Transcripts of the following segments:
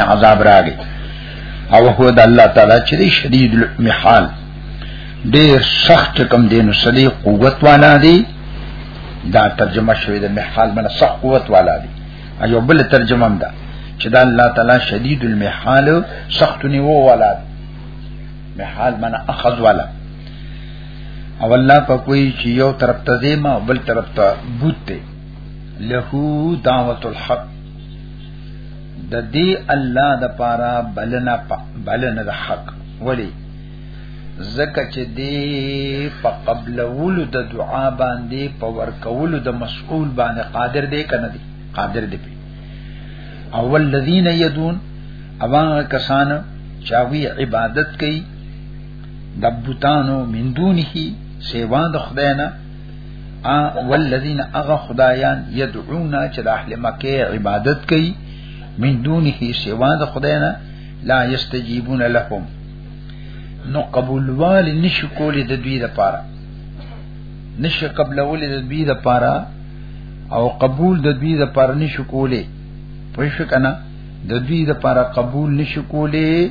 عذاب راغی او هو د الله تعالی چې شدید المحال ډیر سخت کم دین او سړي قوت والا دی دا ترجمه شوی د محال من سخت قوت والا دی ایو بل ترجمه هم ده چې دا الله تعالی شدید المحال سخت نیو والا دی محال من اخذ والا او الله په کوئی چې یو طرف ته زیما بل طرف ته بوت دی له دعوت الحق د دې الله د پاره بلنه بلنه د حق ولی زکه چې دې په قبل ولو د دعا باندې په ورکولو د مسئول باندې قادر دی کنه دی قادر دی او الذين يدون اوا کسان چاوی عبادت کوي د بوتانو من دونه سیوا د خدای نه ا والذین اغه خدایان یدعونا چې د اهل مکه عبادت کوي من دونه سوا د خداینا لا یستجیبون لهم نو قبول وال نشو کولې د دوی لپاره نشو قبل ولې د دوی لپاره او قبول د دوی لپاره نشو کولې پوه شو کنه د دوی لپاره قبول نشو کولې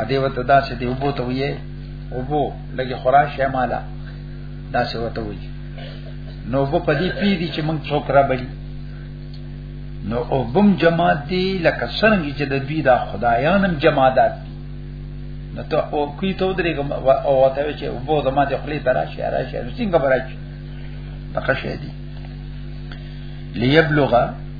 ا دې وته دا چې دی وبو ته وې وبو لګي خراش یې مالا دا څه وته وې نو وبو په دې پی دي چې موږ څوک را بلی نو او بم جماعت دی لکه څنګه چې د دوی دا خدایانم جماعت دی نو ته او کی ته درې کوم او ته چې او بو زما د خلی تراشه راشه څنګه برای نقشه دی ليبلغ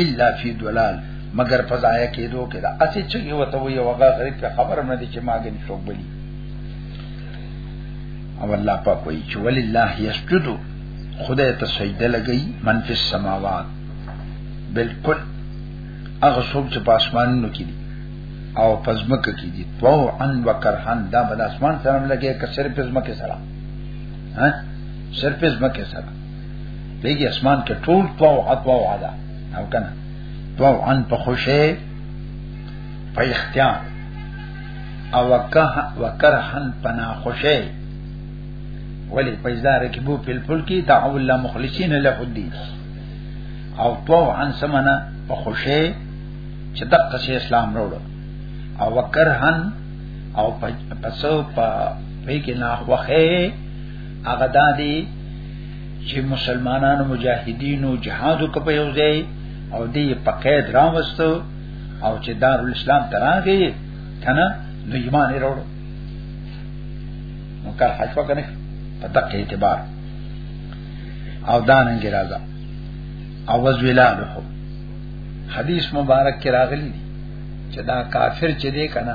الا فی دلال مگر پزایا کېدو کې دا اسی چې یو ته وی وغه غریب ته خبر نه دي چې ماګن څوک بلی او الله پاک وی چې ولله یسجد خدای ته سجده لګی من فی السماوات بالکل هغه څوک چې په اسمانونو کې دي او پزمک کې دي تو ان وکرهن دا بل اسمان سره لګي که صرف پزمک سره ها صرف پزمک سره دیږي اسمان کې ټول تو عطوا وعده او کنه تو ان په خوشي په اختیار او وکه وکرهن پنا خوشي ولی پیزدار کې بو پل پل کې دعو الله مخلصین له الدين او تو ان سمنا په خوشي چې دغه شی اسلام وروړو او وکرهن او پسو په پې کې ناخوخه هغه دا دی چې مسلمانانو مجاهدینو جهاد وکړ یو ځای او دې په قید راوستو او چې دار الاسلام تراغي کنه نو ایمان یې وروړو نو کار حجفه کنه په دقه اعتبار او داننګ راځه او وزویلانو حدیث مبارک کې راغلی چې دا کافر چې دی کنه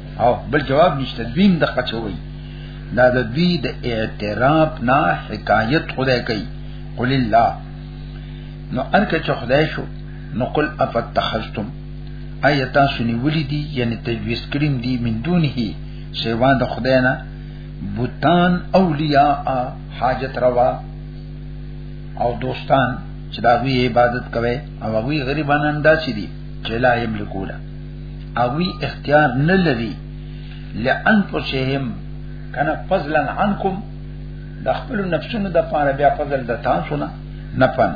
او بل جواب نشته دین د قچوي دا د دوی د اعتراف نه حکایت خدای کوي قل الله نو ارکه چې خدای شو نو قل افتخذتم ایتا سنولی دی یعنی تجویز کریم دی من دونه سیوا د خدای نه بوتان اولیاء حاجت روا او دوستان چې دا وی عبادت کوي او وی غریبانان داسې دي چې لا یملکونه اوی اختیار نه لري لانفسهم کنه فضلا عنکم د خپل نفسونو د پاره بیا فضل د تاسو نه نفن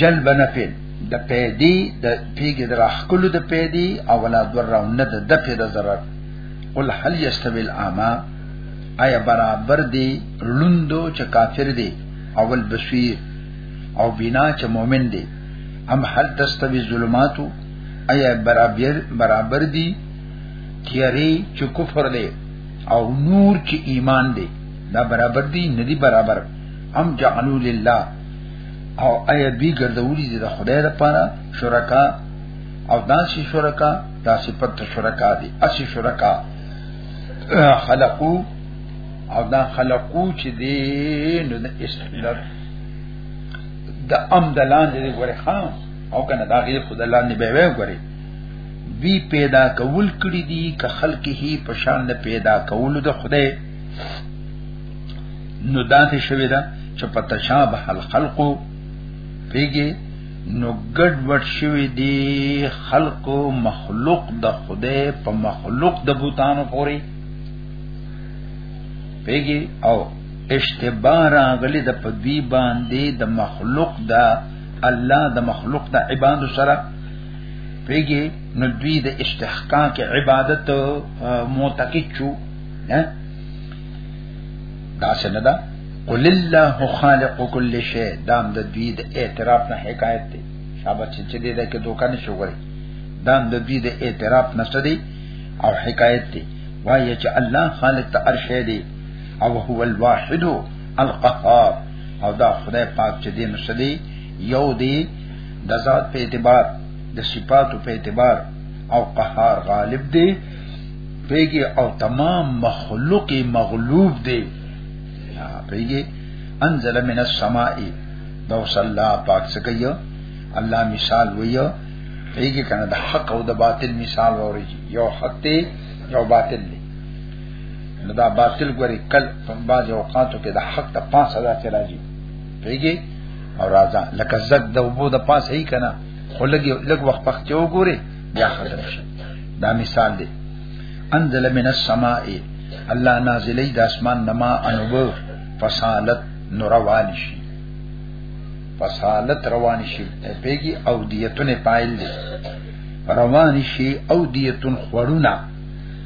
جلب نفل د پیدي د پیګ د راخلو د پیدي او ولا درو نه د د پیدا ضرر قل هل یستوی الاما آیا برابر دی لوندو چې کافر دی او البصیر او بنا چې مؤمن دی ام هل تستوی ظلماتو ایا برابر برابر دی تیری چې کفر دی او نور چې ایمان دی دا برابر دی ندی برابر ام جعلو لله او ایا بی ګرځولی دی د خدای لپاره شرکا او داسې شرکا داسې پته شرکا دی اسی شرکا خلقو او دا خلقو چې دی نو د استدلال د ام د لاندې ګورې خام او کنه دا غیر خود لاندې به وې ګورې وی پیدا کول کړی دي که خلق هی پشان د پیدا کول د خدای نو داتې شوی دا چې په تشابه الخلق پیږي نو ګډ وډ شوی دی خلق مخلوق د خدای په مخلوق د بوتانو پوري پیږي او اشتباه راغلی د پدوی باندې د مخلوق دا الله د مخلوق د عباد سره پیږي نو دوی د استحقاق عبادت معتقد شو دا څنګه ده قل الله خالق كل شيء دام د دوی د اعتراف نه حکایت دی شابه چې دې ده کې دوکان شو غري دام د دوی د اعتراف نه ستدي او حکایت دی وایي چې الله خالق ته ارشه دی او هو الواحد القهار او دا خدای پاک چې دین شدي یو دی د ذات په اعتبار د صفاتو په اعتبار او قهار غالب دی پیږي او تمام مخلوق مغلوب دی پیږي انزل من السماء دا وس الله پاک سکیو الله مثال ویو پیږي کنه د حق او د باطل مثال ووري یو حق دی یو باطل دی نو دا باطل ګوري کل په باج اوقاتو کې د حق د پاس ادا کې راځي پیږي او راځه لکه زګ د وبو د پاس هي کنه خو لګي لګ وخت پخ چې وګوري بیا ختم شي دا مثال دی انزل من السماء الله نازلی د اسمان نما انوبو فصالت نوروان شي فصالت روان شي پیږي او دیتونه پایل دي روان شي او دیتون خورونه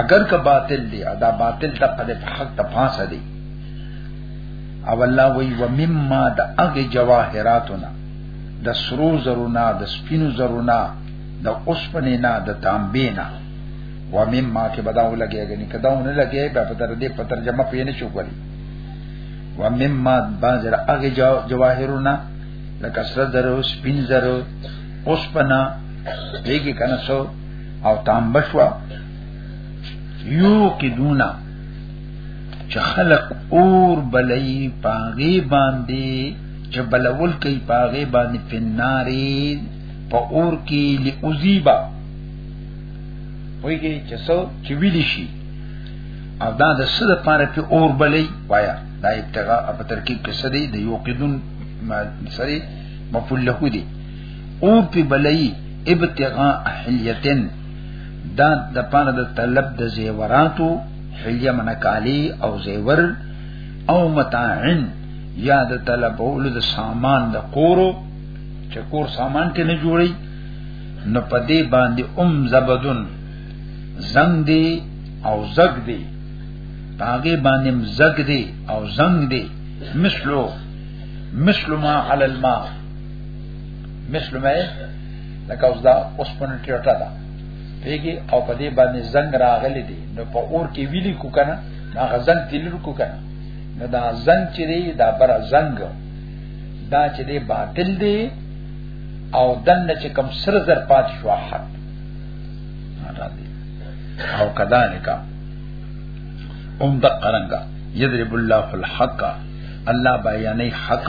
اگر که باطل دی ادا باطل د قلب حق د پاسه دی او الله وی و مما د هغه جواهراتنا د سرو زرونا د سپینو زرونا د اوسپنې نه د تانبې نه و مما کې بداو لګي غني کداونه لګي په پتر دې په ترجمه پیې نه شو کولی و مما بعض هغه جواهرونه لکه سره درو سپین زرو اوسپنا دې کې کنه سو او تام بشوا یو کې دونه چې خلق اور بلې پاغي باندې چې بلول کوي پاغي باندې فناري په اور کې لوزيبا وایي چې څو چې ویل شي او دا د سره پاره په اور بلې وایا دا ابتغاء په ترکیب کې سړي د یو قدون سړي مفعول له دي اور پی بلئی ابتغاء حلیتن دا د پاره د طلب د زیوراتو حلیه منکالی او زیور او متاعن یا د طلب اول د سامان د کورو چې کور سامان ته نه جوړي نو پدې باندې ام زبدن زنګ دی او زګ دی پاګې باندې زګ دی او زنګ دی مثلو مثل ما علی الماء مثل مې لکه اوس دا اوس په ټیټه ده پیږي او په دې باندې زنګ راغلي دي نو په اور کې ویلي کو کنه هغه زنګ تلل کو کنه نو دا زنګ چې دی دا بر زنګ دا چې دی باطل دی او دن چې کم سر زر پات شو حق او کذالک ام دقرنگا یضرب الله الحق الله بیانې حق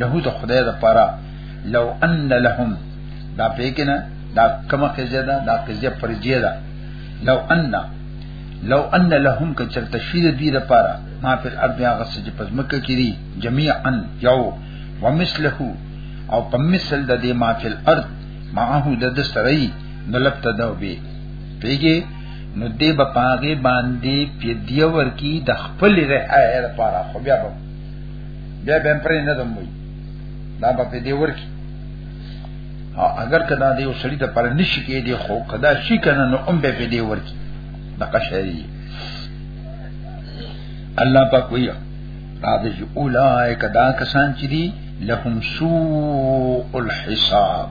له د خدای د پاره لو ان لهم دا پیکنه دا کما قضیه ده دا قضیه پرجیه ده لو ان لو ان لهم که چرته شی د دې لپاره ما په ارض هغه څه چې پزمکه کړي جميعا یو ومثله او په مثل د دې ما په ارض معه د د سرای نلب تدو به پیږي نو دې په پاګه باندې پیډیا ورکی د خپل رعایت لپاره خو بیا به بیا به پرې نه دم وي دا به په دې ورکی اگر کدا دې وسړي د پر نشي کې دې خو کدا شي کنه نو ام به په دې ورکی د قشری الله پاک ویو راځي اولائک دا کسان چې دي لهم سوء الحساب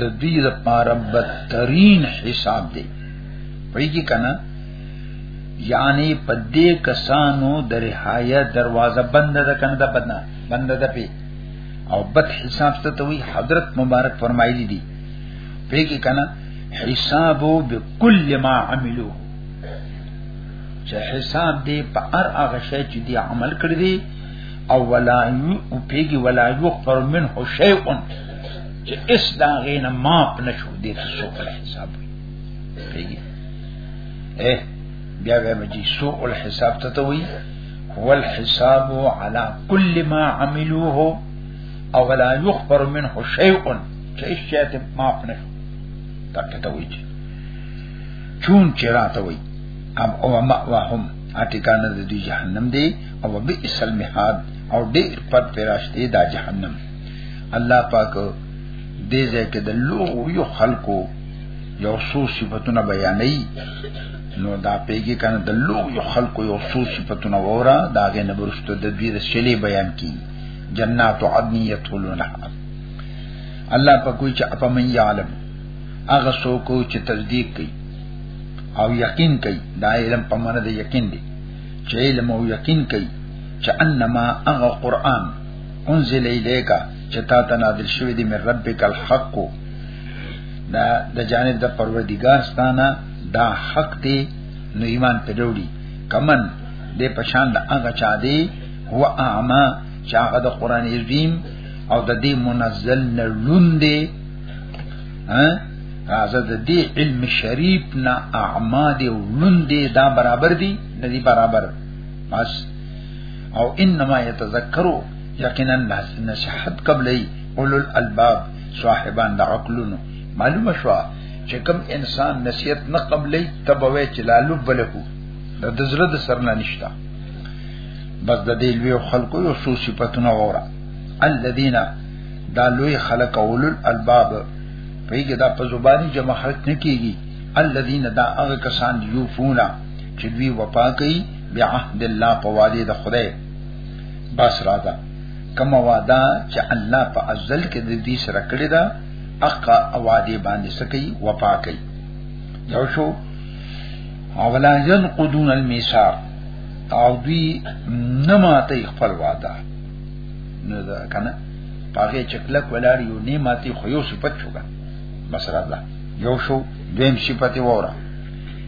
د دې لپاره بدترین حساب دی پېږي کنه یعنی په دې کسانو د رهایه دروازه بنده ده کنه ده بدنه بنده ده پی او بد حساب ته توي حضرت مبارک فرمایلی دي په کې کنه حسابو بكل ما عملو چې حساب دې په هر هغه شی چې دې عمل کړی دي او ولا یو او پیږي ولا یو پر منه شیء چې اس دا غینه ماپ نشو دې څه حساب پیږي اے بیا به مجي سوء الحساب ته وي هو الحساب على كل ما عملوه او لا يخبر منه شيء چې شيء ته معاف نه تکه ته وي چون چې راته وي ام او ما وهم اټکان د دې جهنم دی او بئس المحاد او ډېر پد پراشته دا جهنم الله پاک دې ځکه د لوی خلکو یو څو صفاتونه بیانې نو دا پیګی کنه د لوګ یو خلکو یو څو صفاتونه وره دا غې نه برسته د دې رسلې بیان کی جنات عدن یتولونها الله په کوئی چې اپا من یعلم هغه څوک چې تصدیق کوي او یقین کوي دا علم په معنی د یقین دی چې علم او یقین کوي چې انما هغه قران انزل الیکا چې تا ته نازل شوی دی من ربک الحق دا د جانب د پروردگار ستانه دا حق دی نو ایمان په وروړي کمن د پشان د هغه چا دی هو اعما چې هغه د قران عظیم او د دې منزل نه لون دی ها هغه د دې علم شریف نه اعما دی لون دی دا برابر دی نه دی برابر بس او انما يتذكروا یقینا نصیحت قبلې اولل الباب صاحبان د عقلونو معلومه شو چې کوم انسان نصیحت نه قبلې تبوي چې لالو بلکو د دزړه د سرنا نشتا بس د دې لوی خلکو یو څو صفاتونه وره الذين دا لوی خلق اولل الباب پیګه دا په زبانی جمع خلق نه کیږي الذين دا هغه کسان یوفونا چې دوی وفا کوي بعهد الله په وادي د خدای بس راځه کوم وعده چې الله په ازل کې د دې سره کړی دا اقا اوادي باندې سکی وفا کوي یو شو اولا ينقضون الميثاق او دوی نه ماته خپل وعده نه دا کنه پاګه چکلک ولار یو نه ماته خو یو صفت شوګه مثلا الله یو شو دیم صفت وره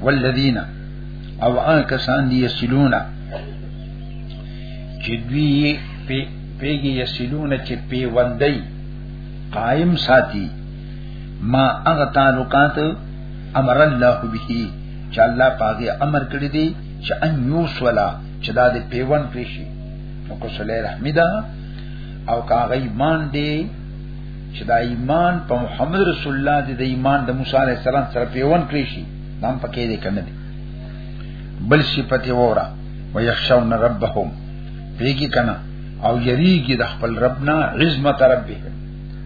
والذین او ان کسان دی یسلونا چې دوی په پیګي یسلون چې پی وندای قائم ساتي ما هغه تعلقات امر الله به چې الله پاګه امر کړی دی چې ان یوس ولا چې دا د پیوان پیشي نو کو صلی رحمیدا او کاغه ایمان دی چې دا ایمان په محمد رسول الله دی د ایمان د موسی علی السلام سره پیوان پیشي نام پکې دی کنه بل صفته وره ويخشون ربهم پیږي کنه او یریږي د خپل رب نه عظمت ربهم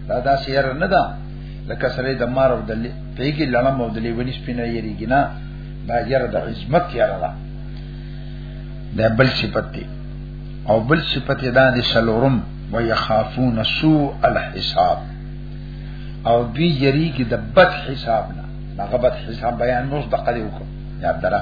دا دا سیر نه ده لکه سره د مار او د پیږي لړم او د لیونی سپینه یریږي نه دا یره د عظمت یره ده دا بل صفت دی او بل صفت دا دی سلورم ويخافون سوء الحساب او دوی یریږي د بد حساب نه هغه بد حساب بیان نوز د قدیو کو یاد درا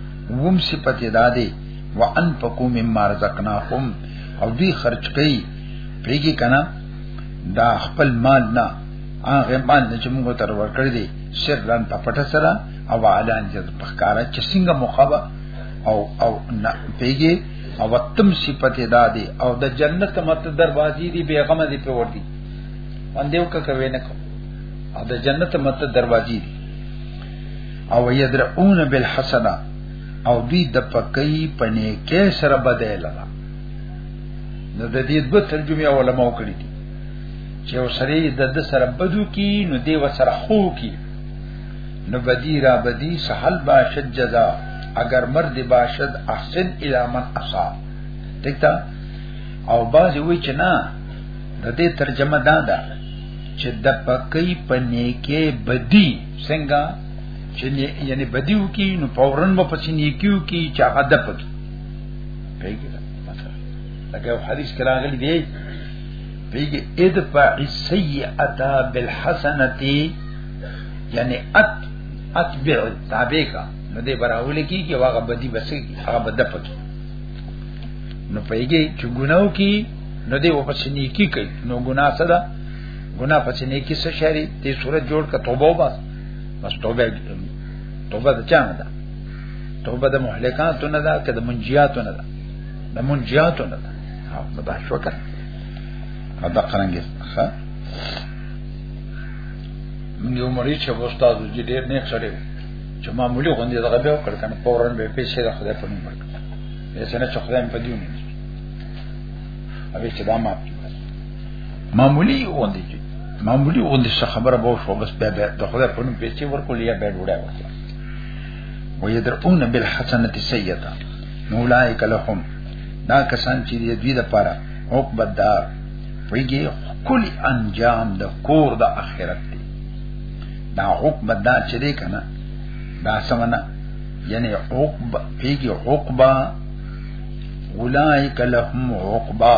ووم صفت دا دی وان پکو مما رزقناهم او دی خرج کئ پیګی کنا دا خپل مال نه هغه مال نه چې موږ تر ورکړ دي سرلن په پټه سره او اعلان چې په ښکارا چې څنګه مخابه او او نه پیګی او تم صفت دا دی او د جنت مت دروازې دی بیغم دی په ور دي اندیو کا کوي نه کو او د جنت مت دروازې دی او یدرعون بالحسنه او دوی د پکې پنه کې سره بدل را نو د دې دوه ترجمه علماء کړی دي چې وسره د د سره بدو کې نو دی وسره خو کې نو بدی را بدی سهل باشد جزا اگر مرد باشد احسن الى من اصا دکتا او باز وی چې نه د دې ترجمه دا ده چې د پکې پنه کې بدی څنګه چې یعنی بدیو کې نو فورن په پسې نیکیو کې چې هغه د پکی پیګه لکه حدیث کې راغلی دی پیګه ادفع السیئه بالحسنه یعنی ات اتبع تابع کا نو دې براول کی کې واغه بدی بسې هغه بد پکی نو پیګه چې ګناو کې نو دې و پسې نیکی کوي نو ګنا څه ده ګنا پچې نه کې څه شری دې صورت جوړ ک توبه وباس بس توبه توبه د چا نه ده توبه د مهلکاتو نه ده که د منجیاتو نه ده د منجیاتو نه ده او نو دا شو کړه دا قرانګ ښه من یو مریض چې استاد دې ډېر نه خړې چې معمولی غوندې دغه به وکړ کنه فورن به پیسې د خدای په نوم ورکړ یې څنګه چې خدای په دیونه او چې دا ما معمولی غوندي چې معمولی غوندي څه خبره به شو بس بیا بیا د خدای په نوم پیسې ورکول یا بیا ډوډۍ ورکول ويدرؤون بالحسنه السيئه اولئک لهم دا کسان چې د دوی لپاره عقب الدار ویږي کلی انجام د کور د اخرت دی دا عقب الدار چې دی کنه دا سمنه یعنی عقب پیږي عقبا اولائک لهم عقبا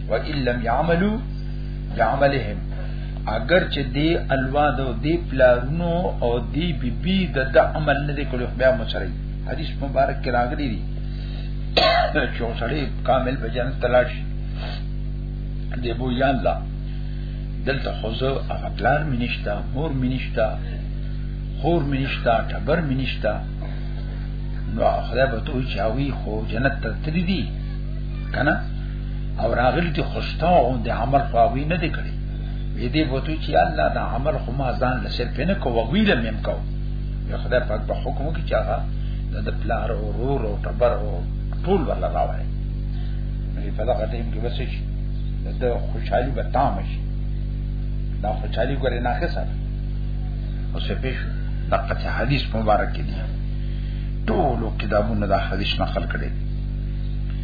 و ان لم يعملوا بعملهم اگر چې دی الوا دو دی پلارونو او دی بی بی د د عمل نه دی کولو بیا مشرای حدیث مبارک کې راغلی دی چې سړی کامل به جنت تلاش دی بو یان لا دلته خوزه هغه پلار منشتا مور منشتا خور منشتا ټبر منشتا نو خدای به تو چاوي خو جنت ته تللی دی کنه او راغلی چې خوستا او د عمل خواوی نه دی کړی وی دې بوتو چې الله دا عمل خو ما ځان له سر پنه کو ویل مم کو یو خدای پاک په حکم کې چاغه د پلار او رور او تبر او ټول ولا راوړي نو په دغه ټیم کې بس شي د خوشحالي به تام شي دا خوشحالي ګورې نه ښه سره او څه پېښ دغه حدیث مبارک دی ټول کتابونه دا حدیث نقل کړي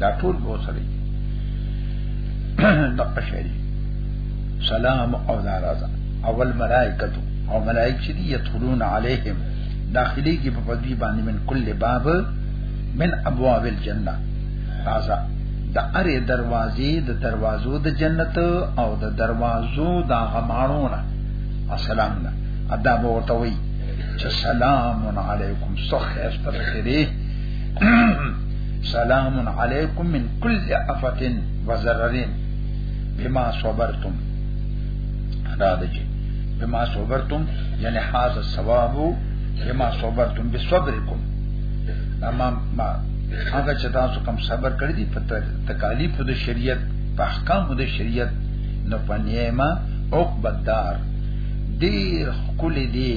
دا ټول به سره دي دغه شری سلام او ناراضه اول ملائکه او ملائک چې دي يدخلون عليهم داخلي کې په پدوی باندې من کل باب من ابواب الجنه راځه د اره دروازې د دروازو د جنت او د دروازو د غمانونه السلام نه ادا به ورته وي چې سلام علیکم صخه استفسری سلام علیکم من کل افت و ضررین بما صبرتم دا دجی بما صبرتم یعنی حاز الثواب بما صبرتم بصبرکم اما ما هغه چې تاسو کوم صبر کړی دی په تکالیف د شریعت په احکام د شریعت نو پنیما او بدار دیر خکل دی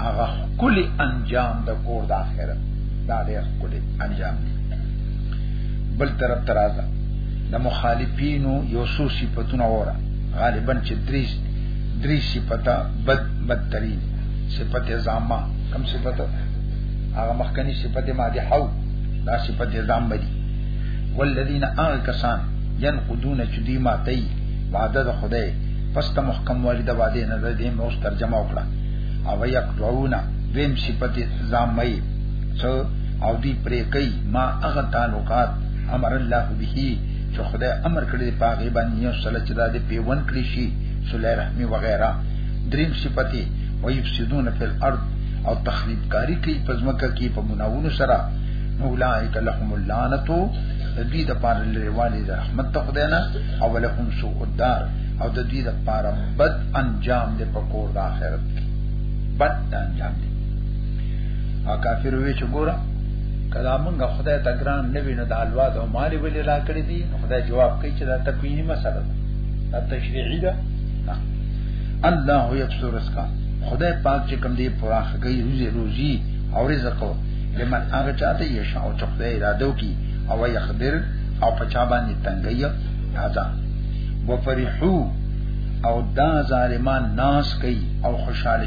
هغه خکل انجام د کور د آخرت دا ډېر ښکلی انجام دی بل طرف ترازه د مخالفینو یو څو صفاتونه وره غالبا چې درې درې صفاته بد بدترین صفت زامه کم صفت هغه مخکنی صفت ماده حو دا صفت زام بدی والذین آغا کسان ینقدون چدی ماتی وعده د خدای پس ته محکم والد وعده نه ده دې موس ترجمه وکړه او یقطعون دیم صفت زامي څو او دی پرې کوي ما هغه تعلقات امر الله به چې خدای امر کړی په هغه باندې یو سره چې دا دې پیون کړی شي صلی رحمی وغیرہ دریم صفتی و یفسدون فی الارض او تخریب کاری کوي په ځمکه کې په ګناوونو سره اولائک لهم اللعنت د دې د پاره لريوالي د رحمت ته خدای نه او لهم سوء الدار او د دې د پاره بد انجام دې په کور د آخرت بد انجام دې او کافر وی چې ګوره کله مونږه خدای ته ګران نه وینو د الوا د مال ولې را کړی دي خدای جواب کوي چې دا تکوینی مسله ده دا تشریعی ده نه الله یبسو رزقا خدای پاک چې کوم دی پراخ کوي روزي روزي او رزق لمن هغه چاته یې شاو چې خدای اراده وکي او یخبر او پچا باندې تنگي راځه وفرحو او دا ظالمان ناس کوي او خوشاله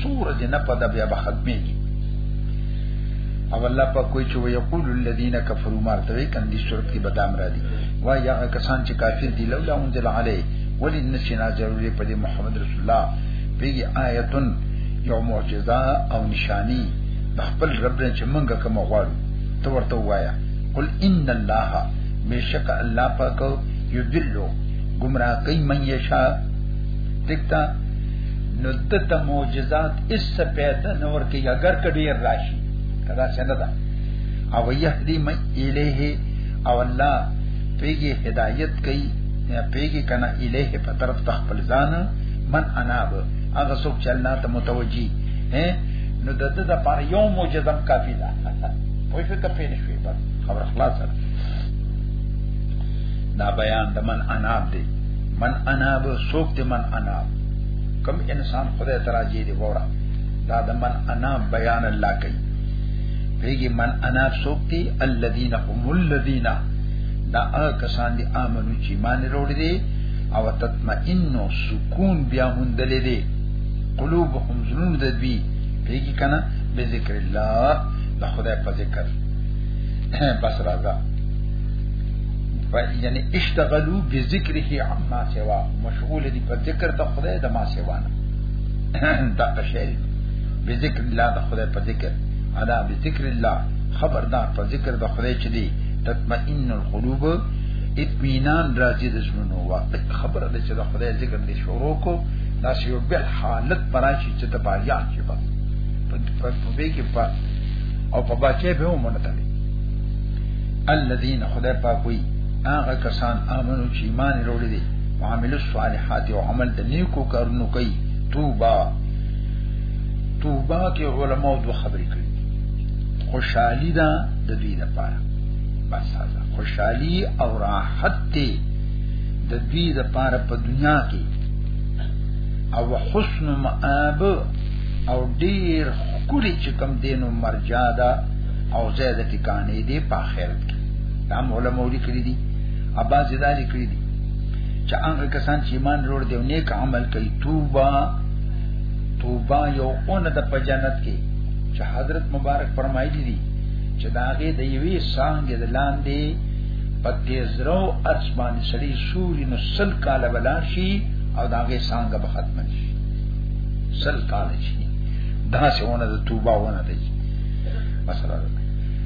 سور دې نه پد بیا به ختمېږي او الله په کوئی چې ويقول الذين كفروا مرتوي کندي صورت کې بدام را دي وا یا کسان چې کافر دي لولا انزل عليه ولي نسينا ضروري په محمد رسول الله پیږي آیتن یو معجزه او نشانی د خپل رب نه چې مونږه کوم غواړو ته ورته وایا قل ان الله بشک الله پاک یذلو گمراه کوي من یشا دکتا نو دته معجزات اس پیدا نور کې اگر کډي راشي کدا څنګه ده او يهدي مې الیه او الله پیږي هدایت کوي پیږي کنه الیه په طرف تخپل ځان من اناب هغه څوک چې الله ته متوجي نو دته د پر یو معجزم کافی ده په څه ته پېښ شي بس خبر خلاص ده دا بیان د من اناب دی من اناب سوک دی من اناب کم انسان خدای تراجی دی وره دا د من انا بیان الله کوي پیږي من انا سوکتی الذين هم الذين دا هغه کسان دي امنو چې مان وروړي دي او تطمئن سکون بیا مندلې دي قلوبهم زنون د دوی پیږي کنه به ذکر الله د خدای په ذکر بس راځه یعنی اشتغلوا بذکره عما سوا مشغول دي په ذکر د خدای د ما سیوانه دا قشل به ذکر الله د خدای په ذکر ادا به ذکر الله خبردار په ذکر د خدای چې دی تطمئن القلوب اطمینان راځي د زړونو وخت خبره ده چې د خدای ذکر دې شروع کو دا چې یو بل حالت براشي چې ته باریا کې بس په په کې په او په بچې به ومنته الذين خدای پاک وي هغه کسان امنو چې ایمان وروړي دي عامل الصالحات او عمل د نیکو کارونو کوي توبه توبه کې علما دوه خبرې کوي خوشحالي ده د دوی لپاره بس هغه خوشحالي او راحت دی د دوی لپاره په دنیا کې او حسن مآب او ډیر خوري چې کم دینو مرجا ده او زیاده ټکانې دي په آخرت کې دا علماء لیکلي دي ابا زیدا لیکلي دي چې هغه کسان چې ایمان وروړي دی نیک عمل کوي توبه توبه یو اون د په جنت کې چې حضرت مبارک فرمایلی دي چې دا هغه د یوې څنګه د لاندې پتی زرو اسمان سړي شوري نو سل کال بلا شي او دا هغه څنګه به ختم شي سل کال شي دا څه ونه د توبه ونه دی مثلا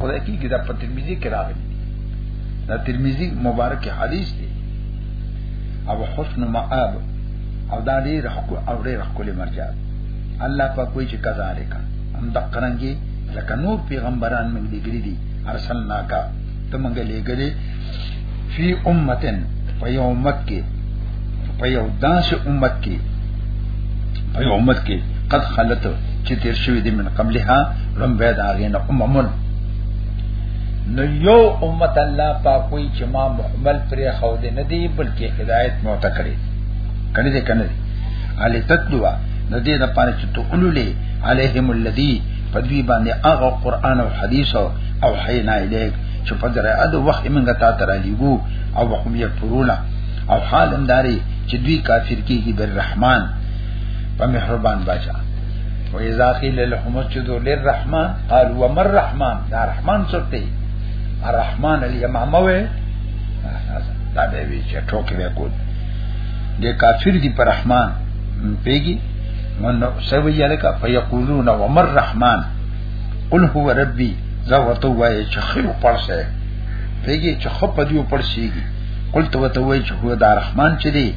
خدای کی کتاب په ترمذی کې راغلی دا ترمذی مبارک حدیث دی او حسن مآب او دا ډیر حق او ډیر حق له مرجع الله په کوئی چې کذالک هم د قرانګي ځکه نور پیغمبران موږ لګری دي ارسلنا کا ته موږ لګری فی امتن په یو امت کې په یو داسې امت کې په یو امت کې قد خلت چې تیر شوی دی من قبلها لم بيد اغین اممن نو یو امت الله پاکوي چې ما محمل پرې خو دې نه دی بلکې هدایت مو ته کړی کړی دې کنه علی تدوا نو دې د پاره چې تو اولولې علیهم الذی فدوی باندې هغه قران او حدیث او حینا الیک چې په دره اده وخت موږ تا ته را لګو او هم یې پرونا او حال انداري چې دوی کافر کیږي بر رحمان په مهربان بچا و اذا قيل لهم اسجدوا للرحمن قالوا وما الرحمن دا رحمان څوک دی الرحمن اليمامه وې دا به وی چې ټوکې وکول د کافر دی پر رحمان پیږي من سوي یلکا فیقولون ومر رحمان قل هو ربي زه ورته وایې چې خیو پړسه پیږي چې خپ دیو پړسیږي قل تو ته وایې چې هو دا رحمان چې دی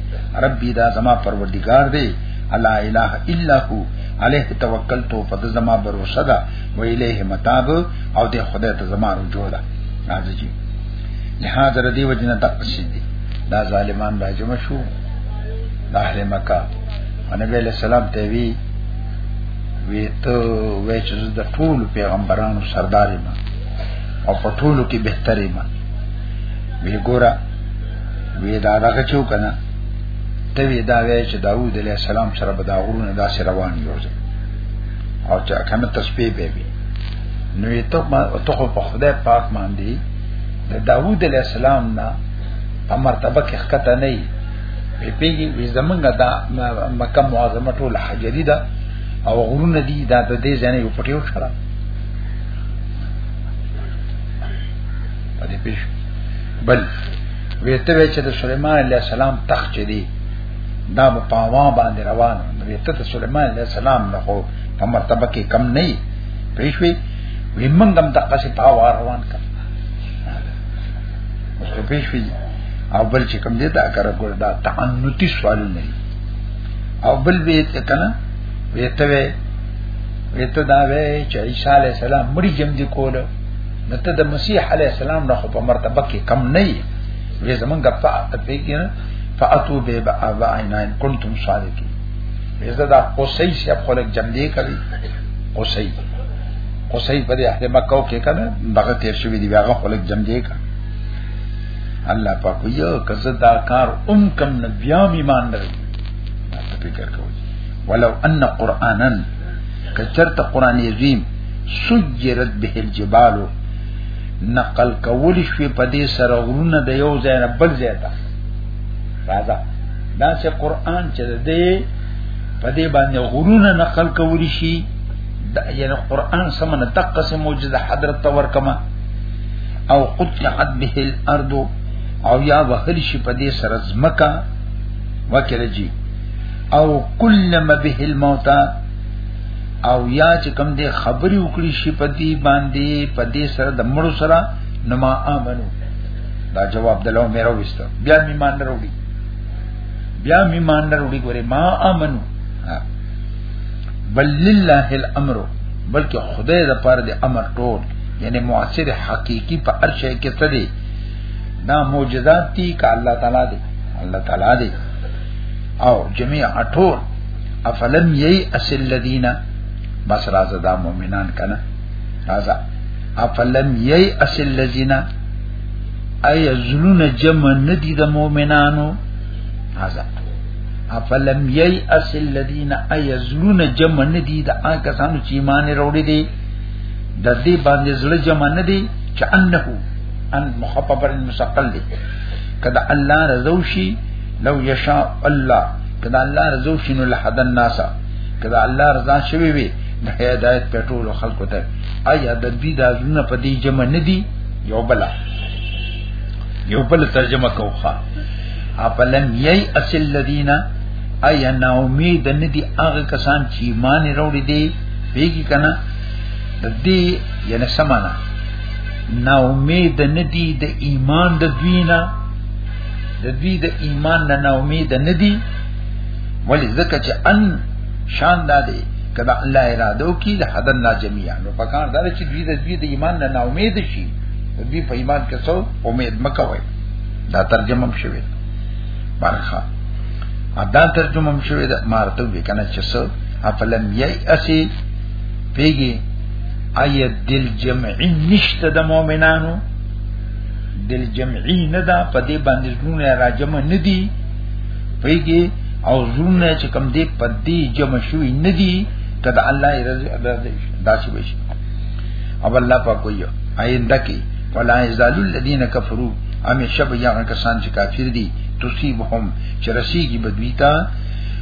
ربي دا زما پروردگار دی الا اله الا هو عليه توکلت او پد زما باور وسدا و الیه متاب او د خدای ته زما رجوع ده راځي لہذا ردی وجنه تقسیم دي دا ظالمان راجم شو دا اهل مکه نبی علیہ السلام ته وی وی ته وې چې د ټول پیغمبرانو سردار یم او په ټولو کې بهتر یم وی ګوره وی دا دغه چو کنه ته وی دا وې چې داوود علیه السلام سره به دا غرونه داسې روان یو او چې کنه تسبیح به وی نو ته ما ته په خدای پاک باندې د داوود علیه السلام نه په مرتبه کې ښکته نه په پیږي وې زمونږ دا مکه معظمه ټول حجری ده او غرونه دي دا د دې ځنه یو پټیو شره پدې پیش بل ویته وی چې د سليمان عليه السلام تخت دی دا په پاوا باندې روان ویته ته سليمان عليه السلام نه خو په مرتبه کې کم نه وي پېښوي ویمنګم د قصې پاوا روان کړ اوس پېښوي او بل چې کوم دې دا کار کول دا تعنتی سوال نه او بل به ته کنه وې ته وې وې ته دا وې چې عیسی علی السلام مړي جم دي کول نو ته د مسیح علی السلام نه خو په مرتبه کې کم نه یې وې زمونږ په اته کې نه فاتو به با ابا عینان کنتم صادقین وې زدا قصې شپ خلک جم دي کوي قصې قصې په دې احتمال کو کې کنه دغه تیر شوی دی هغه خلک جم دي کوي الله پاک یو کزه دا کار اون کم نه بیا می مان نه فکر کوي ولو ان قرانا کچرت قران عظیم سجرت به الجبال نقل کول شوی په دې سره غرونه د یو ځای نه بل ځای ته راځه دا چې قران چې دې په دې باندې غرونه نقل کول شي دا یعنی قران سمنه تقسم موجوده حضرت تور کما او قطعت به الارض او یا وهل شي په دې سره زمکا وکړه جی او کلم به الموت او یا چې کوم دې خبرې وکړي شي په دې باندې په دې سره د مړو سره نما امنو دا جواب دلو مې راوستو بیا مې مان وروړي بیا مې مان وروړي ګوره ما امنو بل لله الامر بلکې خدای د پاره د امر ټول یعنی موثر حقیقی په هر شی کې څه دی دا معجزات دي ک الله تعالی دی الله تعالی دی او جميع اټول افلم یی اصل الذین بس راز دا مؤمنان کنه راز افلم یی اصل الذین ای زلون جمع ندی د مؤمنانو راز افلم یی اصل الذین ای زلون جمع ندی د آن کسانو چې ایمان وروړي دي د دې باندې زړه جمع نه دی چې انه ان مخفف المثقل دی کدا الله رضو شي لو یشاء الله کدا الله رضو شي نو لحد الناس کدا الله رضا شوی وي د هدایت په ټول خلکو ته آیا د دې د زړه په دې جمع نه دی یو بل یو بل ترجمه کوخه اپلم یی اصل الذین ایا نا امید ندی هغه کسان چې ایمان وروړي دي بیگی کنا د دې یعنی سمانا نا امید نه دی د ایمان د دوینا د دوی د ایمان نه نا امید نه دی ولی ځکه چې ان شان دا دی کدا الله اراده وکي له حدن لا جميعا نو پکار دا چې دوی د دوی د ایمان نه نا امید شي دوی په ایمان کې څو امید مکوي دا ترجمه هم شوی بارخه ادا ترجمه هم شوی دا مارته وکنه چې څو افلم یئسی پیږي آیا دل جمعی نشته د مؤمنانو دل جمعی نه دا په دې باندې زونه راجم نه دي پیږي او زونه چې کم دې په دې جمع شوی نه دي کله الله یې رضا داسې وشي او الله په کوی آینده کې ولا یزال الذین کفروا امیشه بیا کسان چې کافر دي تصيبهم چې رسیږي بدوی ته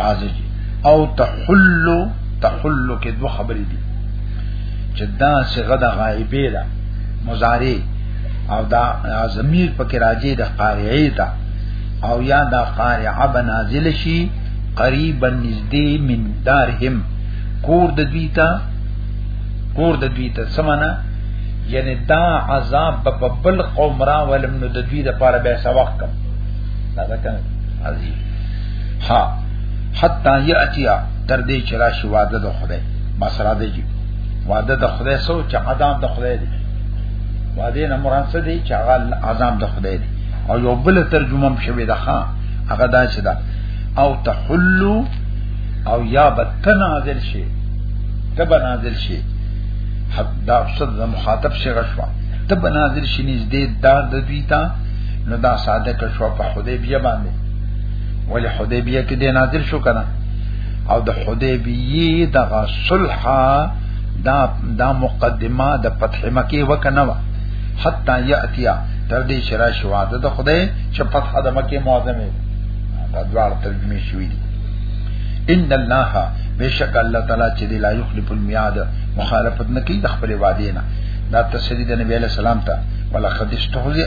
راځي او تحل تحل کې دوه خبرې دي چې دا صيغه د غایبه ده مضارع او دا ضمیر پکې راځي د قارعه ده او یا دا قارعه بنازل شي قریبا نزدې من دارهم کور د دوی ته کور د دوی ته سمانا یعنی دا عذاب په بل قوم را ولم نو د دوی د پاره به سوق کم دا څنګه عظیم ها حتا یاتیا تر دې چې راشي وعده د خدای مسره دی وعده د خدای سو چې عذاب د خدای دی وعده نه مراد څه دی چې هغه عذاب د خدای دی او یو بل ترجمه هم شوی ده ها هغه دا چې دا او تحلو او یا بتنازل شي تب نازل شي حدا صد مخاطب شي غشوا تب نازل شي نږدې دار د دوی ته نو دا ساده کښوا په خدای بیا باندې ولې حدیبیه کې دې نازل شو کنه او د حدیبیه د صلح دا دا مقدمه د فتح مکه وکنه وا حتا یاتیا تر دې چې را شو عادت د خدای چې فتح د مکه معظمه دا دوار ترجمه شوې دي ان الله بشک الله تعالی چې دی لا یخلف المیاد مخالفت نکي د خپل وعده نه دا تسلی د نبی علی السلام ته ولقد استهزئ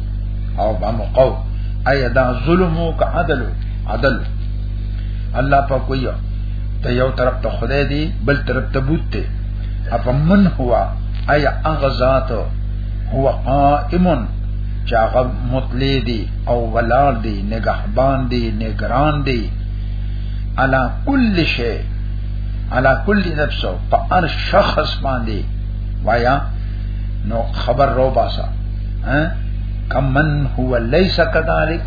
او با مقو ایا دا ظلم او عدل عدل الله په کوی ته یو طرف ته خدای دی بل طرف ته بوت دی اپ من هوا ایا اغزات هو قائم چې هغه مطلع دی او ولار دی نگهبان دی نگران دی علا کل شی علا کل نفس په هر شخص باندې وایا نو خبر رو باسا ها کمن هو ليس كذلك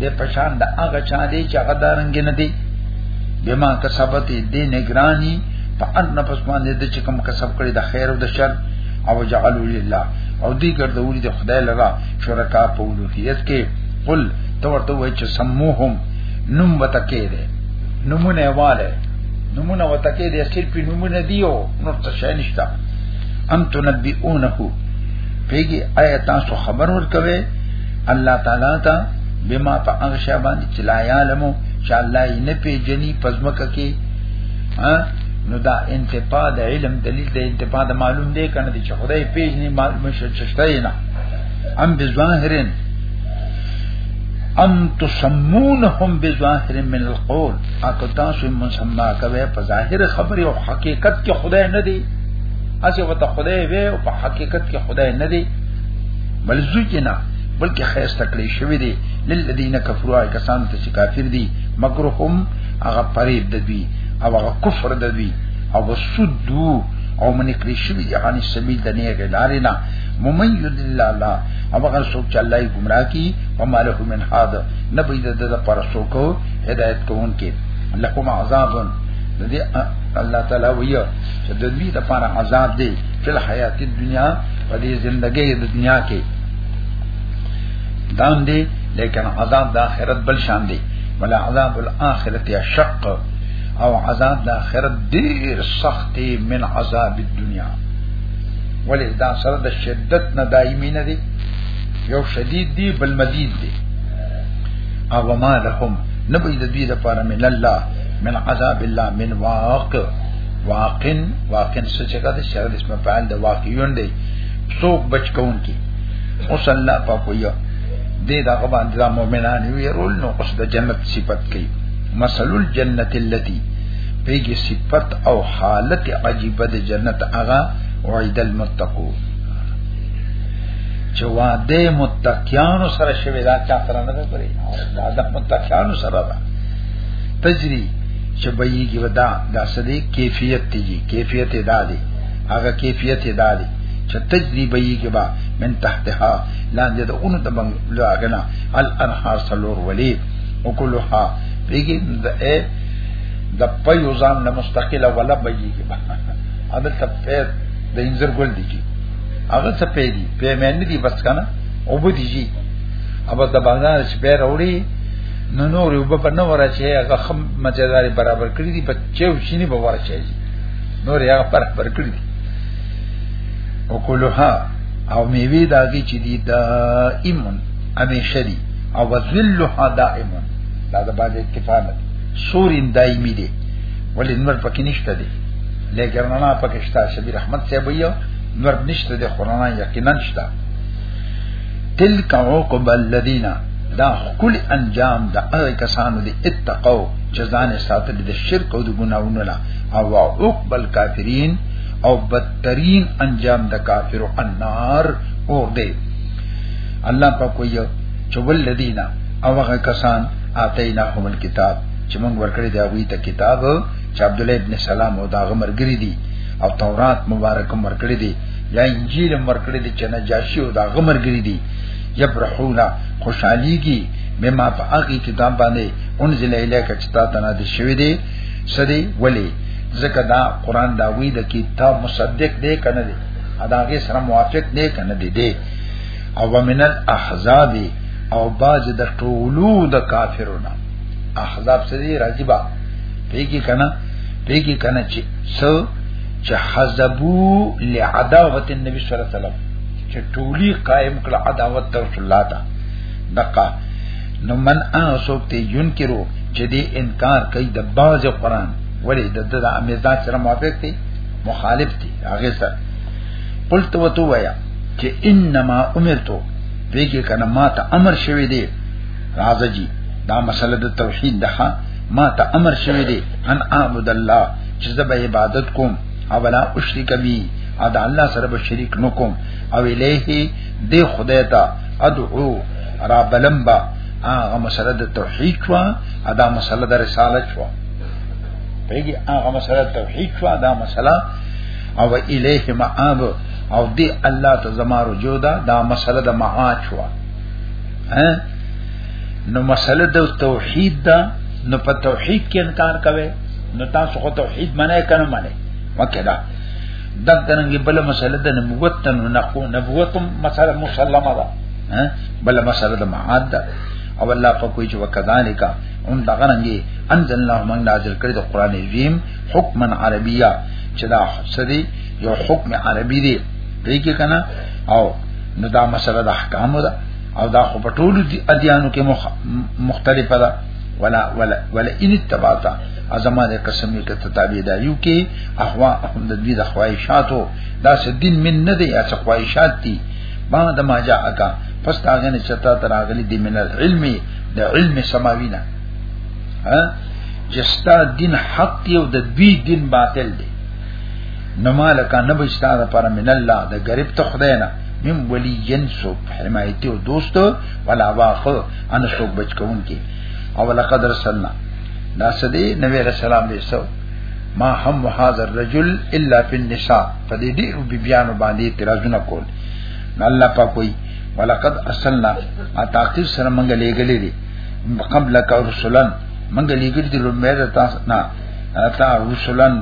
د پشان د هغه چا دی چې هغه دارنګ نه دی بما کسبت دې نگرانی په ان نفس باندې د چکم کسب کړی د خیر او د شر او جعلوا لله او دې ګرځولې د خدای لرا شرکا په اولوهیت کې قل تو ورته وای چې سموهم نوم وتکې دې نمونه والے نمونه وتکې دې صرف نمونه دیو نور څه شي نشته ان تنبئونه پیږي آیا تاسو خبر ورکوي الله تعالی ته بما په هغه شی باندې چې لا یعلمو چې الله یې نه پیژني پزمکه کې ها نو دا انتفاع د علم دلیل د انتفاع د معلوم دی کنه چې خدای پیژني معلوم شي چې شته نه ام بظاهرن ام تسمونهم بظاهر من القول اکه تاسو مسما کوي په ظاهر خبره او حقیقت کې خدای نه دی اسی وته خدای وی او په حقیقت کې خدای نه دی بل زوجنا بلکې خیر تکلی شوی دی للذین کفروا کسان ته چې کافر دي مکرهم هغه فریب دوی او هغه کفر دوی او وسدو او من کړی شوی دی هاني سبیل د نه غلارې نه ممن یذ الله او هغه څوک چې الله یې گمراه کی او مالک من حاد نبی د د پر څوک هدایت کوونکې لهم عذاب د دې الله تعالی ویو چې د دوی لپاره عذاب دی په حیات دنیا په دې ژوندۍ د دنیا کې دام دی لیکن عذاب د آخرت بل شان دی ولا عذاب الاخرت اشق او عذاب د آخرت ډیر سخت دی من عذاب الدنیا ولې دا سره د شدت نه دایمي نه دی یو شدید دی بل مزید دی او ما لهم نبی د دې لپاره من الله من عذاب الله من واقع واقن واقن څه چې دا شرط اسم فاعل د واقعون دی څوک بچ کون کی اوس الله په کویا دې دا غبان د مؤمنان ویرول نو اوس د جنت صفت کوي مثل الجنت التي پیږي صفت او حالت عجیب د جنت هغه وعید المتقو چې وعده متقیانو سره شوی دا چا سره نه کوي دا د متقیانو سره ده تجری چې بېږي ودا د اصلي کیفیت دی کیفیت ادا دی هغه کیفیت ادا دی چې تجربېږي با من تحتها لاندې د اونو د بنګ لاګنا الانهار سلور ولی وکلها بېږي د اے د پيو ځان نه مستقله ولا بېږي با عدل ته پیر د انځر ګل دی هغه څه پیږي پیمن دي بس کنه او بده جی ابا د بازار شپه وروړي نو نور یو په نو ورچې هغه خم مزیداری برابر کړی دی په چیو شینی به ورچې نور هغه پر پر کړی دی او کولها او میوه داږي چې دی دا ایمون همیشه دی او ذلها دائمون دا د باندې اتفاق دی سورین دایمی دی ولې نور پکې نشته دی لیکن نه پکې شته شبیر احمد صاحب یو نور نشته دی خورانه یقینا نشته تلک عقب الذین دا خپل انجام د هغه کسانو دی اتقو چې ځان ساتل د شرک او د ګناونو نه او عقبل کافرین او بدترین انجام د کافر او النار او دی الله په کوی چې ولذین او هغه کسان اتینا هم الكتاب چې موږ ورکړی دی هغه ته کتاب چې عبد الله ابن سلام او دا غمر ګری دی او تورات مبارک ورکړی دی یا انجیل ورکړی دی چې نجاشی او دا غمر ګری دی یبرحونا خوشحالیږي بما په هغه کتاب باندې انزل الیک چې تا ته نازل شوی دی سری ولی ځکه دا قران دا وی د کتاب مصدق دی کنه دی اداګه سره موافق دی کنه دی دی او ومن الاحزاب او باج د ټولو د کافرونو احزاب سری راځي با پیګی کنه پیګی کنه چې سو چې حزبو لعداوت النبي صلی الله علیه وسلم چې ټولي قائم کړه عداوت د رسول الله ته دقه نو من هغه څوک ته یون کړو چې دې انکار کوي د باز قران ولې د د امیزان سره موافق دي مخالف دي هغه سره قلت وتو ویا چې انما امرتو بیګه کنه ما ته امر شوی دی راځه جی دا مسله د توحید ده ما ته امر شوی دی ان اعبد الله چې زه به عبادت کوم او ولا اشرک بی ادا الله سره به شریک نکوم او الیه دی خدای ته ادعو را بلمبا هغه مسله د توحید شو ادا مسله د رسالت شو پیږي هغه مسله توحید شو ادا مسله او الیه مآب او دی الله ته زما رجوع ده دا مسله د معاد شو نو مسله د توحید ده نو په توحید کې انکار کوي نو تاسو خو توحید منه کنه منه مکه دا دغه بل مسله د نبوت ته نه کو نبوت مسله مسلمه ده بل مسله د معاد ده او الله په کوئی چې وکذالک ان دغه رنګي انزل الله من نازل کړی د قران عظیم حکما عربیا چې دا سدي یو حکم عربي دی دیږي کنه او نو دا مسله د احکام ده او دا خو په ټولو ادیانو کې مختلفه ده ولا ولا ولا ان تباتا ازما د قسم کې تتابې دا یو کې احوا هم د دې د خواهشاتو دا سدین من نه دی یا خواهشات دي ما د ما جا اکا پس تاغه نه چتا تر اغلی دی من العلم د علم سماوینا ها جستا دین حق دی او د دوی دین باطل دی نو مالک نه بچتا د پر من الله د غریب ته خدای نه من ولی ینسو حمایت او دوست ولا واخو انا شوق بچ کون کی او لقد رسلنا دا سدی نبی علیہ السلام دې سو ما هم هذا الرجل الا في النساء فدې دې بی بیان باندې اعتراضونه کول الله پاک وی ولقد ارسلنا اتاقی سره منګه لګلې دي قبل کا رسولن منګه لګلې دي لمه ده تاسو نه اتا رسولن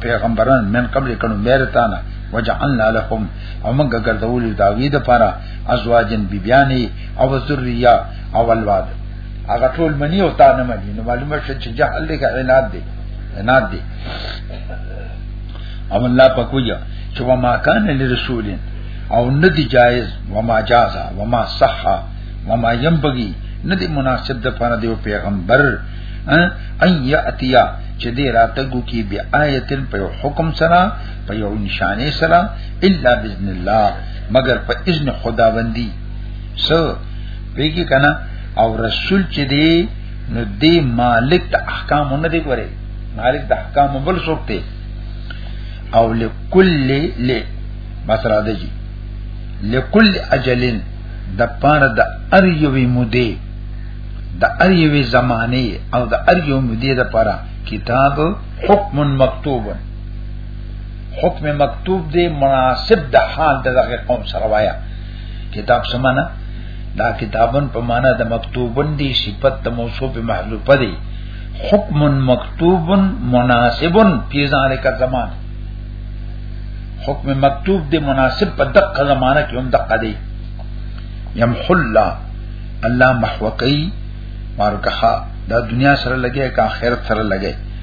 پیغمبران من قبل کنو مهرتانا وجعلنا لهم او منګه ګرځولې داوی د پاره ازواجن بیبیانی او ذریه او الواد هغه ټول منی او تا نه منی نو معلومه شو چې جهل دې کا عناد دې عناد دې او الله پکویا چې و ما کان لرسول او ندی جایز و ما جازا و ما صح و ما ينبغي ندی مناسب د پاره دی پیغمبر ان یاتیا چې دې راتګو کې بیا آیتن په حکم سره په یو نشانه سره الا باذن الله مگر په اذن خداوندی سو پیږي کنه او رسول چې دی نو دی مالک د احکام نه دی ګوره مالک د احکام بل څوک دی او لکل ل مثلا دی لکل اجلن د پاره د ار یوې مودې د ار یوې زمانه او د ار یوې مودې د پاره کتاب حکم مکتوب حکم مکتوب دی مناسب د حال دغه قوم سره وایا کتاب سمانا دا کتابن په معنا د مکتوبن دی صفت د موصوف محذوف دی حکم مکتوب مناسب فی ذلک الزمان حکم مکتوب دی مناسب په دقه زمانہ کې هم دقه دی یمحو الله الله محوقی مارکها دا دنیا سره لګي کا آخرت سره لګي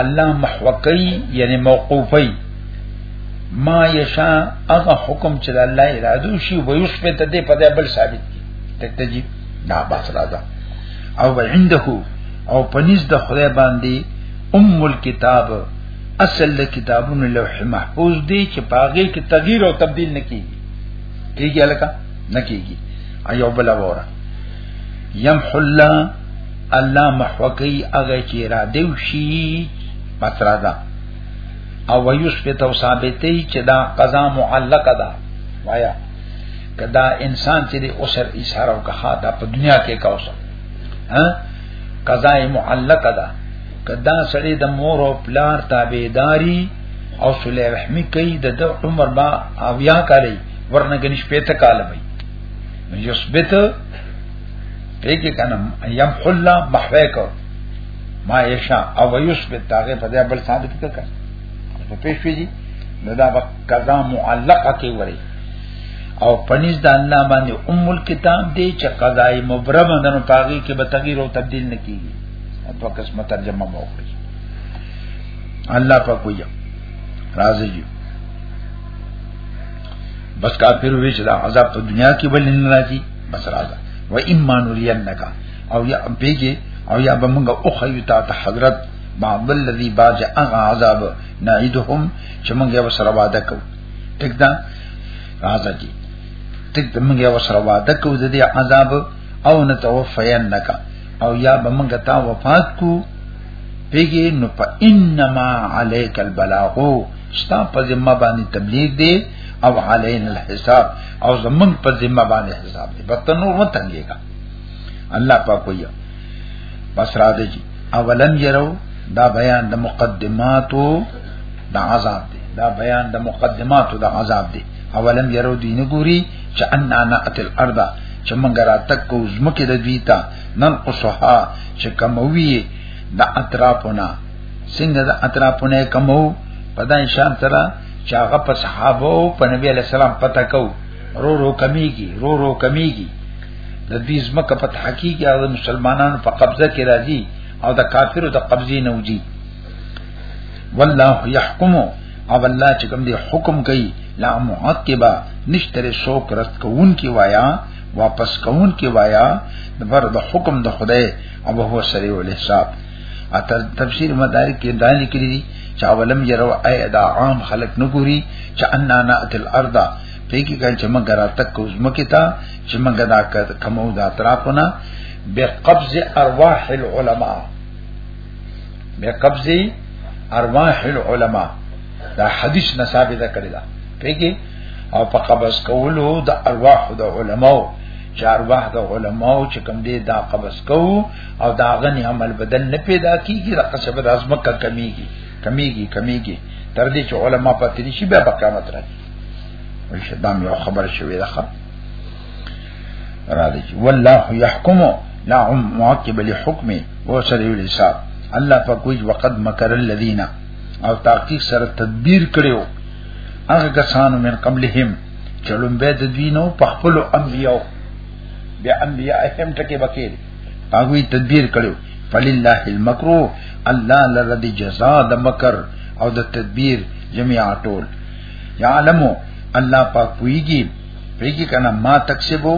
الله محوقی یعنی موقوفی ما یشا هغه حکم چې د الله اراده شي و یوس په تدې په دې بل ثابت کی ته تجیب دا باس راځه او عنده او پنځ د خدای باندې ام الكتاب اصل د کتابونو لوح محفوظ دی چې پاغه کې تغییر او تبديل نکېږي کېږي الکه نکېږي ایو بل وره يمحو الله الله محوکی هغه چې را دیو شي مطلب دا او ويثبت او ثابتې چې دا قضا معلقه ده وایا کدا انسان چې د اوسر اشاره او کها دا په دنیا کې کاوسه ها قضا معلقه ده کدا سړی د مور او پلار تابعداري او صلی رحمی کوي د د عمر با او یا کالی ورنه غنښ پېته کال وي یثبت پیږي کنه ایم حلا محوی کو ما یشا او یثبت هغه په دې بل ثابت کړه په پیش پیږي نو دا په قضا معلقه کې وری او پنځ د الله باندې ام الکتاب دی چې قضای مبرم دنو پاغي کې به تغییر او تبديل نه کیږي په قسمه ترجمه مو وکړي الله په کوی راضي یو بس کافر وی چې دا عذاب په دنیا کې بل نه راځي بس راځه و اما نرینک او یا بیگی او یا بمنګ او خیوتا ته حضرت بعض الذي باج اغا عذاب نعيدهم چې موږ یو سره وعده کو ټیک دا راځه جی ټیک دا موږ یو سره وعده کو د دې عذاب او نتوفینک او یا بمنګ تا وفات کو پیګې نو په انما علیک البلاغو ستا په ذمہ باندې تبلیغ دی او علین الحساب او زمون په ذمہ باندې حساب دی بس نور مت تنګیږي الله پاک وایي بس را دی اولم یرو دا بیان د مقدماتو د عذاب دی دا بیان د مقدماتو د عذاب دی اولم یرو دین ګوري چې ان انا اتل ارض چې مونږ را تک کو زمکه د دوی ته نن قصها چې کموي د اطرافنا څنګه د اطرافونه کمو په دا انشان سره چې هغه په صحابه او په نبی علی السلام پتا کو رو رو کمیږي رو رو کمیږي د دې زمکه په تحقیق او مسلمانانو په قبضه کې راځي او د کافرو د قبضې نه وځي والله يحكم او الله چې کوم دی حکم کوي لا معقبا نشتره شوک رد کوون کی وایا واپس کوون کی وایا د بر د حکم د خدای او هو سریع الحساب اته تفسیر مدارک کې دا لیکلي دي چې اولم یرو ای دا عام خلق نه ګوري چې ان نات الارض په کې کله چې موږ راتک کوز مکه تا چې موږ دا کمو دا اطرافونه بقبض ارواح العلماء بقبض ارواح العلماء دا حدیث نه ثابت کړی دا په کې او په قبض کولو د ارواح د علماو چې ارواح د علماو چې کوم دي دا قبض کوو او دا غنی عمل بدل نه پیدا کیږي دا قصب د ازمکه کمیږي کمیږي کمیږي تر دې چې علما پاتې نشي بیا په قیامت راځي وشه دا یو خبر شوی ده را دي والله يحكم لا عم معقب لحكمه وسري الحساب الله په کوئی وقت مکر الذين او تحقیق سره تدبیر کړو هغه کسانو من قبلهم چلون به د دینو په خپل انبیو بیا انبیاء هم ټکی بکیر هغه تدبیر کړو فلله المکرو الله لره دی جزاء د مکر او د تدبیر جميعا ټول یعلمو الله پاک پویږي پویږي کنه ما تکسبو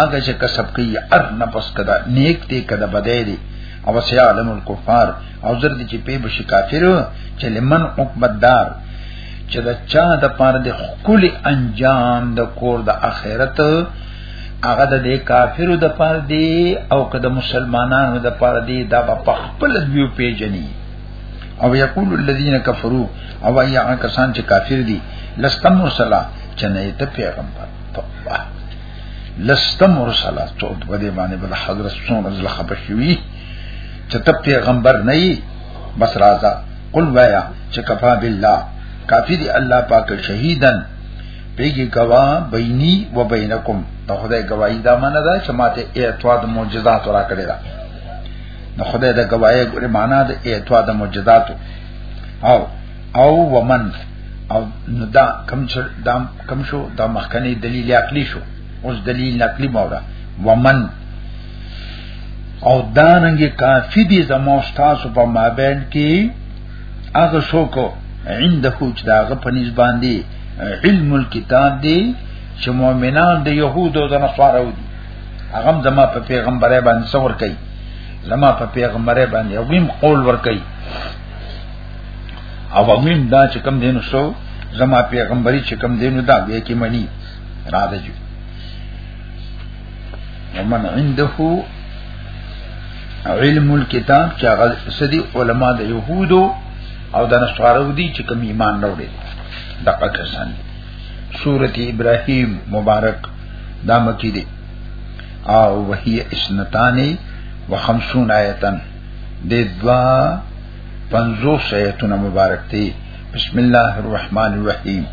هغه چې کسب کوي ار نه پس کدا نیک دی کدا بدای دی او سیعلم الکفار او زر دي چې په بشي کافر چې لمن عقبت دار چې دا چا د پاره د خپل انجام د کور د اخرت هغه د کافرو د پر دی او که د مسلمانانو د پر دی دا په خپل دیو پیجنی او یقول الذين كفروا او یا کسان چې کافر دي لستم مرسلا چې نه ته پیغمبر لستم مرسلا ته په دې باندې بل حضرت سون رضی الله خبر شوی چې ته پیغمبر نه یې بس راځه قل وایا چې کفا بالله کافی دی الله پاک شهیدن پیږي گوا بیني و بینکم نو خدای گواہی دا معنا ده چې ماته اعتوا د معجزات را کړی دا نو خدای دا گواہی ګره معنا ده اعتوا د معجزات او او ومن او نو دا کم شو دا کم شو دا مخکنی دلیل عقلی شو اوس دلیل نقلی مولا ومن او داننګ کافی دي زموږ تاسو په مابین کې هغه څوک عنده چې داغه په نس باندې علم الكتاب دی چې مؤمنان د يهودو د نصارو دي هغه زما په پیغمبره باندې څور کوي زما په پیغمبره باندې ویم قول ور کوي او ویم دا چې کم دینو شو زما پیغمبري چې کم دینو دا به کې مني راځي ومن عنده علم الكتاب چې هغه سدي علما د يهودو او د نصارو دي چې کوم ایمان نه وړي د پاکستان سورته ابراهيم مبارک دا مکی دي او وهي اسنتاني وخمسون آیتن د دوا پنځو آیتونه مبارک دي بسم الله الرحمن الرحیم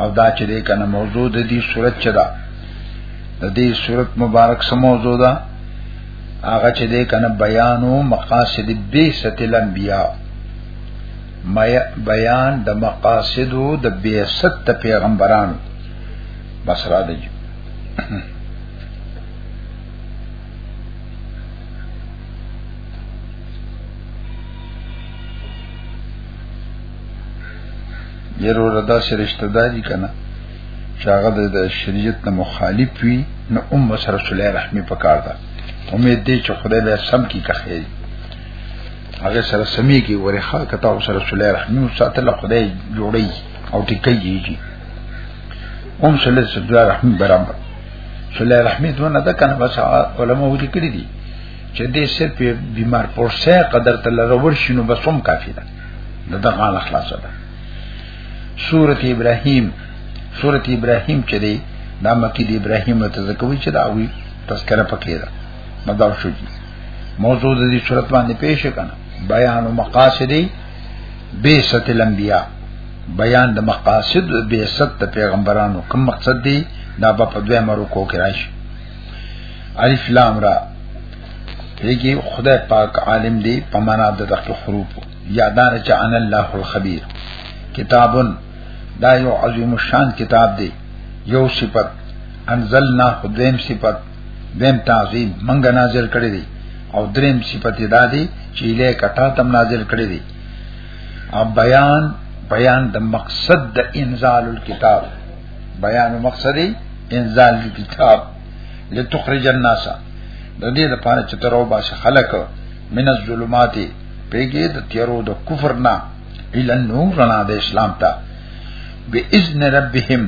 او دا چې کنه موضوع د دې صورت چدا د دې صورت مبارک سموزو ده هغه چې دې کنه بیانو مقاصد بیست الانبیاء بیان د مقاصدو د بیست پیغمبرانو بس را دی یرو ردا سرشتہ داری کنا چې هغه د شریعت نه مخالف وي نو ام سره صلی رحمی پکار ده امید دی چې خدای به سم کی که خیر هغه سره سمي کی ورخه کته او سره صلی رحمی او ساتله خدای جوړي او ټکیږي ام صلی الله رحمی برابر صلی رحمی دونه ده کنه بس علماء دي کړی دي چې دې صرف بیمار پورسه قدر تل رور شنو بسوم کافی ده دغه خلاصه ده سورت ابراهيم سورت ابراهيم چې دی دا مکی دی ابراهيم ته ځکوي چې دا وی تذکرہ پکې ده مدار شو دي موضوع د دې سورت باندې پیش کنا بیان او مقاصد بیست الانبیاء بیان د مقاصد بیست د پیغمبرانو کوم مقصد دی دا په دوه مرو کو کې راشي الف لام را یګي خدای پاک عالم دی په معنا د دغه حروف یادار چې ان الله الخبير کتابن دا یو عظیم الشان کتاب دی یو صفت انزلنا خدیم صفت دیم تعظیم منګه نازل کړی دی او دریم صفت دا دی چې له کتا تم نازل کړی دی او بیان بیان د مقصد د انزال الكتاب بیان مقصد انزال الكتاب لتخرج الناس د دې لپاره چې تر او باشه خلق من الظلمات پیګه د تیرو د کفر نه اله نور نه د اسلام ته باذن ربهم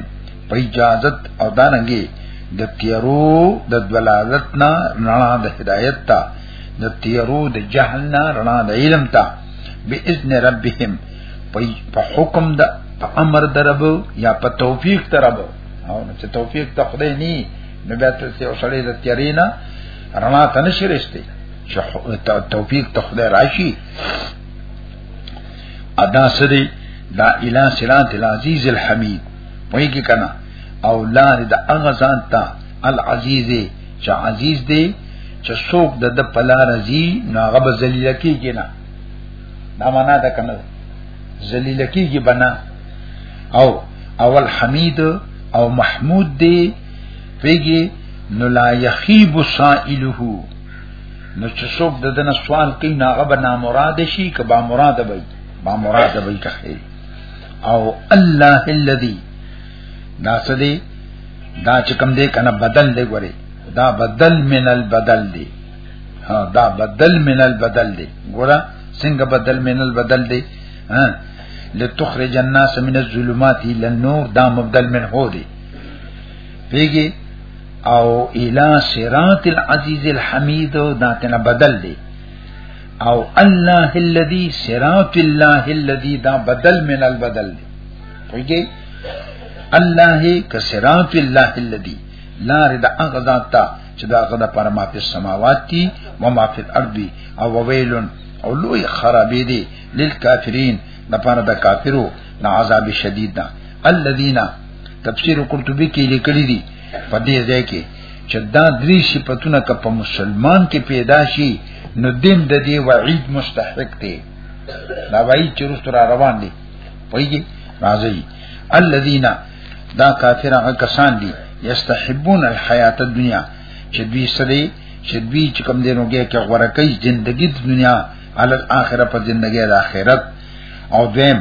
په اجازت او دانګي د تیرو د دلالت نه رڼا د هدایت ته د تیرو د جهل نه رڼا د علم ته باذن ربهم په حکم د امر درب یا په توفیق درب او چې توفیق ته خدای ني نو بیا ته چې اوسړې د تیرینا رڼا ته نشي رسته چې توفیق ته خدای راشي ادا سری دا اله صراط العزیز الحمید وایي کې کنه او لار د هغه ځان ته العزیز چې عزیز دی چې څوک د د پلار زی ناغه به ذلیل کیږي نه دا معنا ده کنه ذلیل کیږي بنا او اول حمید او محمود دی پیږي نو لا یخیب سائله نو چې څوک د دنه سوال کوي ناغه به نامراد شي که با مراد وي با مراد وي که او الله الذي دا څه دی دا چې کوم دی کنه بدل دی ګوري دا بدل من البدل دی ها دا بدل من البدل دی ګوره څنګه بدل من البدل دی ها لتخرج الناس من الظلمات الى النور دا مبدل من هو دی پیږي او الى صراط العزيز الحميد دا تنا بدل دی او الله الذي صراط الله الذي دا بدل من البدل دی پوهیږئ الله کسرات الله الذي لار د هغه ذات ته چې دا هغه د پر ما په سماوات دي و ما په الارض او ویلن او لوی خرابې دي للکافرین د پر د کافرو د عذاب شدید ده الذين تفسیر قرطبی کې لیکلي دي په دې ځای کې چې دا درې صفاتونه که په مسلمان کې پیدا شي نو دین د دې وعید مستحق دی دا وعید چې رسو را روان دي پوهیږي راځي الذين دا کافرانه کسان دي یستحبون الحیات الدنیا چې دوی سره چې دوی چې کوم دینوږي کې غوړه کوي ژوندۍ د دنیا علی الاخره په ژوندۍ د آخرت او دویم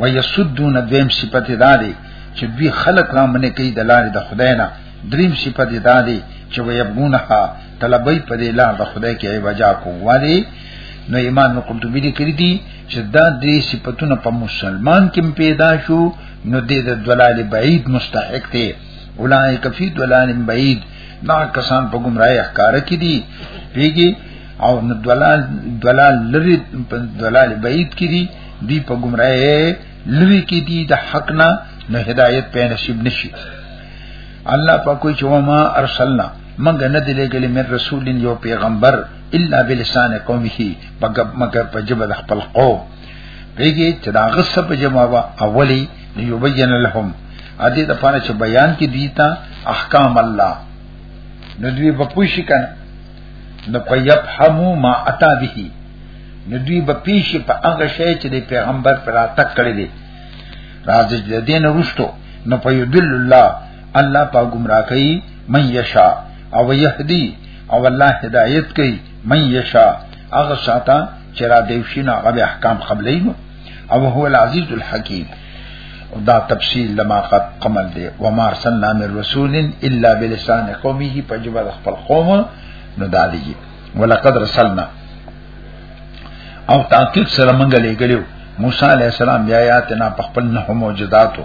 ويسدون دویم صفت دا دی چې دوی خلق را منې کوي د لارې د خدای نه دریم صفت دا دی چې ويبغونها طلبي په دې لار د خدای کې وجا کو وادي نو امام قرطبي دې کړی دي چې دا دې صفاتونه په مسلمان کې پیدا شو نو دې د دلال بعید مستحق دی اولائک فی دلال بعید دا کسان په گمراهی احکار کې دي پیږي او دلال دلال لری دلال بعید کې دي دی په گمراهی لوی کې دی د حق نه نه هدایت په نصیب نشي الله په کوئی چې ما ارسلنا مګ نه دی لګلې من رسول یو پیغمبر الا بلسان قومه مګر مګر په جبه د خپل قوم پیږي چې دا غصه په جما وا اولی یبین لهم ا دې د پاره چې بیان کې دیتا احکام الله نو دوی په پوښی کنه نو په یفهمو ما اتا به نو دوی به پیش په هغه شی چې د پیغمبر پر اتک کړی دی راځي د دین وروسته نو په یدل الله الله په گمراه کوي من یشا او یهدی او الله هدایت کوي من یشا هغه ساته چې را دیوشین هغه احکام قبلې نو او هو العزیز الحکیم دا تفصیل لما قد قمل دی وما ارسلنا من رسول الا بلسان قومه په جبل خپل قوم نو دا دی ولقد رسلنا او تحقیق سره مونږ لګلیو موسی علی السلام بیا یاتنا په خپل نه معجزاتو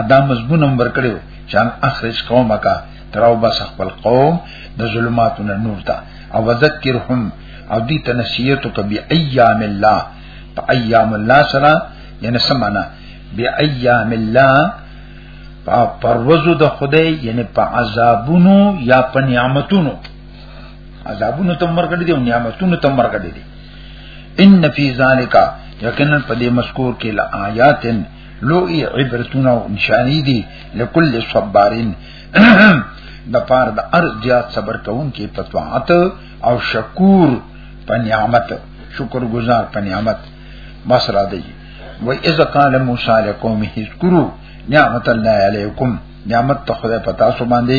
ادا مضمون هم ورکړو چان اخرج قومه کا تراو بس خپل قوم د ظلماتونو نور تا او ذکرهم او دې تنسیتو کبی ایام الله په ایام الله سره یعنی سمانا بی ایام الله په پروزو د خدای یعنی په عذابونو یا په نعمتونو عذابونو تم ورکړي دي او نعمتونو تم ورکړي دي ان فی ذالک یقینا په دې مذکور کې لا آیاتن لوی عبرتونه او نشانی دي لکل صبارین د پار د ار زیات صبر کون کې پتوات او شکور په نعمت شکر گزار په نعمت بس را دی و اذ قال موسی لقومه اذكروا نعمت الله علیکم نعمت ته خدای پتا سو باندې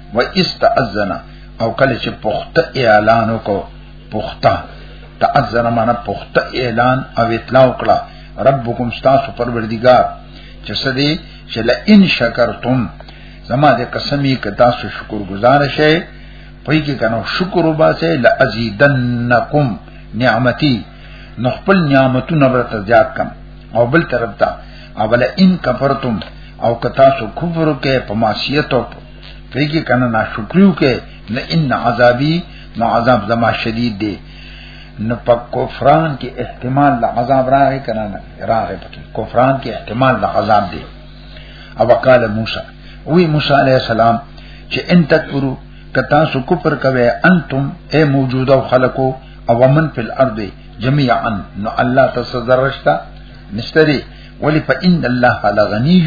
و استاذنا او کله چې پخته اعلان وکړو پخته تاذن معنا پخته اعلان او اطلاع وکړه ربکم تاسو پروردگار چې سدي چې لئن شکرتم زما دې قسمی ک تاسو شکر گزار شئ پای کې کنه شکر وباسه لازیدنکم نعمتي نو خپل نعمتونه برته زیات کم او بل طرف ته اول ان کفرتم او کتا سو کفر کې په معصیت او پیګه کنه نا شکریو کې نه ان عذابی نو عذاب زما شدید دی نو په کفران کې احتمال د عذاب راغی کنه نه راغی پکې کفران کې احتمال د عذاب دی او وقال موسی وی موسی علیہ السلام چې ان تکفرو کتا سو کفر کوي انتم اے موجوده خلقو او من فی الارض جميعا نو الله تصدرشتا نشتري ولی فإن الله لغنی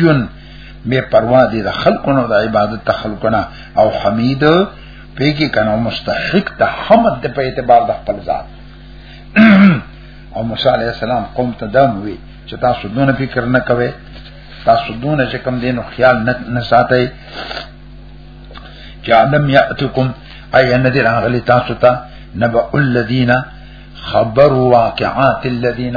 بے پروا دي د خلقونو د عبادت ته خلقونه او حمید پیګه کنه مستحق د حمد په اعتبار د خپل ذات او موسی علی السلام قوم ته دم وی چې تاسو دونه فکر نه کوئ تاسو دونه چې کم دینو خیال نه نه ساتئ چې علم یاتکم اي ان دې راغلي تاسو ته نبأ الذين خبروا واقعات الذين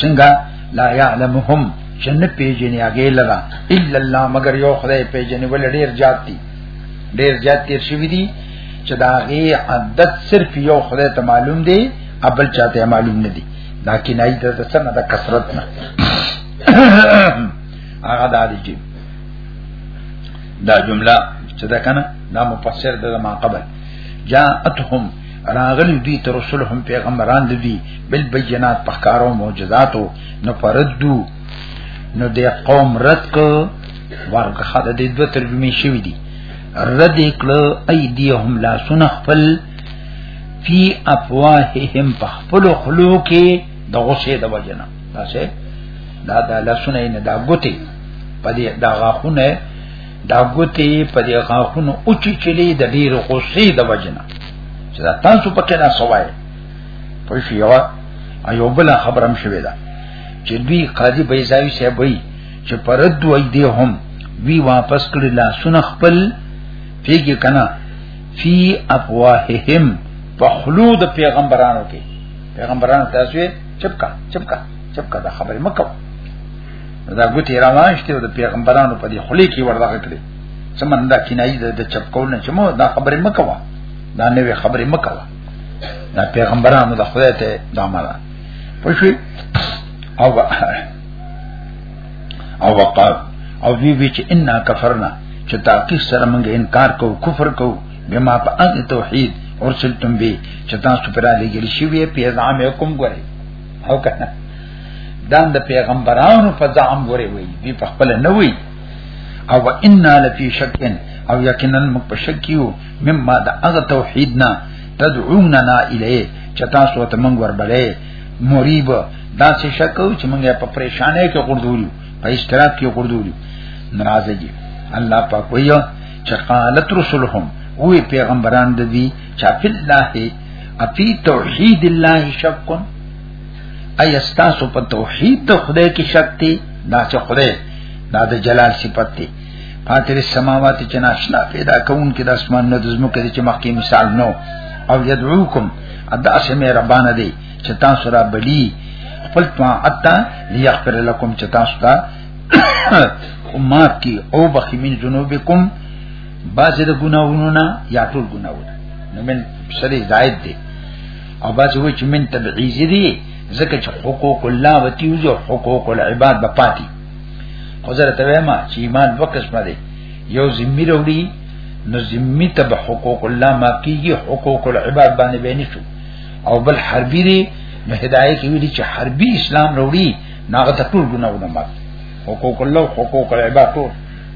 څنګه لا يعلمهم جن پیجنې هغه لرا الا الله مگر یو خدای پیجنې ول ډیر زیات دي ډیر زیات تیر شوی دي چې دا غي عدد صرف یو خدای ته معلوم دي ابل چاته معلوم نه دي دا کنایي د څه نه د کثرت نه هغه دا دي چې دا جمله چې دا کنه دا مفسر د ما قبل جاءتهم راغلی دی تر رسول هم پیغمبران دی بل بینات پخکارو معجزاتو نو پردو نو د قوم رد ک ورګه خدای د دوه ترجمه شوی دی رد کړه ایدیهم لا سن خپل فی افواههم پخپل خلو کې د غصې د وجنه دا څه دا د لاسونه نه دا ګوتی په دې دا غاخونه دا ګوتې په دې غاخونو اوچی چلی د ډیر غصې د وجنه چې دا تاسو پکې نه سوای په شی یو ایو بل خبرم شوې ده چې دوی قاضي بیزاوی صاحب وي چې پرد وای دی هم وی واپس کړی لا سن خپل پیګه کنا فی افواههم په خلود پیغمبرانو کې پیغمبرانو تاسو چپکا چپکا چپکا دا خبره مکو دا ګوتې راواشته او د پیغمبرانو په دې خلی کې ورغه کړې سمن دا کینای د چپ کول نه چې مو دا خبرې مکوا دا نوې خبرې مکوا دا پیغمبرانو د خدای ته دا مالا پښې او او وقال او وی وی چې انا کفرنا چې تاکي سره موږ انکار کو کفر کو بما په ان توحید ورسلتم به چې تاسو پر علی ګل شي وی پیغام حکم غوړي او کنه دا د پیغمبرانو په ځام غوري وي دی په خپل نه وي او ان لفی شکن او یقینا موږ په شک یو مما د هغه توحیدنا تدعوننا الیه چتا سو ته موږ وربلې مریب دا څه شک او چې موږ په پریشانه کې قردولیو په اشتراک کې قردولیو ناراضه دي الله پاک ویو چې قالت رسلهم وی پیغمبران د دې چې فی الله اپی توحید الله شک ایا تاسو په توحید د خدای کې شک دی دا چې خدای دا د جلال صفت دی فاتر السماوات چې ناشنا پیدا کون کې د اسمان نه د زمکه چې مخکې مثال نو او یدعوکم ادا سمې ربانه دی چې تاسو را بلی خپل طاعت ته لیغفر لكم چې تاسو ته امات کی او بخی من ذنوبکم باز د ګناوونو نه یا ټول ګناوونه نو من سره زائد دی او باز وی چې من تبعیض دی ځکه چې حقوق الله وتیوز او حقوق العباد به پاتې حضرت ویما چې ایمان دوه قسمه دی یو ذمہ وروړي نو ذمہ تب حقوق الله ما کیږي حقوق العباد باندې به نشو او بل حربي دی نو هدايه کې ویلي چې حربي اسلام وروړي ناغه ټول ګناونه مات حقوق الله حقوق العباد ټول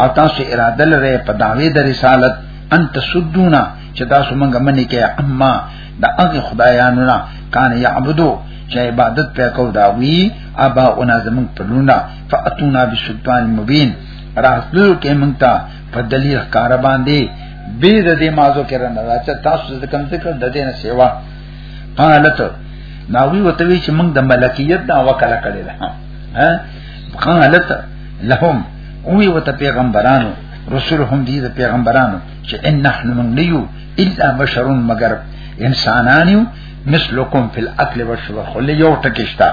او تاسو اراده لرئ په دعوی د رسالت ان تسدونا چې تاسو مونږ منی کې اما د هغه خدایانو نه کان یعبدو چې عبادت په کو دا وی ابا او نازمن پلونا فاتونا بسلطان مبین راتلو کې مونږ ته په دلیل کار باندې به د دې مازو کې رنه راځه تاسو د کم ذکر د دې نه سیوا قالت ناوی وتوی چې مونږ د ملکیت دا وکړه کړی ده ها قالت لهم وی وته پیغمبرانو رسول هم دي د پیغمبرانو چې ان نحن من نیو الا بشر مگر انسانانیو مثلکم فی الاکل والشرب خل یو ټکشتا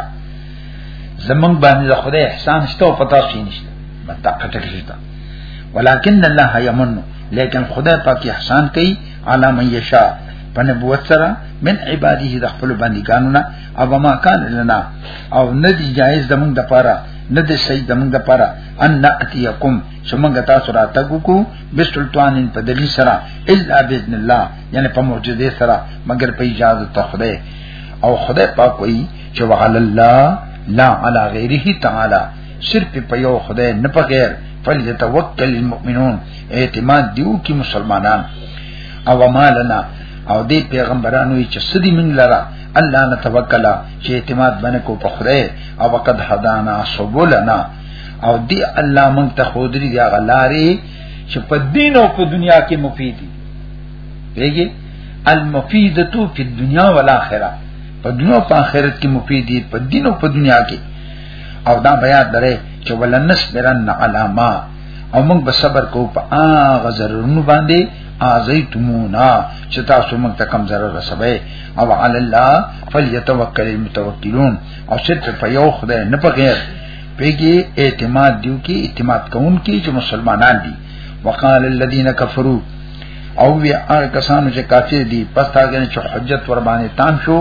زمون باندې د خدای احسان شته او پتا شي نشته متق ټکشتا ولکن الله یمن لیکن خدای پاک احسان کوي علی من یشاء په نبوت سره من عباده د خپل بندګانو نه او ما کان لنا او ندی جایز زمون د پاره نه دې صحیح د موږ لپاره ان ناتیکم چې موږ تاسو را تګو کو بسلطان په دلی سره الا باذن الله یعنی په معجزه سره مگر په اجازه ته خدای او خدای پاک وایي چې وعلى الله لا على غیره تعالی صرف په یو خدای نه په غیر فلیتوکل المؤمنون اعتماد دیو کی مسلمانان او مالنا او دې پیغمبرانو چې سدي من لرا الله نتوکلا چې اعتماد باندې کو په خدای او وقد هدانا سبولنا او دی الله مونږ ته خودري دی غلاري چې په دین او په دنیا کې مفید دي دیږي المفیدتو فی الدنیا والآخرہ په دنیا او په آخرت کې مفید دي په دین او په دنیا کې او دا بیا درې چې ولنس برن علامه او موږ به صبر کوو په هغه ضرورونو باندې ازیتمونا چې تاسو موږ ته کم ضرر رسوي او علی الله فلیتوکل المتوکلون او صرف په یو خدای نه په غیر پیږي اعتماد دیو کی اعتماد کوون کی چې مسلمانان دي وقال الذين كفروا او وی هغه کسانو چې کافر دي پس هغه چې حجت ور باندې تام شو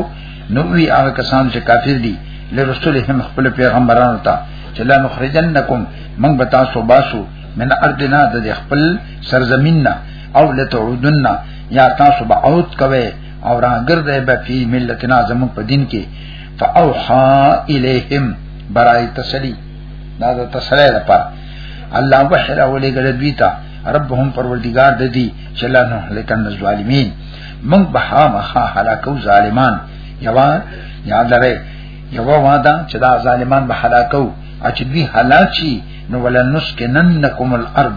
نو وی هغه کسانو چې کافر دي لرسولهم خپل پیغمبرانو ته چې لا نخرجنکم من بتا سو باسو من ارضنا د خپل سرزمیننا او لتعودنا یا تاسو به عود کوئ او را ګرځي به په ملتنا زمون په دین کې فاوحا الیهم برای تسلی دا د تسلی لپاره الله وحلا ولې ګل دوی ته ربهم پروردگار د دې چې لا نه لکن ظالمین من بها مخا هلاکو ظالمان یوا یاد لري یوا وادا چې دا ظالمان به هلاکو اچ دوی هلاک شي نو ولنسکننکم الارض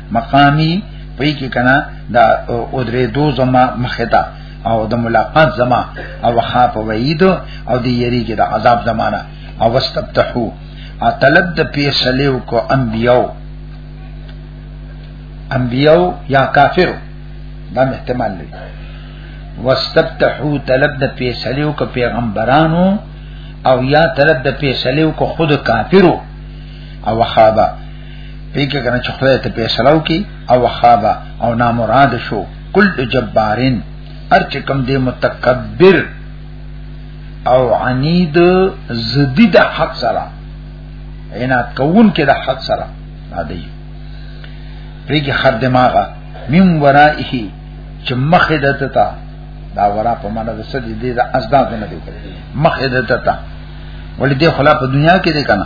مقامی پای کې کنا دا او درې دو زما مختا او د ملاقات زما او خاف وعید او د یری کې د عذاب زمانہ او واستفتحو ا طلب د پیسلیو کو انبیو انبیو یا کافر دا احتمال لري واستفتحو طلب د پیسلیو کو پیغمبرانو او یا طلب د پیسلیو کو خود کافرو او خابه پیګه کنه چې خدای ته فیصله وکي او خابا او نامراد شو کل جبارین ارچ کم دې متکبر او عنید زدید حق سره عنایت کوون کې د حق سره عادی پیګه خر دماغه من ورائه چې مخه دته تا دا ورا په معنا د سدي دې د ازداد نه دی مخه دته تا ولې دې خلا په دنیا کې دې کنه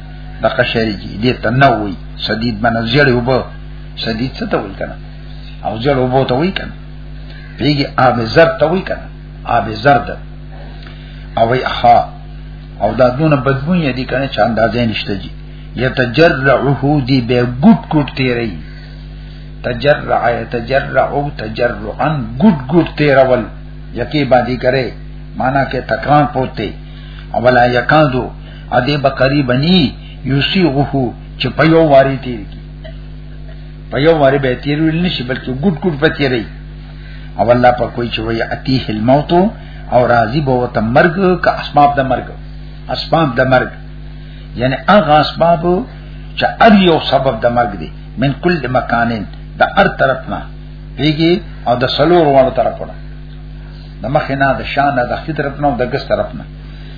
د قشری کی دې ته نه وای شدید باندې جړې وبو شدید څه ته وای کنه او جړ وبو ته وای کنه پیږي آب زر ته وای کنه آب زرد او وای اخا او دا دونه بدبون یې دي کنه چې اندازې نشته جی یتجرعه دی به ګډ ګډ تیری تجرع یتجرع تجرعا ګډ ګډ تیرول یکی باندې کرے مانا کې تکران پوتے اولا یکاندو ا دې بقری بنی یوسیغه چې په یو واری تیر کی په یو واری به تیر ویل نشي بلکې ګډ ګډ په تیرې او الله په کوئی چې وای اتیه الموت او راضی به وته مرګ کا اسباب د مرګ اسباب د مرګ یعنی هغه اسباب چې ار یو سبب د مرګ دی من کل مکانین د ار طرفنا پیږي او د سلور وړو طرفنا د مخینه د شان د خې طرفنا او د ګس طرفنا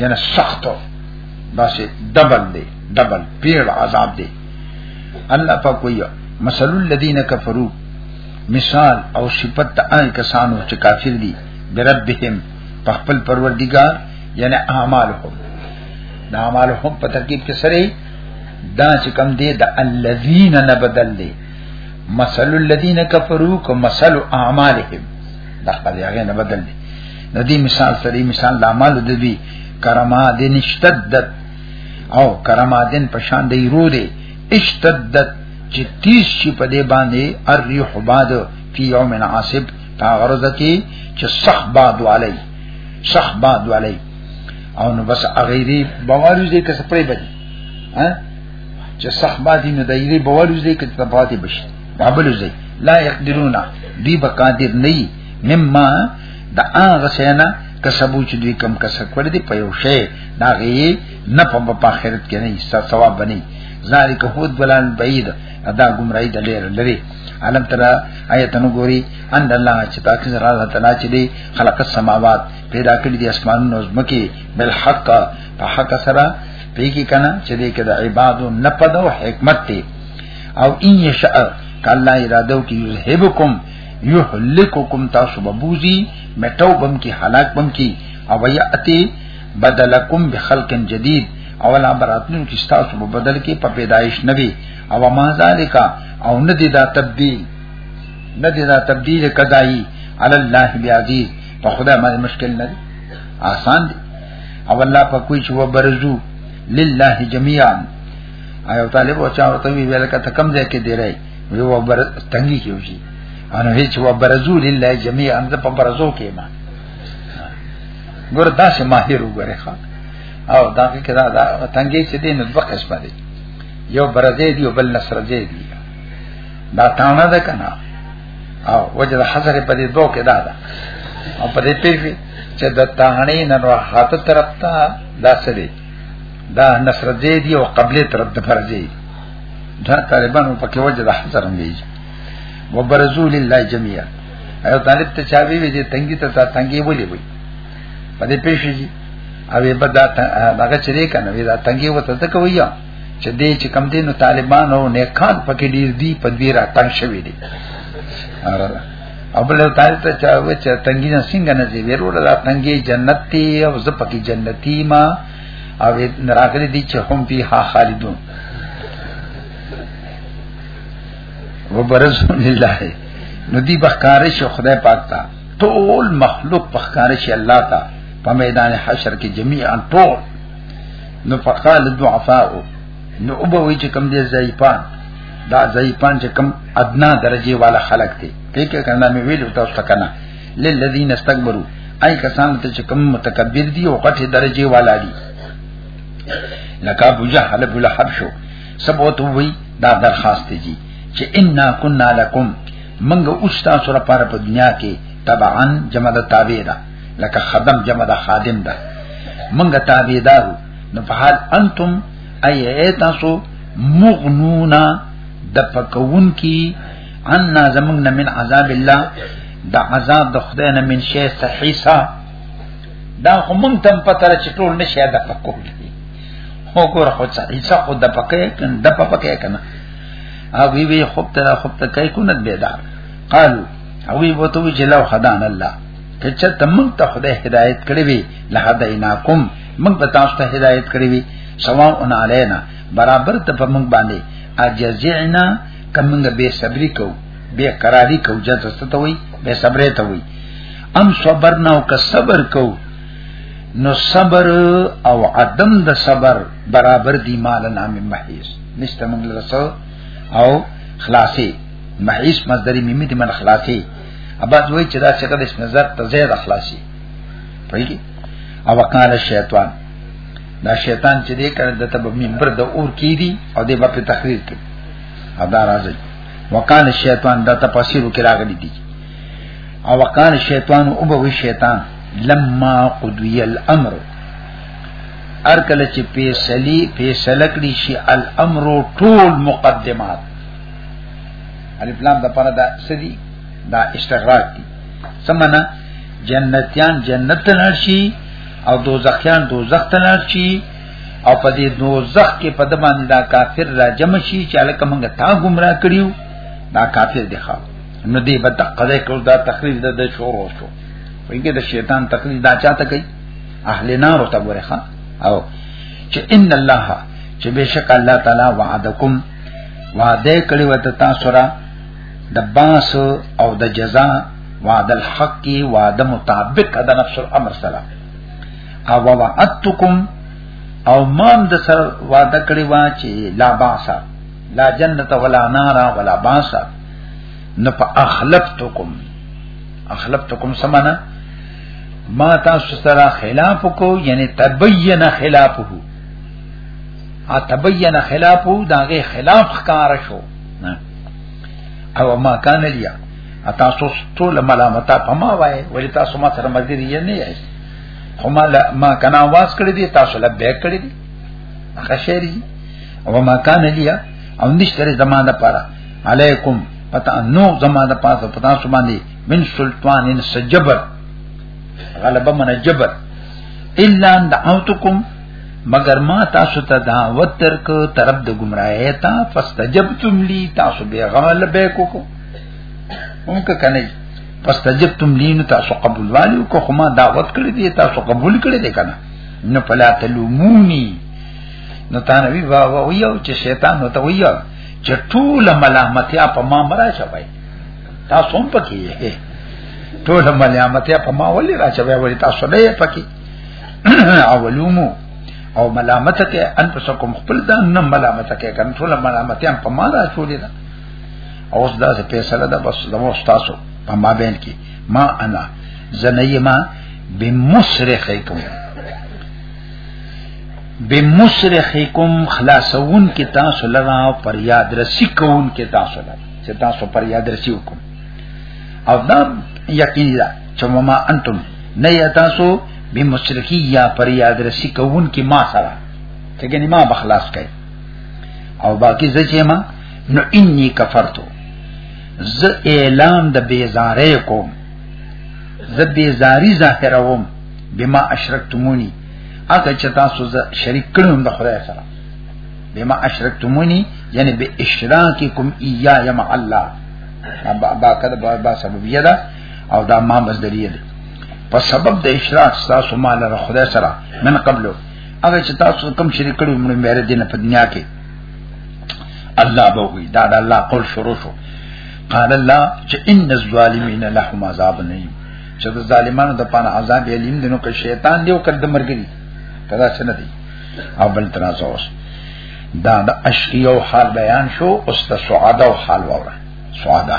یعنی سخت داسې دبل دی دبل پیر عذاب دی الله پاک وی مثل الذين كفروا مثال او صفت ان کسانو چې کافر دي بربهم په خپل پروردگار یعنی اعمالهم دا اعمالهم په ترکیب کې سره دا چې کم دي د الذين نه بدل دي مثل الذين كفروا كمثل اعمالهم دا خپل هغه نه بدل دي د دې مثال سره مثال د اعمال د دوی کرما دین اشتدت او کرما دین په شان دی رو دی اشتدت چې تیز شي په دې باندې الريح باد فی یوم عاصب تا غرض کی چې صح باد علی صح باد علی او نو بس اغیری بوارو دې کس پرې بدی ها چې صح باد دې نه دی بوارو دې کس په پاتې بشي دابل دې لا یقدرون دی بقادر نه مما دا هغه سینا کسبو چې دوی کم کسب کړی دی په یو شی دا غي نه په په آخرت کې نه حصہ ثواب بني ذالک هو دلال بعید ادا گمراهی د لري لري علم ترا آیت نو ګوري ان الله چې تاسو زرا الله تعالی چې دی خلق السماوات پیدا کړی دي اسمانونو زمکي بل حق په حق سره پیږي کنه چې دې کې د عبادو نه پدو حکمت دی او ان یشاء کله اراده کوي یذهبکم یهلککم تاسو ببوزی مټو بم کی هلاک بم کی او یاتی بدلکم بخلق جدید اولا براتنو کی تاسو په بدل کې په پیدایش نوي او ما ذالک او ندی دا تبدیل ندی دا تبدیل کدای علی الله بیاذی په خدای باندې مشکل نه آسان دی او الله په کوئی چې وبرزو لله جميعا ایو طالب او چا ورته ویل کته کم ځای کې دی راي وی و بر تنګي کې وشي انو هیڅ و برزو لله جميعا د په برزو کې ما ګور دا سه ماهر وګره ښا او دا کې دا دا تنګي چې دین د وقت اسمه دي یو برزې دی او بل نصر دې دی دا تاونه ده کنه او وجه د حذر په دې دوه کې دا ده او په دې پیږي چې د تاهنې نه نو حاته طرف ته دا سړي دا نصر دې دی او قبله طرف ته فرض دی دا طالبان په کې وجه د حضر دی وبرزو لله جميعا ایو طالب ته چا وی وی تنګي ته تا تنګي ولي وي په دې پېښې دي او به دا هغه چرې کنه وی دا تنګي وته ته کوي یا چې دې چې کم دینو طالبان او نیکان پکې ډیر دي په دې را تنګ شوی دي او بل تعالی ته چا و چې تنګي نه څنګه نه دی ورور دا تنګي جنت دی او زه پکې جنتی ما او راغلي دي چې هم به ها خالدون وبرزون لله نو دی بخکارش خدای پاک تا ټول مخلوق بخکارش الله تا په میدان حشر کې جميعا ټول نو فقال الضعفاء نو وبوي چې کم دي ضعیفان دا ضعیفان چې کم ادنا درجه والا خلق دي ٹھیک ہے کنه مې ویلو تاسو ته کنه للذین استكبروا اي کسان ته چې کوم متکبر دي او غټه درجه والا دي لکه ابو جهل ابو لهب شو سبوت وی دا درخواست دي چې ان كنا لكم منګ اوستا سره پاره په دنیا کې تبعا جمع د تابع ده لکه خدم جمع د خادم ده منګ تابع ده نو په حال انتم اي تاسو مغنونا د پکون کی عنا زمون من عذاب الله دا عذاب د خدای نه من شي صحیحا دا خو مونږ تم پته را چې ټول نشه ده پکو هو ګور خو څه ایسا خو د پکې کن د پکې کنه او وی وی خو ته خو ته کای کو نه بیدار قالو او وی وته وی جلو خدان الله ته چې تم ته خدای هدایت کړی وی لهدیناکم مونږ په تاسو ته هدایت کړی وی سواء علینا برابر ته په مونږ باندې اجزعنا کمنګ به صبرې کو به قراری کو جزا ته وای به صبرې ته وای ام صبرنا او که صبر کو نو صبر او عدم د صبر برابر دی مال نام محیس نشته موږ لرسو او خلاصي محیس مصدری میمی دی من خلاصي اباد وای چې دا څنګه د نظر ته زیات خلاصي پېږي او وکاله شیطان دا شیطان چې دې کړ د تب منبر د اور کې دي او دې په تخریر کې ادا راځي وکال شیطان دا تفسیر کې راغلي دي او وکال شیطان او به شیطان لما قضی الامر ار کله چې پیسلی پیسل کړي شي الامر ټول مقدمات الف لام د پاره دا سدي دا استغراق دي سمنا جنتیان جنت نرشي او دوزخیان دوزخ ته لار شي او په دې دوزخ کې په د باندې دا کافر را جمع شي چې الکه موږ تا گمراه کړیو دا کافر دی ښا نو دې به تقدې کول دا تخریج د شروع شو ویګه د شیطان تخریج دا چاته کوي اهل نار ته ورخه او چې ان الله چې بشک الله تعالی وعدکم وعده کړی وته تاسو را د باس او د جزا وعده الحق وعده مطابق د نفس الامر سره او وعدتکم او مام د سر وعده کړی وا چې لا باسا لا جنت ولا نار ولا باسا نو په اخلفتکم اخلفتکم سمانا ما تاسو سره خلاف کو یعنی تبین خلافه ا تبین خلافه داغه خلاف خکار شو نه او ما کان لیا تاسو ټول ملامت په ما وای ولی تاسو ما سره مزری یې نه یې خو ما ما کنا واس کړی دی تاسو له بیک کړی دی خشری او ما کان لیا او نشتره زمانه پارا علیکم پتا نو زمانه پاسه پتا سو باندې من سلطان سجبر غلبه من جبر الا ان دعوتکم مگر ما تاسو ته دعوت درک طرف د گمراهی ته فاستجبتم لی تاسو به غمل به کو کو اونکه کنه فاستجبتم لی نو تاسو قبول والیو کو خو ما دعوت کړی دی تاسو قبول کړی دی کنه نو فلا تلومونی نو تا نبی وا وا ویو چې شیطان نو ته ویو چې ټول ملامتیا په ما مرا شوی تاسو هم پکې ټول ملامتیا په ما ولې را شوی ولې تاسو نه پکې اولومو او ملامت کې ان پس کوم خپل دا نه ملامت کې کن ټول ملامت هم په ما را چولې ده او اوس دا څه فیصله ده بس زمو تاسو په ما بین کې ما انا زنیما بمسرخکم بمسرخکم خلاصون کې تاسو لرا پر یاد رسی کون کې تاسو لرا چې تاسو پر یاد رسی وکم او دا یقین ده چې ما انتم نه یا تاسو به مشرکی یا پر یاد رسی کوون کې ما سره ته ګنې ما بخلاص کړي او باقی زچې ما نو انی کفرتو ز اعلان د بیزاره کوم ز بیزاری ظاهروم بما اشرکتمونی اګه چې تاسو ز شریک کړم د خدای سره بما اشرکتمونی یعنی به اشراککم ایایا مع الله با کده با سبب یدا او دا ما مصدریه ده په سبب د اشراق تاسو مال را خدای سره من قبل هغه چې تاسو کوم شریک کړو موږ مې را دینه په دنیا کې الله به وي دا د الله قول شروع شو قال الله چې ان الظالمین لهم عذاب نیم چې د ظالمانو د پانه عذاب الیم دنو کې شیطان دی او کړه مرګري کدا څه نه دی او بل تنازع اوس دا د اشقیو حال بیان شو اوس د سعاده او حال وره سعاده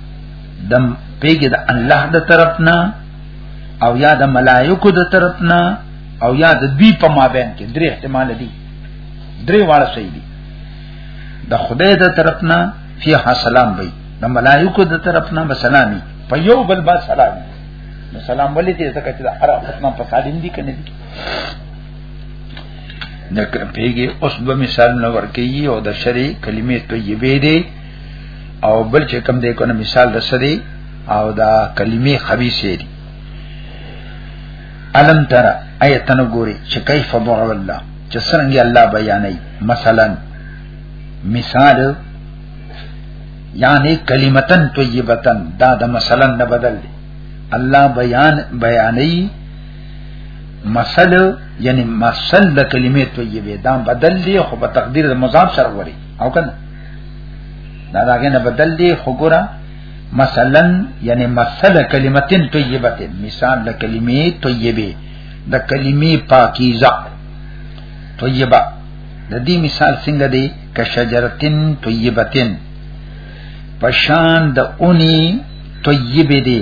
دم پیګه د الله د طرفنا او یا د ملائکو د طرفنا او یا د دوی په مابین کې درې احتمال دي درې واړه صحیح دي د خدای د طرفنا فیها سلام وي د ملائکو د طرفنا بسلامي په یو بل با سلام نو سلام ولې دې ځکه چې د هر خپل په سالم دي کنه دي نه پیګه اوس به مثال نور کوي او د شری کلمې طیبه دي او بل چې کم دی کنه مثال د سدي او دا کلمې خبيثه دي الم تر ایتن ګوري چې کیف ضرب الله چې څنګه الله بیانې مثلا مثال یعنی کلمتن طیبتن دا د مثلا نه بدل دی الله بیان بیانې مثل یعنی مثل د کلمې طیبه دا بدل دی خو په تقدیر د مضاف سره وري او کنه دا داګه نه بدل دی خو ګره مثلا یعنی مثل کلمتین طیبه مثال د کلمې طیبه د کلمې پاکیزه طیبه د دې مثال څنګه دی ک شجرتین طیبتین پشان د اونی طیبه دی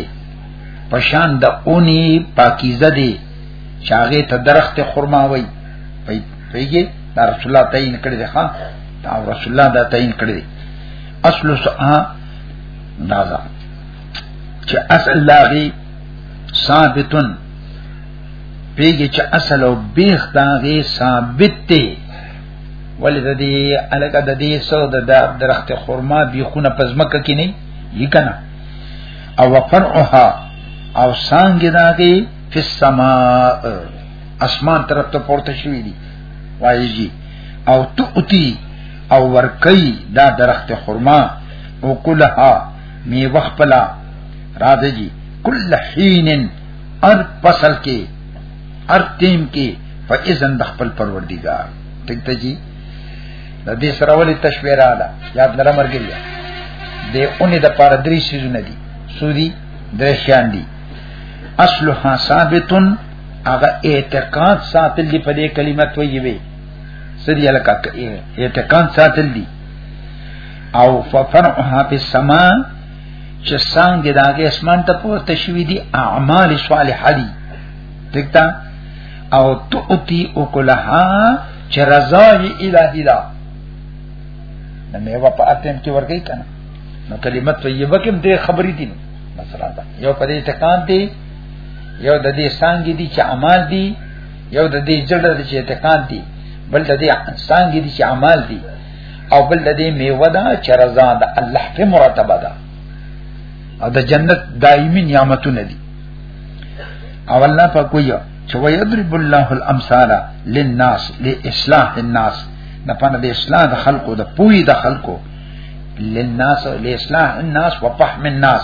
پشان د اونی پاکیزه دی چاغه ته درخت خرما وای پیږي دا رسول الله تعین کړی دی ښا دا رسول الله دا تعین کړی دی اصل سعا دازا چې اصل لاغي ثابتن پیږي چې اصل او بیخ داغي ثابت دی ولې د دې الګه د دې سو د درخت خرما بیخونه پزمکه کې نه یی کنه او فرعها او سانګ داغي فی السماء اسمان طرف ته پورته شوی دی وایي او تؤتی او ورکی دا درخت خرما او کلها می وخپلا راځي کل حین ار فصل کې ار تیم کې فاذن د خپل پروردگار ټیک ته جی د دې سره ولې تشبیه را ده یاد لره مرګري د اونې د پاره درې سيزونه دي سودي درشان دي اصلها ثابتن هغه اعتقاد ساتل دی په دې کلمه طیبه سری الکا اعتقاد ساتل دی او ففرعها فی السما چې څنګه داګه اسمان ته پورته شوی دی اعمال صالحه دی دکتا او تؤتی اکلها چې رضای الہی دا نو میوه په اتم کې ورګی کنه نو کلمه طیبه کې دې خبرې دي مثلا یو پرې ټکان دی یو د دې څنګه دي چې اعمال دي یو د دې جړه د چې اعتقاد دي بل د دې څنګه دي چې اعمال دي او بل د دې میوه ده چې رضا ده الله په مرتبه ده او د جنت دایمي نعمتونه دي او الله په کوی چې ويضرب الله الامثال للناس لاصلاح الناس نه پنه د اصلاح د خلقو د پوی د خلقو للناس لاصلاح الناس وفهم الناس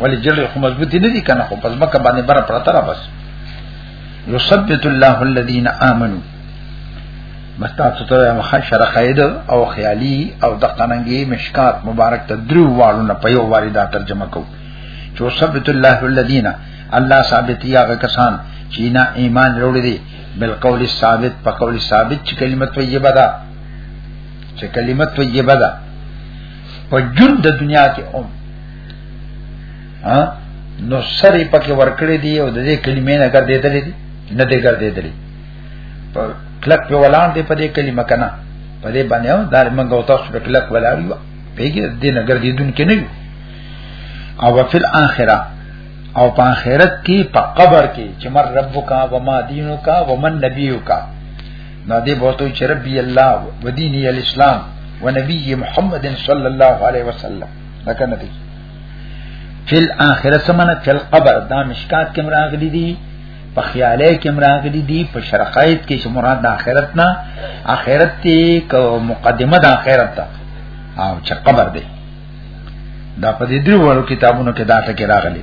ولی جلې خو مضبوطی نه دي کنه خو پس مکه باندې بره پرته را بس یثبت الله الذين امنوا مستا ته مخ شرقید او خیالی او د قننګي مشکات مبارک ته درو والو نه په یو واری دا ترجمه کو چې یثبت الله الذين الله ثابت یا کسان چې نه ایمان وروړي دي بالقول الثابت په قول ثابت چې کلمت طیبه ده چې کلمت طیبه ده په جون د دنیا کې هم ها نو سره پکې ورکړې دي او د دې کلمې نه کړې دي نه دې کړې دي په کلک په ولان دې په دې کلمه کنه په دې باندې او دار منګه او تاسو په کلک ولان یو پیګه دې نه ګرځې دن کې نه یو او فل اخره او په اخرت کې په قبر کې چې مر ربک و ما دینک و من نبیک دا دې بوته چې ربي الله و ديني الاسلام و نبي محمد صلى الله عليه وسلم دا کنه دي فل اخره سمنه فل قبر دا مشکات کې مراغلي دي په خیاله کې مراغلي دي په شرقایت کې چې مراد د اخرت نه اخرت ته کو مقدمه د اخرت ته او چې قبر دی دا په دې درو کتابونو کې دا ټکی راغلی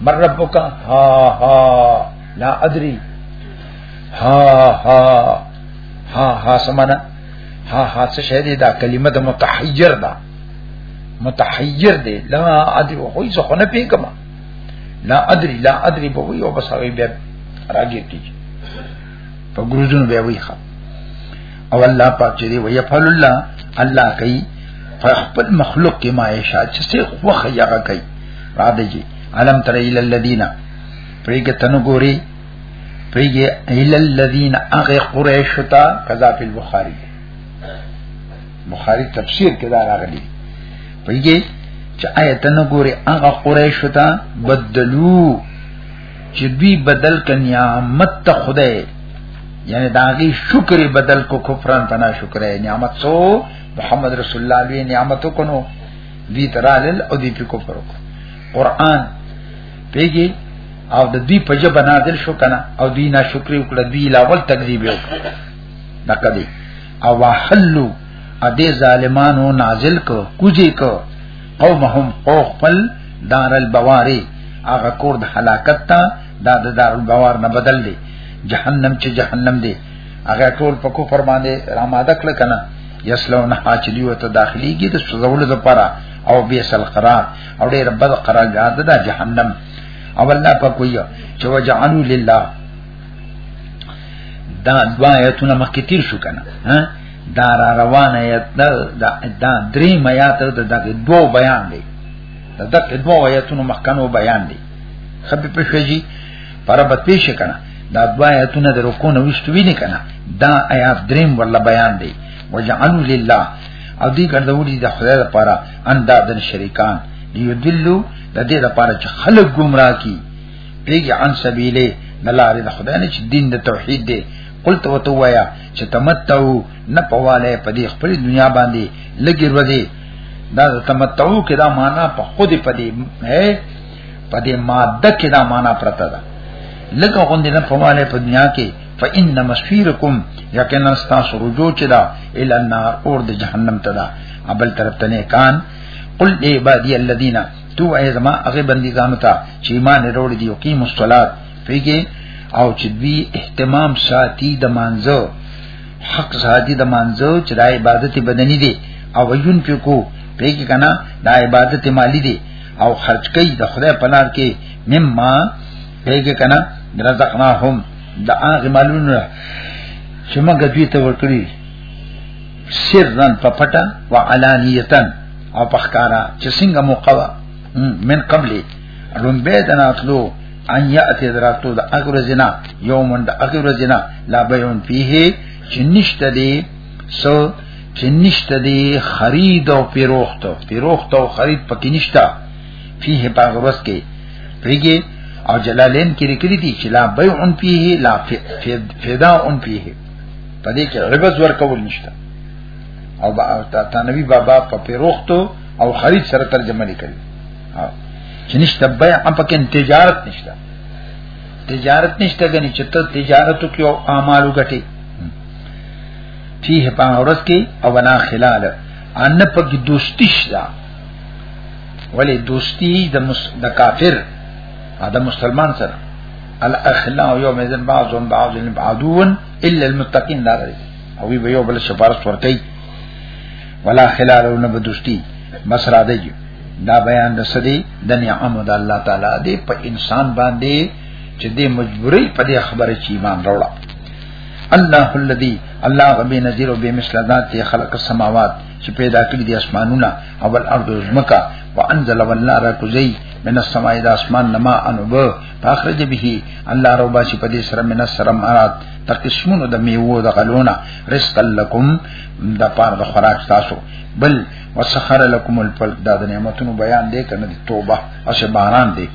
من ربک ها ها لا ادري ها ها ها ها سمانا ها ها څه شی دی دا کلمه د متحیر ده متحیر دی لا ادري خو یې خو نه پیګم لا ادري لا ادري به وي او بس هغه بیا راګیر کیږي په ګروزونو به وي ښه او الله پاک چې دی وي فعل الله الله کوي په خپل مخلوق کې ما یشا چې څه خوخه یغه کوي را دیږي علم تر الى الذين پریګه تنو ګوري پریګه الى الذين اغه قريش تا قضا په البخاري بخاری تفسیر کې دا راغلي پریګه چې آیتنو ګوري اغه قريش تا بدلو چې دوی بدل ک نعمت ته خدای یعنی داغي شکر بدل کو کفران تنا شکر نعمت سو محمد رسول الله علیه نعمتو کنو دی ترالل او دی په کفر وکړو قران پیږي او د دې په جبه نازل شو کنه او دې نه شکر وکړه دې لاول تکذیب وکړه دغه دې او وحلو ا دې ظالمانو نازل کو کوجی کو قومهم او خپل دار البواری هغه کور د هلاکت ته دا د دار البوار نه بدل دی جهنم چې جهنم دی هغه ټول په کو پر باندې راماده کړ کنه یسلون حاجلی وته داخليږي د سوزولو لپاره او بیس القرار او ډېر بد قرار ګاد ده جهنم او الله په کوی چې وجعلوا لله دا دعایتونه مخکې تیر شو کنه ها دا را روانه یا دا دا درې میا ته د دغه دوه بیان دی د دغه دوه آیاتونو مخکنو بیان دی خبي په شوی پر به پیش کنه دا دوه آیاتونه د رکو نه وشت ویني کنه دا آیات دریم ولا بیان دی وجعلوا لله او دې ګرځولې د خدای لپاره اندادن شریکان یدلو د دې لپاره چې خلک گمراه کی پیږي عن سبیله د لارې د خدای نه چې دین د توحید دی قلت وتوایا چې تمتعو نه پواله په دې خپل دنیا باندې لګي ورځي دا تمتعو کې دا معنا په خود په دې ہے په دې ماده کې دا معنا پرته ده لکه غوندې نه پواله په دنیا کې فإن مسفيركم یقینا تاسو رجوع چې دا ال النار اور د جهنم ته دا ابل طرف ته نه کان قل عبادی الذين تو ای زما هغه بندګانو ته چې ایمان وروړي دي او قیم الصلات پیږي او چې دوی اهتمام ساتي د مانزو حق ساتي د مانزو چې د عبادت بدني دي او وجون په کو پیږي کنه د عبادت مالی دي او خرج کوي د خدای په لار کې مما پیږي کنه رزقناهم د هغه مالونو چې موږ دوی ته ورکړي سرن په پټه وعلانیتن او پخکارا چې څنګه موقوا من قبل لومبه د ناتلو ان یاتی دراتو د اخر زنا یومن د اخر زنا لا بیون فيه چې نشته دی سو چې نشته دی خرید او پیروخت پیروخت او خرید پکې نشته فيه باغ ورس کې پیګي او جلالین کې لیکلي دي چې لا بیعن فيه لا فدا ان فيه پدې کې عبادت ورکول نشته او با تا نبی بابا په پیروختو او خرید سره ترجمه لیکلي چې نشته بيع پکې تجارت نشته تجارت نشته غني چې ته تجارت کې او اعمال وګټي فيه په اورس کې او بنا خلال ان پکې دوستی شته ولی دوستی د مس... د کافر د مسلمان سره الاخلاء یوم اذن بعضهم بعض عدو الا المتقین دار او وی یو بل شفارس ورکی ولا خلال نو بدوستی مسرا دی دا بیان د سدي د نعمت د الله تعالی دی په انسان باندې چې دې مجبورې په دې خبره چې ایمان راوړه الله الذي الله غبي نذير او بمثل ذات خلق السماوات چې پیدا کړی دي اسمانونه او الارض زمکا وانزل والله را کوزي من السماء د اسمان نما انوب فاخرج به الله ربا چې په دې سره من السرم ارات تقسمونو د میوو د غلونه رزق لکم د پاره د خوراک تاسو بل وسخر لكم الفلك دا د نعمتونو بیان دی کنه دی توبه اسه باران دی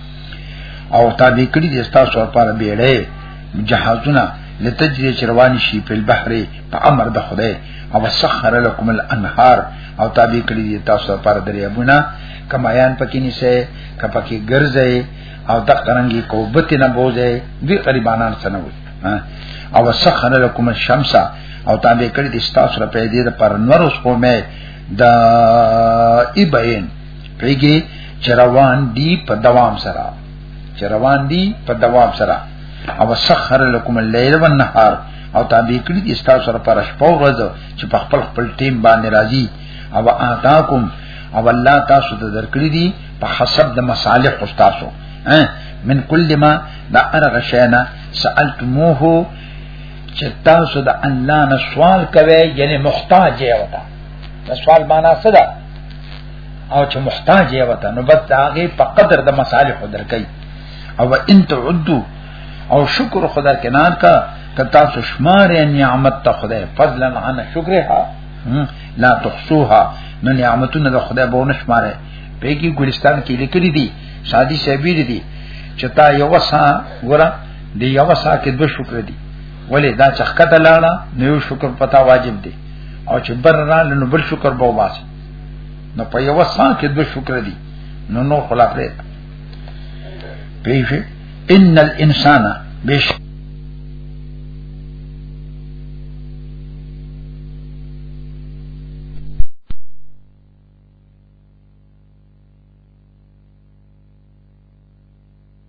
او تابع کړی دي تاسو لپاره بیړې جهازونه لتجری چروان شي په البحر په امر د خدای او سخر لكم الانهار او تابع کړی دي تاسو لپاره دریابونه کمایان پکې نشي کپکې ګرځي او د قرنګي کوبت نه بوځي دی غریبانان سنوي او سخر لكم الشمس او تابع کړی دي تاسو لپاره دې پر نور اوس په دا ایبین پیږي چروان دی په دوام سره چروان دی په دوام سره او سخر لكم الليل والنهار او تابع کړی دي تاسو سره پر شپه او ورځ چې په خپل خپل ټیم باندې راځي او آتاکم او الله تاسو ته درکړي دي په حسب د مصالح تاسو من کل ما دا ارغ شینا سألتموه چې تاسو د الله نه سوال کوي یعنی محتاج یې وتا د سوال معنا څه ده او چې محتاج یې وتا نو بس هغه په قدر د مصالح درکې او ان تعدو او شکر خدا کې نار کا کتا سو شمار نعمت ته خدای فضلا عن شکرها لا تحصوها نو نعمتونه د خدای به نشماره پیګي ګلستان کې لیکلي دي شادي شبیر دي چتا یو وسا ګره دی یو سا کې دو شکر دی ولی دا چخکت لاړه نو شکر پتا واجب دی او چې بر را نو بل شکر به واسه نو په یو سا کې دو شکر دی نو نو خلا پرې پیش ان الانسان بیش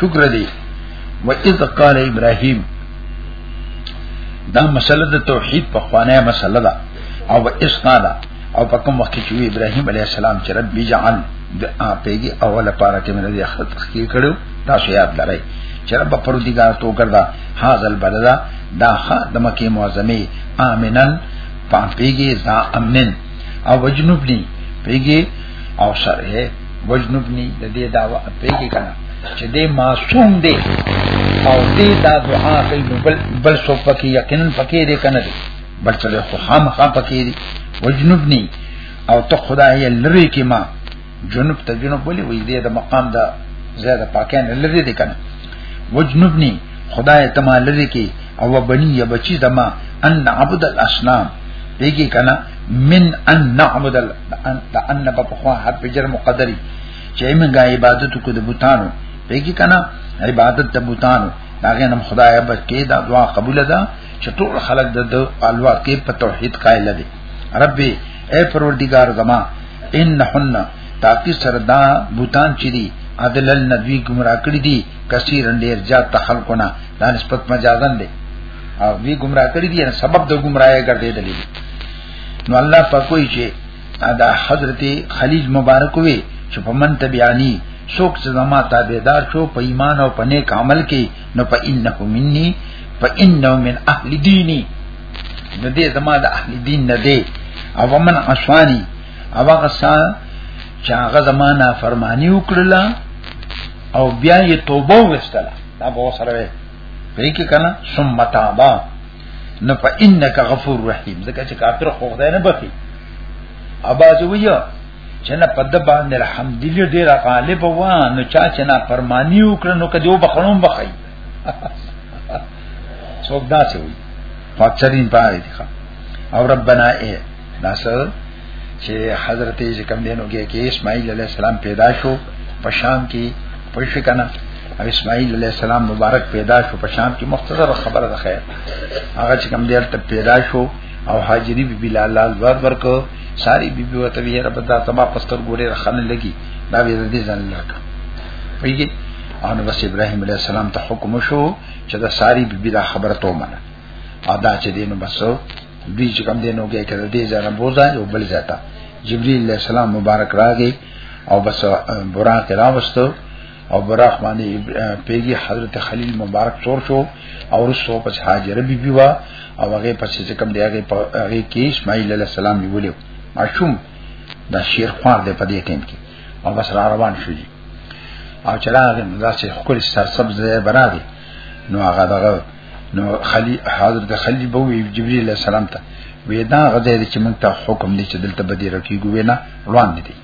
شکر دی و اذ قال ابراهيم دا مسله د توحید په خوانه مسله ده او اذ قال او په کوم وخت چې ابراهيم عليه السلام چې رب جعل د اپېږي اوله پاره کې مې د اخرت تخکیر کړو تاسو یاد لرئ چې رب پردګار تو ګرځا حاصل بلدا دا خا د مکه معظمه امنن پام پیږي ځا امن او وجنوبني پیږي او سره وجنوبني د دې دا پیږي کنه چې دې معصوم دی او دې دا دعا کوي بل بل څوک پکې یقینا پکې دی کنه دی بل څه خو خام خام پکې دی وجنوبني او ته خدای لری کې ما جنوب ته جنوب ولې وې دې د مقام دا زیاده پاکه نه لري دي کنه وجنبني خدای ته ما لري کې او بني یا بچی زما ان عبد الاسلام دیږي کنه من ان نعبد ان ان په خو حرف جر مقدري چې موږ عبادت کو د بوتانو دیږي کنه عبادت د بوتانو داغه نم خدای به کې دا دعا قبول ده چې ټول خلک د الوا کې په توحید قائل دي ربي اے پروردگار زما انهن تاکي سردا بوتان چي دي عدل النبي گمراه کړی دي کثیر ډیر زیات تخلقنا دا نسبت مجازن دي او وی گمراه کړی دي سبب د گمراهی ګرځیدل دي نو الله په کوئی چې دا حضرت خلیل مبارک وي چې په من تبعانی څوک چې زما تابعدار شو په ایمان او په نیک عمل کې نو په انه مني په انه من اهل دیني نو دې زما د اهل دین نه دی او ومن عصانی او هغه سا چې هغه زمانہ فرمانی وکړه او بیا یې توبه وستله دا به وسره وي په کې کنه ثم تابا نو په انک غفور رحیم ځکه چې کافر خو خدای نه بخي اباز ویو چې نه پد باندې الحمدلله ډیر غالب و نو چا چې نه فرمانی وکړه نو کدیو بخنوم بخی څوک دا څه وي فاکچرین پاره دي او ربنا اے ناصر چې حضرت یې کوم دینو کې کې اسماعیل علی السلام پیدا شو په شام کې پوه شو کنه او اسماعیل علی السلام مبارک پیدا شو په شام کې مختصر خبره ده خیر هغه چې کوم دیر ته پیدا شو او حاجری بی بی لال لال ور ورکو ساری بی بی وته یې رب دا تما پستر ګوره رخنه لګي دا به دې ځان لکه پیږي او نو بس ابراهيم عليه السلام ته حکم شو چې دا ساری بی بی دا خبره ته ومنه ادا چې دینو بسو دوی چې کم دینو کې کړه دې ځنه بوزا یو بل ځاته جبرئیل علیہ السلام مبارک راغی او بس براق راوستو او براق باندې پیګي حضرت خلیل مبارک تور شو او رسو پس هاجر بی بی وا او هغه پس چې کم دی هغه هغه کې اسماعیل علیہ السلام نیولیو ماشوم دا شیر خوار دی په دې ټیم کې او بس را روان شو دي او چې راغی نو داسې خپل سرسبز ځای بنا دي نو هغه دغه نو خلی حضرت خلی بو جبرئیل علیہ السلام ته وې دا غځې چې موږ ته حکم دي چې دلته به دې رکیږو وینا روان دي دي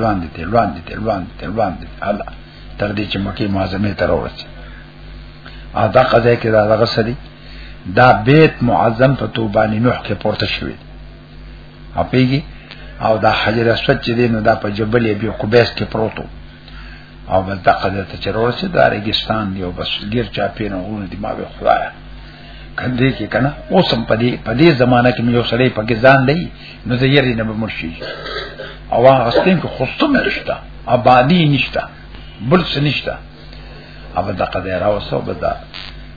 روان دي روان دي روان دي روان دي الله تر دې چې مکه معظمه تر ورسې ا دا قضیه کې دا دغه سړي دا بیت معظم په توبانی نوح کې پورته شوی اپیږي او دا حجر اسود چې دی نو دا په جبل ابي قبيس کې پروتو او بس دا قضیه ته چرور چې دا رګستان دی او بس ګیر چا پینو غول دی ما به خدایا کندې کې کنه اوس هم پدې پدې زمانہ کې یو سړی پاکستان دی نو زه یې نه مرشي او هغه ستین کې خوستم نشته آبادی نشته بل څه نشته او دا قضیه راوسو بدا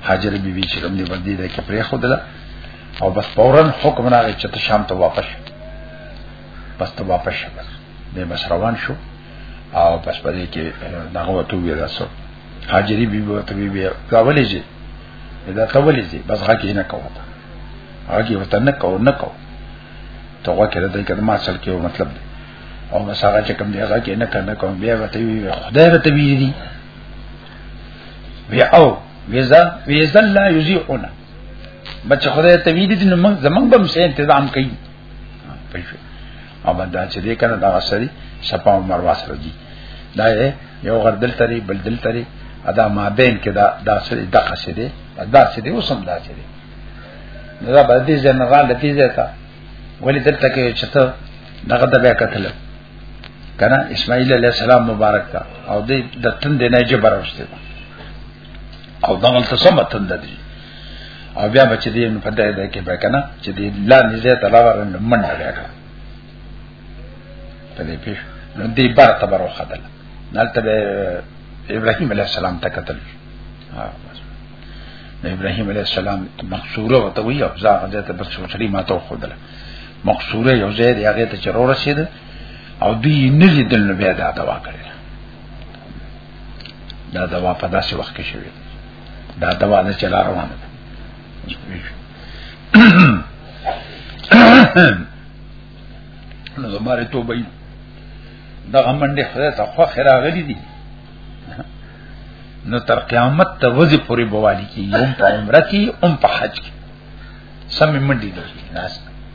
حاجر بی بی چې کوم دی باندې ده کې پرې خو ده او بس فورا حکم راغی چې ته شام ته واپس شو بس ته واپس شو به بس روان شو او بس په دې کې دغه وته وی راسو حاجری بی بی ته بی بی دا ولې جی دا ته ولې جی بس هغه نه کوو هغه وته نه کوو نه کوو ته هغه کړه دای کړه ما اصل کې مطلب دی او بس هغه چې کوم دی هغه کې نه کنه کوم بیا وته وی خدای به ته وی دی بیا او ویزا ویزا لا یزیعنا بچ خدای ته ویل دي نو موږ زمنګ بم سه تنظیم کوي پښه او دا چې دې کنه دا سری صفا او مروه سره دي دا یو غر دل تری بل دل تری ادا ما بین کې دا دا سری دغه څه دي دا څه دي اوسم دا څه دي دا به دې جنرال لتی زتا ولی دلته کې چې ته دغه د بیا قتل کنه اسماعیل علیہ السلام مبارک تا او دې د تند نه جبر واستو او دا ولته سمتن دی او بیا بچ دې په دې ده کې به کنه چې دې لا نږدې ته لاور منډه بیا کړه په دې پیښ نو دې بار تبرو خدل نالته ابراهيم عليه السلام ته قتل ها نو ابراهيم عليه السلام مقصوره وته وی او ځا غځه ته بس وچړي ما ته خدل مقصوره یو ځای دی هغه ته چرور رسید او دوی نه لیدل نو بیا دا دوا کړی دا دوا په داسې وخت کې شوې دا دوا د چلا روانه ده نو زماره توبه دا غمنډه خدای ته خو خیر غلي دي نو تر قیامت ته وځي پوری بوالی کی یوم په عمره کی ام په حج کی سم منډي دي ناس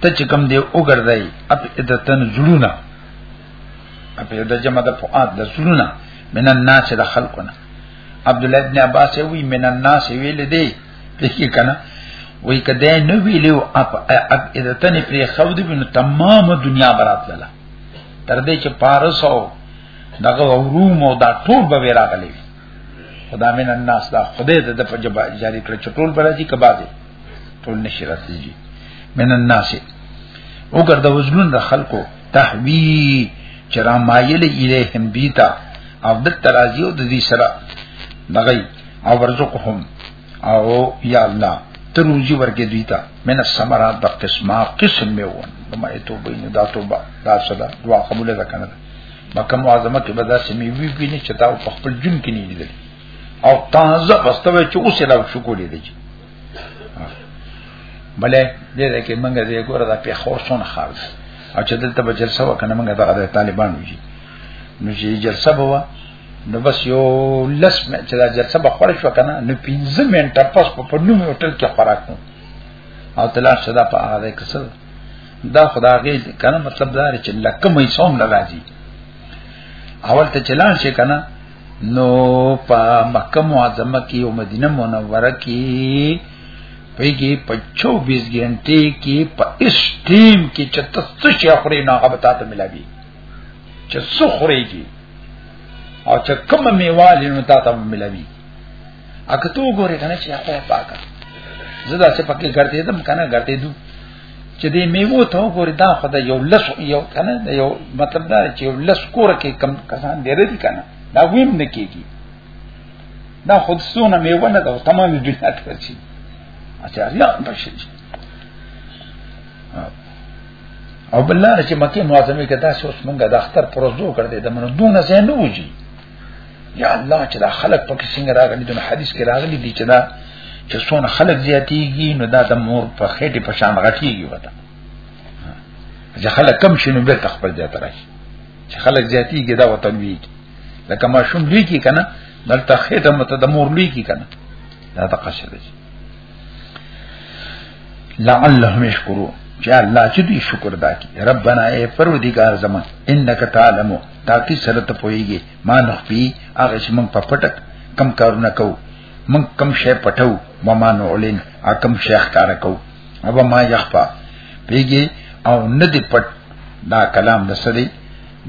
ته چې کوم دی وګرځي اپ د تن زړونه اپ د جمع د فؤاد د زړونه من الناس د خلقنا عبد الله ابن عباس وی من الناس ویل دی لکه کنه وی کده نو ویلو اپ اپ د تن پر خود بن تمام دنیا برات لاله تر دې چې پارسو دغه وروم او دا ټول به راغلي خدا من الناس دا خدای د په جاری کړ چټول برازي کبا دي ټول نشي راتللی من الناس وګرځه وزلون د خلکو تحوی چرا مایل الیهم بیتا او د ترازیو د دې سره دغی او ورزقهم او یا الله تر روزي ورکې دوی ته من الثمرات د قسمه قسم میون ما ایتو بین دا توبه دا صدا دعا قبول ده کنه مکه معظمه کې به دا سمې وی وی نه چتا په خپل جون کې نه لیدل او تازه بستوي چې اوس لا شو کولې دي بلې دې ده کې منګه دې ګوره دا په خور سون خالص او چې دلته به جلسه وکنه منګه دا د طالبانو جی نو چې جلسه بوا نو بس یو لس منټ چې دا جلسه به خور شو کنه نو 15 منټه پس په نوم هوټل کې خوراک کوم او تلاش صدا په هغه ځای کې څه دا خدا غي کنه مطلب دا چې لکه مې څوم لږه اول ته چلان شي کنه نو په مکه معظمه کې او مدینه منوره کې پیږي په 24 غنټه کې په اس ټیم کې چې تاسو شي اخري نه هغه ته ملاوي چې سخريږي او چې کوم میوالې نو تاسو ملاوي اګه تو ګورې کنه چې هغه پاکه زدا چې پکې ګرځې دم کنه ګرځې دوه چې دې میوه ته وګوري دا خو دا یو لس یو کنه دا یو مطلب دا چې یو لس کور کې کم کسان دی رد کنه دا ویم نه کیږي دا خود سونه میوه نه دا تمام دنیا ته ورچی اچھا یا بشي او بلاره چې مکه معظمه کې دا څه اوس مونږه د اختر پروزو کړ دې د منو دونه زه نه وږي یا الله چې دا خلق پکې څنګه راغلي د حدیث کې راغلي دي چې دا چې څونه خلق زیاتیږي نو دا د مور په خېټه په شان غټیږي وته چې خلق کم شنو بیرته خپل ځای ته راشي چې خلق زیاتیږي دا وته وی لکه ما شوم لوي کی کنه دلته خېټه مت د مور لوي کی کنه دا د قصه ده لعلهم یشکرون چې الله چې دوی شکر ادا کړي ربنا ای پروردگار زمان انک تعلمو تاکي سره ته پويږي ما نخفي هغه چې موږ په پټک کم کارونه کو موږ کم شی پټو و ما نعلن اکم شیخ کار کو او ما يخفا پیږي او نه دی پټ دا کلام د سړي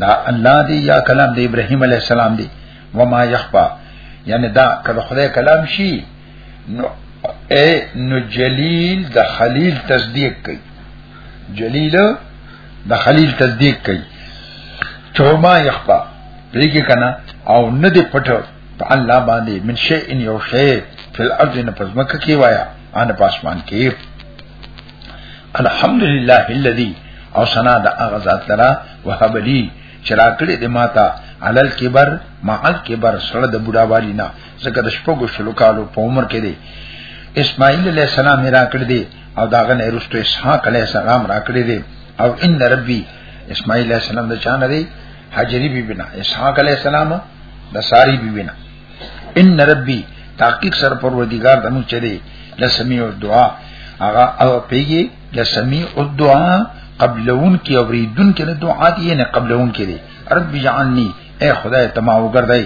دا الله دی یا کلام د ابراهيم عليه السلام دی و ما يخفا یعنی دا کله خدای کلام شي نو اے نو جلیل د خلیل تصدیق کوي جلیل د خلیل تصدیق کوي چوما یخبا پریږي کنه او نه دی پټ په الله باندې من شی ان یو شی فل ارض نه پزمک کی وایا ان پاسمان کې الحمدلله الذی او سنا د هغه ذات لرا وهب لی چراکړې د ماتا علل کبر معل کبر سره د بډاوالینا ځکه د شپږو شلو کالو په عمر کې دی اسماعیل علیه السلام یې راکړ دی او داغه نه رسټو اسحاق علیه السلام راکړ دی او ان ربي اسماعیل علیه السلام د چانه دی حجری بی بنا اسحاق علیه السلام د ساری بی بنا ان ربي تحقیق سره پروردگار دمو چره لسمیع الدعاء هغه او پیږي لسمیع الدعاء قبلون کی اوریدون کې د دعا دی نه قبلون کې دی رب جعلنی اے خدای تما وګرځي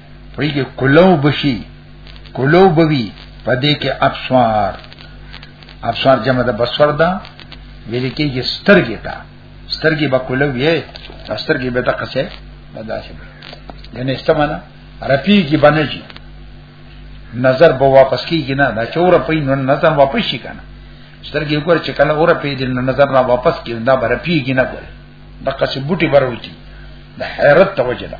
په دې کلو بشي کلو بوي په دې کې ابصار ابصار جمع ده بصر ده ویل کېږي سترګې ته سترګې به کلو یې سترګې به تاسو څه بداسه یعنی استمانه رپی کی بنجی نظر به واپس کیږي نه دا چور په نو نظر واپس شي کنه سترګې وګور چې کله اور په دې نظر را واپس کیږي دا بر پیږي نه ګور د قصې بوټي بروچی د حیرت توجه ده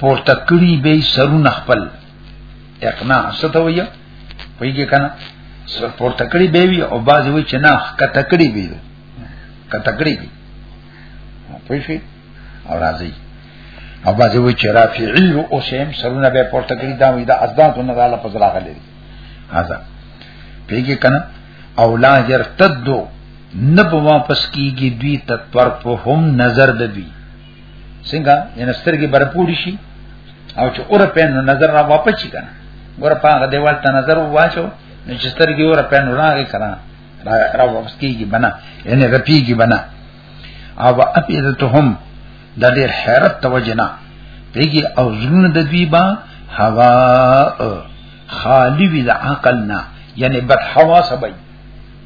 پورته کړی به سرونه خپل اقنا څه ته وایي ویګه کنه سر پورته کړی به وی او باز وی چې نه کته کړی به وی کته کړی به په شي او راځي او باز وی چې رافعی او سیم سرونه به پورته کړی دا وی دا ازدان ته نه رااله پزرا غلې هاذا پیګه کنه او لا يرتدو نب واپس کیږي دوی تطور په هم نظر دوی څنګه یعنی سترګې برپوړي شي او چې اور په نو نظر را واپس شي کنه ور په هغه دیوال ته نظر واچو نو چې سترګې اور په نو راغی کنه را واپس کیږي بنا یعنی رپیږي بنا او اپیدتهم د دې حیرت توجنا پیږي او زړه د دوی با هوا خالی وی د عقل نه یعنی بد حواس به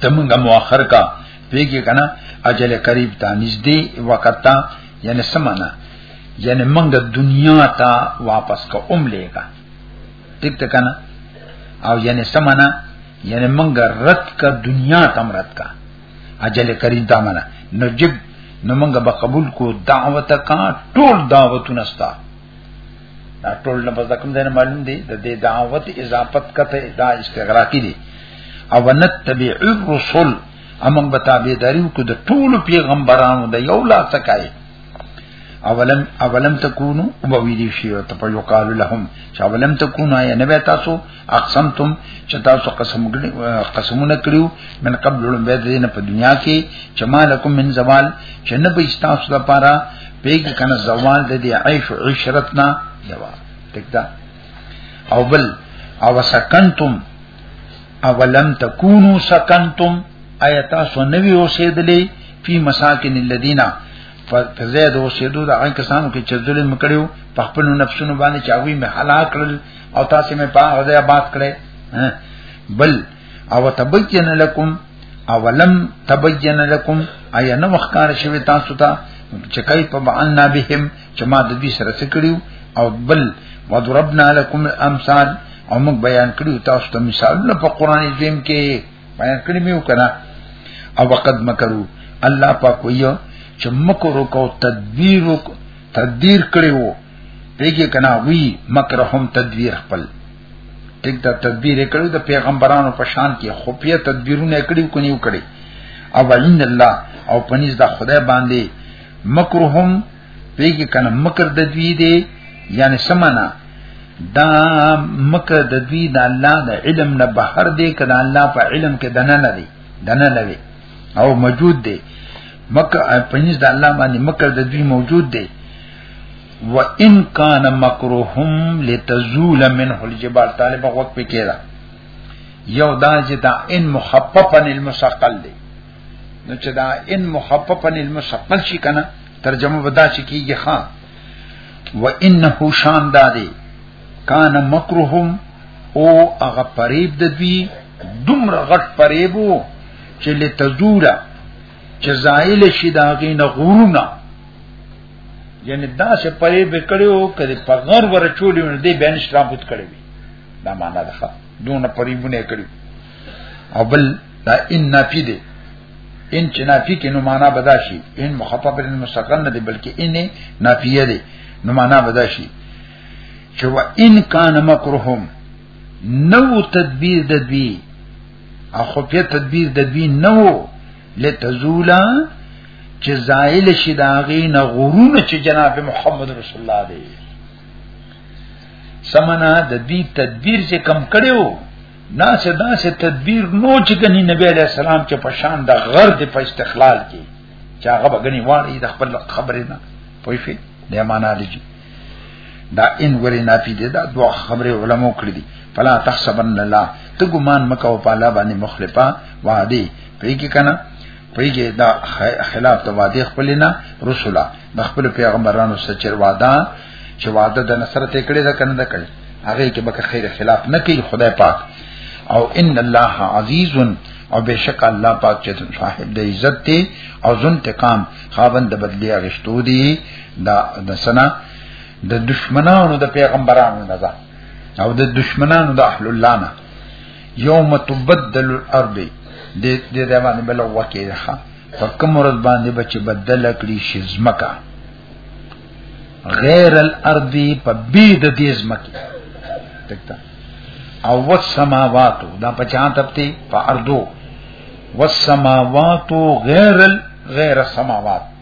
تمنګه مؤخر کا پیګه کنا اجل قریب تا نږدې وخت تا یعنی سمانا یعنی منګه دنیا تا واپس کا اوم لېګا ټیک ته کنا او یعنی سمانا یعنی منګه رد کا دنیا تم رد کا اجل قریب دا منا نجب نو منګه به قبول کو دعوت کا ټول دعوتونه ستا دا ټول نه بس کوم ځای معلوم دی د دې دعوت اضافت کته دا استغراقی دی او نتبع الرسل امم بتابیداری کو د ټول پیغمبرانو د یو لا تکای اولم اولم تکونو او ویلی شی او تپیو قالو لهم چې اولم تکونو یا نبی تاسو اقسمتم چې تاسو قسم قسمونه کړیو من قبل لوم به دینه په دنیا کې چې مالکم من زوال چې نه به تاسو لپاره پیګ کنه زوال د دې عیش او عشرتنا جواب تکدا او بل او سکنتم او لم تکونو سکنتم ایتا سو نوی اوسېدلې فی مساکن الذین فزید اوسېدو د هغه کسانو کې چې ظلم کړیو په خپل نفسونو باندې چاوي مه هلاک کړل او تاسو مې په هغه ځای آباد کړې بل او تبین لکم اولم تبین لکم ایا نو مخکار شوی تاسو ته چې کای په معنا بهم چې ما د دې سره څه کړیو او بل وضربنا لكم الامثال او موږ بیان کړیو تاسو ته مثالونه په قران عظیم کې بیان کړی میو کنه او وقد مکرو الله پاک ویو چې مکر کو تدبیر تدبیر کړیو دیږي کنا وی مکرهم تدبیر خپل ټیک دا تدبیر کړو د پیغمبرانو په شان کې خفیه تدبیرونه کړیو کني وکړي او عند الله او پنځ د خدای باندې مکرهم دیږي کنا مکر د دوی دی یعنی سمانا دا مکر د دوی د الله د علم نه بهر دی کنا الله په علم کې دنه نه دی دنه لوي او موجود دی مکه پنځ د الله باندې مکه د دوی موجود دی و ان کان مکرهم لتزول منه الجبال طالب وخت په کې دا یو دا چې دا ان مخففا المثقل دی نو چې دا ان مخففا المثقل شي کنه ترجمه ودا چې کیږي ها و انه شان دا دی کان مکرهم او هغه فریب د دوی دومره غټ فریبو چې لتزورا چې زایل شي دا غین غرونه یعنی دا سه پرې بکړیو کړي په غر ور چولې نه دی بین اسلام بوت کړی دا معنا ده دون پریبونه کړی او بل دا ان نافی دی ان چې نافی کې نو معنا بدا شي ان مخاطب المستقل نه دی بلکې ان نافیه دی نو معنا بدا شي چې و ان کان مکرهم نو تدبیر د دوی اخو په تدبیر د دوی نو لتزولا چې زائل شي دا غین غرون چې جناب محمد رسول الله دی سمنا د دې تدبیر چې کم کړو نا سه دا سه تدبیر نو چې کني نبی علی السلام چې په شان د غر د په استقلال کې چې هغه بغنی واری د خپل خبرې نه پوي شي د معنا لږی دا ان وری نافی دی دا دوه خبره علماء کړی دي فلا تحسبن الله ته ګمان مکو په الله باندې مخلفا وعده پیږي کنه پیږي دا خلاف د وعده خپل نه رسولا د خپل پیغمبرانو سره چر وعده چې وعده د نصرت کړي دا کنه دا کړي هغه کې به خیر خلاف نه کوي خدای پاک او ان الله عزیز او بشک الله پاک چې صاحب د عزت دی او ځن تقام خاوند بدلی اغشتو دی دا د سنا د دشمنانو د پیغمبرانو نه ده او د دشمنانو د اهل الله نه یوم تبدل الارض د دې د باندې بل وکي ده په کوم ورځ باندې بچ بدل کړي شي زمکا غیر الارض په بي د دې زمکه دکتا او والسماوات دا په چا تپتی په اردو والسماوات غیر غیر السماوات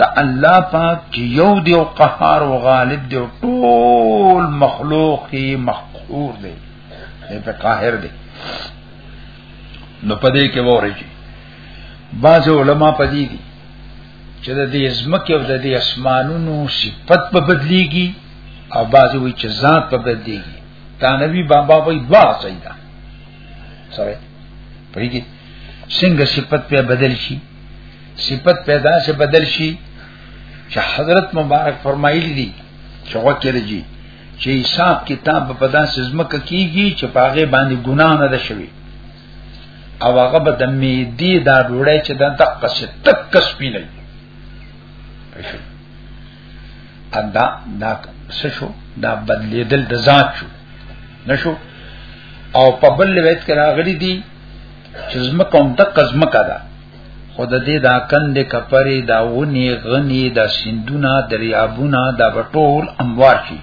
د الله پاک چې یو دی او قهار او غالب دی او ټول مخلوق یې مخکور دی په قاهر دی نو پدې کې وره چې بعض علما پدې دي چې د دې زمکه او د دې اسمانونو صفت په بدليږي او بعض وی چې ذات په بدليږي دا نبی بابا وی دوا سیدا سره پرېږي څنګه صفت په بدل شي صفت پیدا سے بدل شي چې حضرت مبارک فرمایلی دي چې وکړي جی چې حساب کتاب په داسې ځمکه کیږي چې پاغه باندې ګناه نه ده شوی او هغه به د میدی دا ډوړی چې د دقه څخه تک کس پی نه ادا دا شو دا بدلیدل د ذات شو نشو او په بل ویت کې راغلي دي چې زمکه هم د قزمکه ده خود دې دا کند کپری دا ونی غنی دا سندونه دریابونه دا بټول اموار شي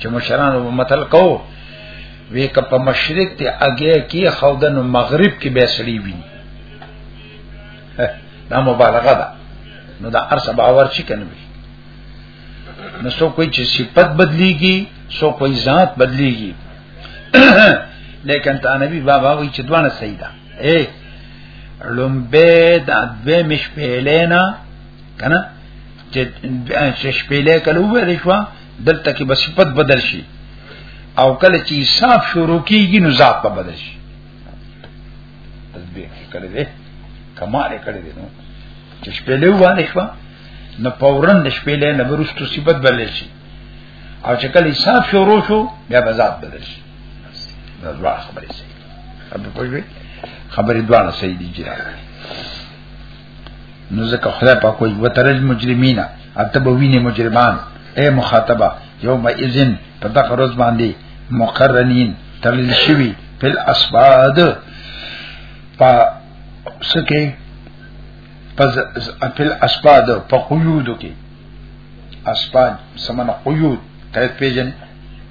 چې مشران و متل کو وی ک په مشرق ته اگې کې خودن مغرب کې به سړی وی دا مبالغه ده نو دا ارس باور شي کنه وی نو سو کوئی چې صفت بدلیږي سو کوئی ذات بدلیږي لیکن تا نبی بابا وی چې دوانه صحیح ده اے لومبه د دوی مش پیلینا کنه چې شپېلې کله وویل شو دلته کې بس صفت بدل شي او کله چې حساب شروع کیږي نو ذات په بدل شي تسبیح کړي دې کمال کړي دې نو چې شپېلې وویل شو نو پورن د شپېلې نه ورستو صفت بدل شي او چې کله حساب شروع شو بیا به ذات بدل شي دا دوا خبرې سي ابه پوي خبرې دوا نه سي دي جرا نو ځکه خدای په کوئی وترل مجرمینا اتبوینه مجرمان اے مخاطبه یوم اذن په دغه ورځ باندې مقرنین تلل شوی فل اسباد پا سکه پز فل اسباد په قیود کې اسباد سمنه قیود ته پیژنې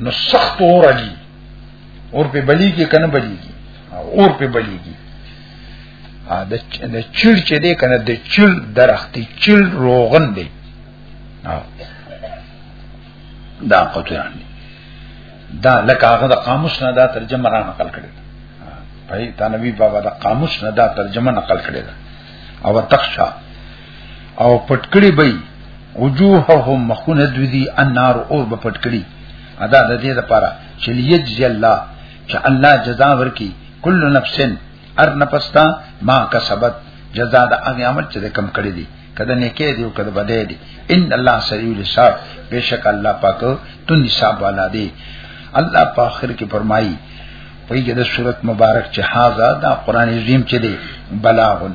نو سخت اور علی اور په بلی کې کنه بلی کې اور په بلی کې ا د چل چې دې کنه د چل درخت چل روغن دی دا قطران دی دا لکه هغه د قاموس نه دا ترجمه را نقل کړي پای دا نبی بابا د قاموس نه دا ترجمه نقل کړي دا او تخشا او پټکړی بی وجوههم مخونه دوی دی النار اور به پټکړی ادا د دې لپاره چې یجزی الله چې الله جزا ورکي کل نفسن ار نفستا ما کسبت جزا د هغه عمل چې کم کړی دی کده نه کې دی او کده بده دی ان الله سریع الحساب بشک الله پاک تون حساب والا دی الله په اخر کې فرمایي په دې د صورت مبارک چې هاذا دا قران عظیم چې دی بلاغن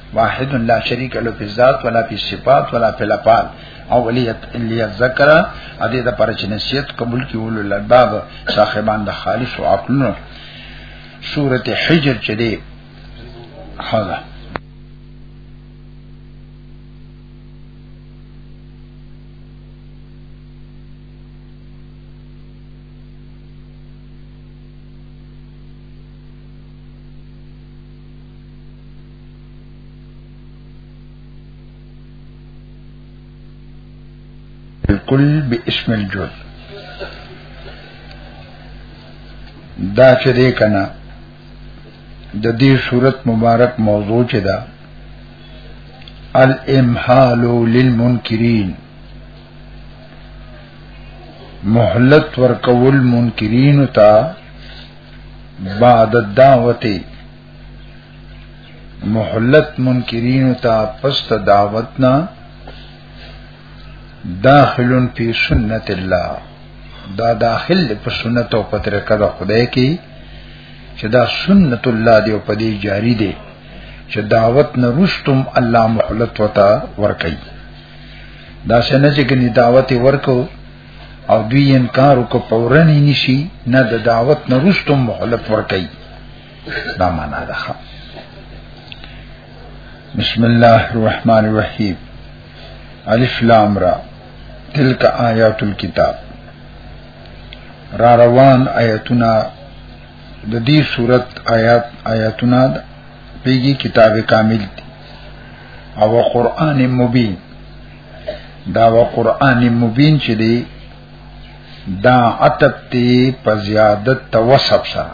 واحد لا شریک له په ذات ولا په صفات ولا په لفال او ولیت الی ذکر ا دې د پر چې نصیحت قبول کی ول الباب صاحبان د خالص او عقلونو سوره حجر چې دې حالا الكل باسم الجل دا چې دې کنا د دې صورت مبارک موضوع چې دا الامحال للمنکرین مهلت ورکول منکرین ته بعد الدعوه محلت منکرین تا پست دعوتنا داخلون فی سنت الله دا داخل په سنت او په طریقه د خدای کې چې دا سنت الله دی او په دې جاری دی چې دعوت نه رستم الله محلت وتا ورکي دا څنګه چې ګنې دعوت ورکو او دوی انکار کو پورنی نشي نه د دعوت نه رستم محلت ورکي دا معنا ده بسم الله الرحمن الرحیم الف لام را تلک آیات الكتاب را روان آیاتنا د دې صورت آیات آیاتنا پیږي کتاب کامل دی او قران مبین دا و قران مبین چې دی دا عتب تی په زیادت توسب سره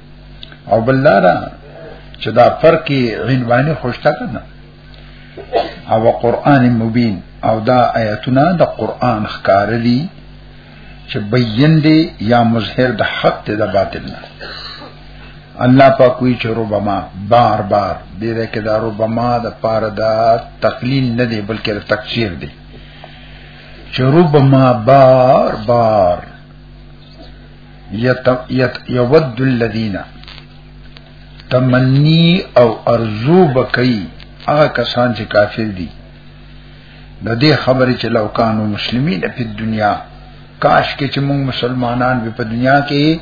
او بلارا چې دا فرق عنواني خوشته کنه او قران مبین او دا آیاتونه د قران ښکار دي چې بیان دي یا مظهر د حق ته د باطل نه الله پاک وی چې ربما بار بار دې ده کې دا ربما د پاره دا تقلیل نه دی بلکې تکثیر دی چې ربما بار بار یت یت یود الذین تمنی او ارزو بکئی هغه کسان چې کافر دي د دې خبرې چې لو کانو مسلمین په دنیا کاش کې چې موږ مسلمانان به په دنیا کې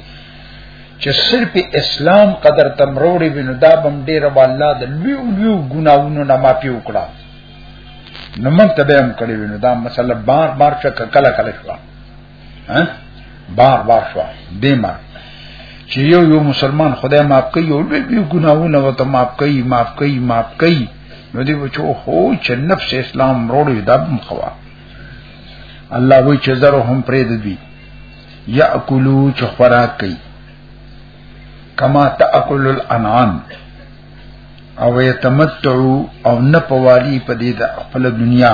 چې صرف اسلام قدر تمروړي بنو دا بم ډیر والله د لوی لوی ګناونو نه معافي وکړه نو موږ ته به هم کړی وینو دا مسله بار بار چې کله کله شوه ها بار بار شو دې ما چې یو یو مسلمان خدای معاف کوي او لوی لوی ګناهونه وته معاف کوي معاف کوي معاف کوي نو دې بچو هو چې نفس اسلام وروړي دا هم خوا الله وی چې زره هم پرې دوی یاکلو چې خوراک کوي کما تاکل الانعام او یتمتعو او نه پوالي په دې د خپل دنیا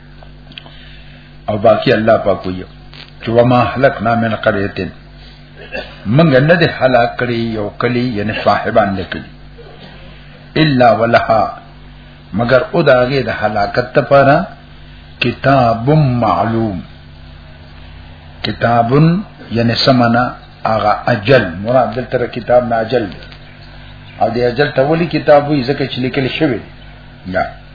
او باقی الله پاک وي چې وما هلکنا من قريتين منګ نه دې هلاک کړی یو کلی یعنی صاحبان دې کړی الا ولها مگر او داګه د هلاکت لپاره کتاب معلوم کتاب یعنی سمنا اغا اجل مراد دلته کتاب نه اجل او د اجل ته ولي کتاب وي ځکه چې لیکل شوی نه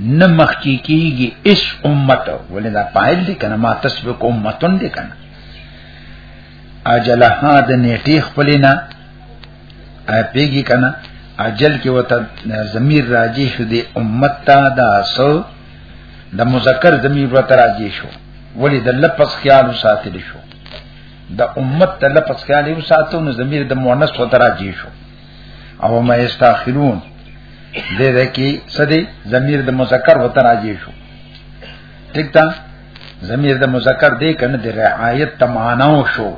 نه مخکی کیږي اس امت ولې دا پایل دي کنه ما تسبق امتون دي کنه اجلها د نیټه خپلینا ا پیږي کنه اجل کې وته ضمیر راجی شو دی امت تا دا سو د مذکر ضمیر وته راجی شو ولی د لفظ خیال ساتل شو د امت د لفظ خیال یو ساتو نو ضمیر د مؤنث وته راجی شو او ما یستاخرون دې ده کې سدي ضمیر د مذکر وته راځي شو ٹھیک ده ضمیر د مذکر دې کنه د رعایت تمانو شو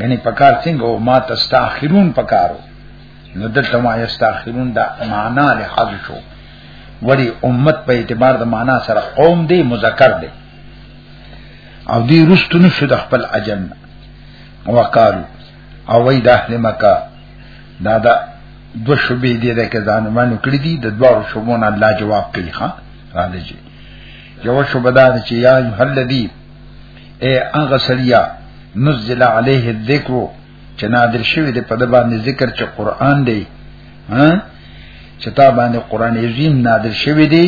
غني پکار څنګه او ما تستاخرون پکارو نو دلته ما یستاخرون دا معنا له حذ شو ولی امت په اعتبار د معنا سره قوم دی مذکر دی او دی رستنو شو د خپل اجنه وقالو او وای د اهل مکه دا دا دو شوبې دې ده کې ځان باندې کړې دي د دوه شوبونو الله جواب کوي ها را دي چې یو شوبه دا چې یا هل دی اے هغه سړیا نزل علیه الذکر چې نادر شوی دی په د باندې ذکر چې قران دی ها چې تا باندې قران عظیم نادر شوی دی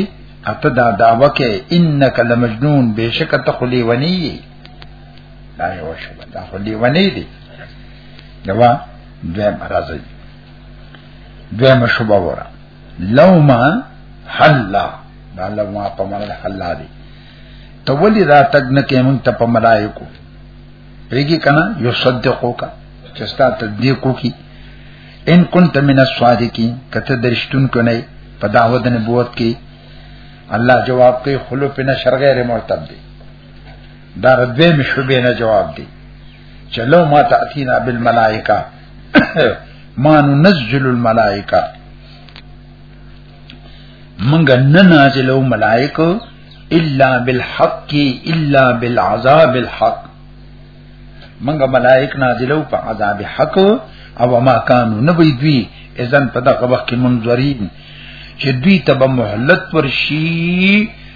اته دا داوا کې انک لمجنون بهشکه ته خلی ونی دا یو شو دا خو دی ونی دی دوا دوی مرزی دوی مشوبه ورا لو ما حلا دا لو ما په مرزه حلا دی ته ولی را تګ نه کې مونږ ته په ملائکو پیږي کنه یو صدقو کا چستا تصدیق کی ان كنت من الصادقين کته درشتون کو نه په دعوت نبوت کې الله جواب کوي خلو په نشر غیر مرتب دي دا ربې مشوبې نه جواب دی چې لو ما تاتینا بالملائکه ما ننزل الملائکه منګ نه نازلو ملائکه الا بالحق الا بالعذاب الحق منګ ملائک نازلو په عذاب حق او ما کانو نبی دوی اذن په دغه وخت کې منذرین چې دوی ته به مهلت ورشي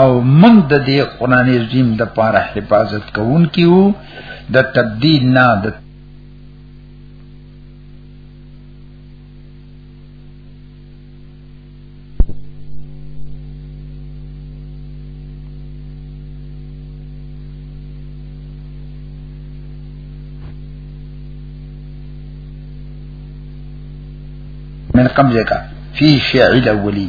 او من د دې قران عظیم د پاره حفاظت کوون کیو د تبدیل نه د من قبل ذلك في شيع الأولي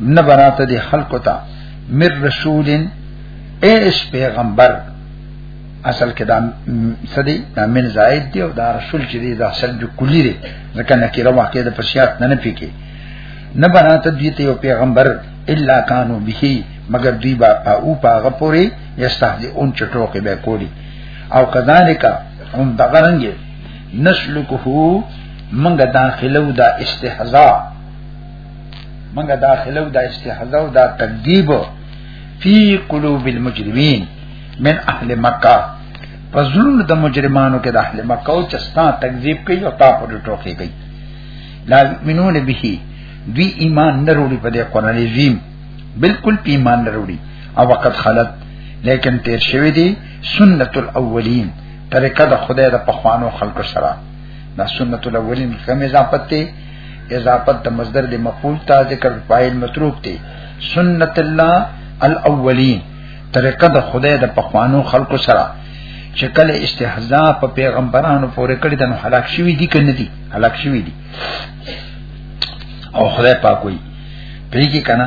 نه براته دي خلق ته مر رسولن ایس پیغمبر اصل کې دا سدي دا من زائد دی او دا رسول چې دی دا اصل جو کلی دی ځکه نه کېره واقع د پرشیات نه نه پیکي نه بناته دی ته یو پیغمبر الا کانو به مگر دوی با او پاغه پوری یستهزئ اون چټوکه به کولی او کذالک هم دغه رنګ نسلکه منګه داخلو دا استهزاء منګه داخله او دا استحزاء او دا تکذیب فی قلوب المجرمین من اهل مکه پزړو د مجرمانو کې د اهل مکه او چستا تکذیب کوي او تا پر ټوکی کوي لا منون به دوی ایمان نه وروړي په دې قران عظیم بالکل ایمان نه وروړي او وقت خلت لیکن تیر شوی دی سنت الاولین طریقه د خدای د پخوانو خلکو سره دا سنت الاولین کوم اضافت دی اضافت د مصدر د مفعول ته ذکر فاعل متروک دی سنت الله الاولین طریقه د خدای د پخوانو خلقو سره چې کله استهزاء په پیغمبرانو پورې کړی د هلاک شوی دي کنه دي هلاک شوی دي او خدای پاک وي پیږي کنه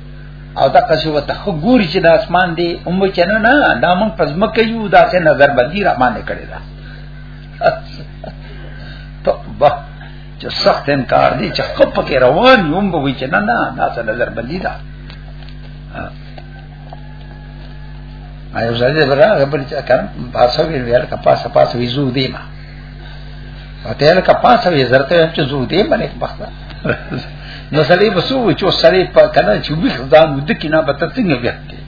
او دا قصه وته خو ګوري چې د اسمان دی هم چنه نه دا مونږ پزما کوي دا څه نظر باندې را باندې کړی دا ته با چې سخت انکار دی چې خپ کې روان یوم به وي چې نه نه دا څه نظر باندې دا ایو زړه دې برابر چې کارم پاسو ویل کپاسه پاسو ویزو دی ما او ته لکه پاسه یې زرته هم چې زو دې باندې بخته نو سړی بسو چې سړی په کنه چې وی ځان ود کې نه بته څنګه بیا کې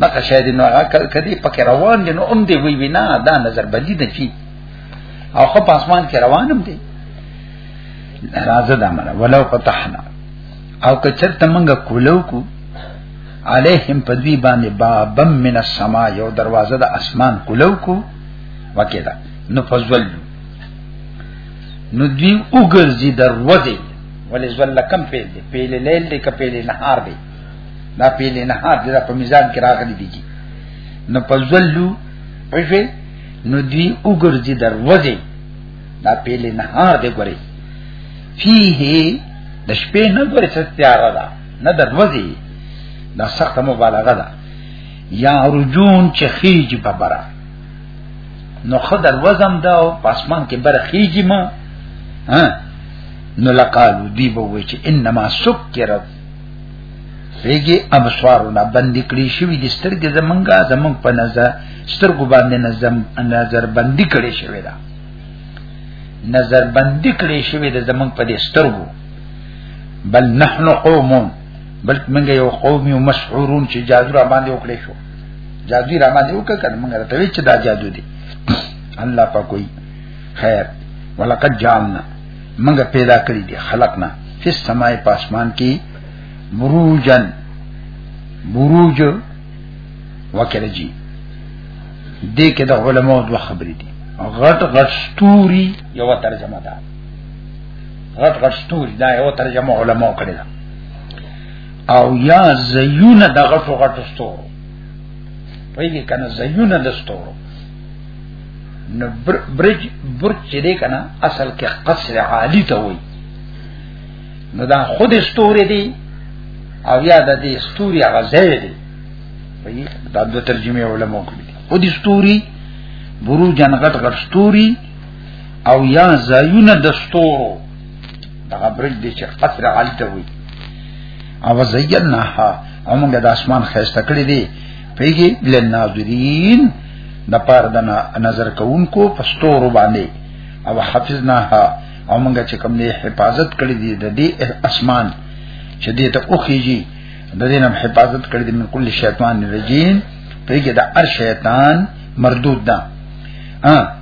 مکه شاید نو هغه کل کدي پکې روان دي نو اوم دی وی وینا دا نظر بدی نه چی او خو په اسمان کې روانم دي راځه دا مله ولو فتحنا او که چرته منګه کولو کو علیهم پدوی باندې بابم من السما یو دروازه د اسمان کولو کو واقع ده نو فزول نو دی وګرځي دروازه ولې زول کم پیل دی پیل لیل دی کپیل نهار دی دا پیل نهار دی دا په میزان کې راغلي دي نو فزولو پښې نو دی وګرځي دروازه دا پیل نهار دی ګوري فيه د شپې نه ګوري چې تیار ده نه دروازه دا سخت مبالغه ده یا رجون چې خیج په برا نو خدر وزم دا او پاسمان کې بر خیج ما ها نو لقالو دی به وی چې انما سکرت ریګي ابصارنا بند کړی شوی د سترګې زمونږه زمونږ په نظر سترګو باندې نظم نظر بند کړی شوی دا نظر بند کړی شوی د زمونږ په دې سترګو بل نحنو قومون بلک منګه یو قومي او مشعورون چې جادو را باندې وکړې شو جادو را باندې وکړ کنه منګه ته وی چې دا جادو دی الله په کوئی خیر ولقد جعلنا منګه پیدا کړی دی خلقنا فی السماء پاسمان کې بروجن بروج وکړه جی دې کې د علماو دوه خبرې دي غټ غټ ستوري یو ترجمه ده غټ غټ ستوري دا یو ترجمه علماء کړی دا او یا زیونه د غټو غټو ستورو پېږي کنه زیونه د ستورو نو برج برج چې دی کنه اصل کې قصر عالی ته وایي نو دا خود ستوري دی او یا د دې ستوري هغه ځای دی وایي دا د ترجمه علماء کړی خود ستوري بروجن غټ غټ ستوري او یا زایونه د ستورو دغه برج دي چې قصر علی ته وي او زیناها موږ د اسمان خسته کړی دی پیږي لناظرین د پار د نظر کوونکو پستور باندې او حفظناها او موږ چې کوم نه حفاظت کړی دی د دې اسمان چې دې ته اوخیږي د دې نم حفاظت کړی دی من کل شیطان رجیم پیږي د هر شیطان مردود ده ا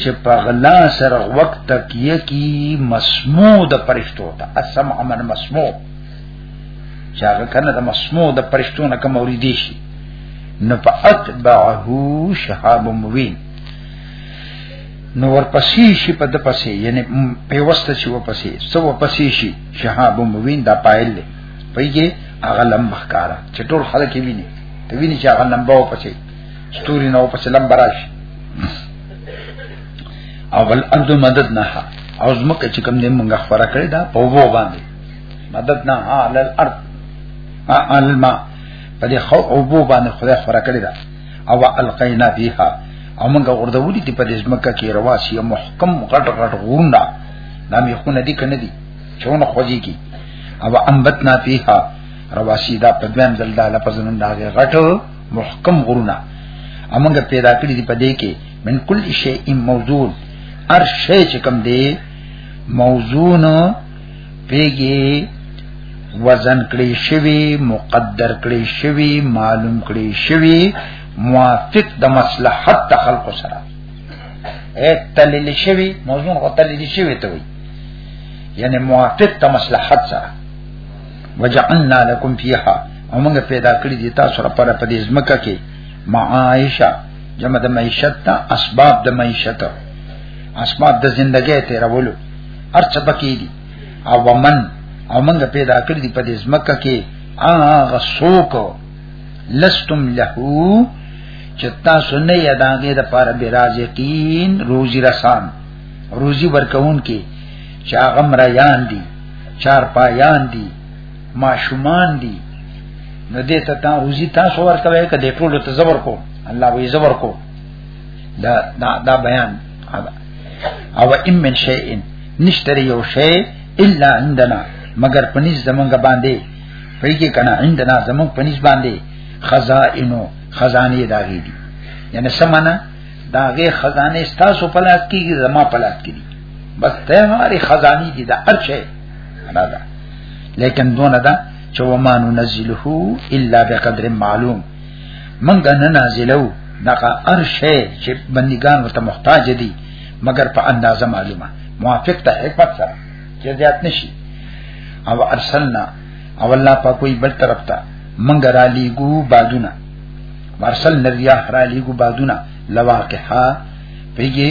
چې په غلا سره وخت تکیه کی مسموع د پرشتو ته اسم امن مسموع چې هغه کنه د مسموع د پرشتو نه کوم اوریدي شي نو په اتبعه شهاب مبین نو ورپسې شي په د پسې یعنی په وسته شي ورپسې سو ورپسې شي شهاب مبین دا پایل دی پیږي هغه لمبخکارا چې ټول خلک ویني ته ویني چې هغه لمبا ورپسې ستوري نو په سلام براش او بل ارض مدد نه او زمکه چې کوم دې موږ خبره کړې دا په وو باندې مدد نه علی الارض علی الماء په دې خو او وو باندې خدای خبره کړې دا او القینا بها او موږ ورته ولې دې په دې زمکه کې رواسي محکم غټ غټ غونډه نام یې خونه دي کنه دي چونه خوځي کی او انبتنا فیها رواسي دا په دویم دلدا لپاره زمونږ دا غټو محکم غرونه امنګ پیدا کړی دی په دې کې من کل شی ام موزون ار شی چې کم دی موزون پیګي وزن کړی شوی مقدر کړی شوی معلوم کړی شوی موافق د مصلحت د خلق سره اے تلل شوی موضوع او تلل شوی ته وي یعنی موافق د مصلحت سره وجعلنا لكم فيها او موږ پیدا کړی دي تاسو لپاره په دې ځمکه کې معايشه جمع د معیشت ته اسباب د معیشت اسباب د ژوندۍ تیرولو ارڅ بکی دي او ومن او موږ پیدا کړی دي په دې ځمکه کې هغه څوک لستم له چې تاسو نه یادانګې د پاره به رازقین روزي رسان روزي ورکون کې چې هغه مریان دي چار پایان دي ماشومان دي نو دې ته تا روزي تاسو ورکوي کله ټول ته زبر کو الله وی زبر کو دا دا, دا بیان او ام من شیء نشتری یو شی الا عندنا مگر پنځ زمونږ باندې پېږي کنه عندنا زمونږ پنځ باندې خزائنو خزانه داغي دي یعنی سمانه داغه خزانه ستاسو پلاس کیږي زما پلاس کیږي بس ته هاري خزاني دي دا ارچه انا دا لیکن دون دا چې وما ننزله الا بقدر معلوم منګه نه نازلو دا ارشه چې بندگان ورته محتاج دي مگر په اندازه معلومه موافق ته حکمت سره چې زیات نشي او ارسلنا او الله په کوئی بل طرف ته منګه را لیګو بادونه ورسل نریاح را لیګو بادونه لواقحا پیږي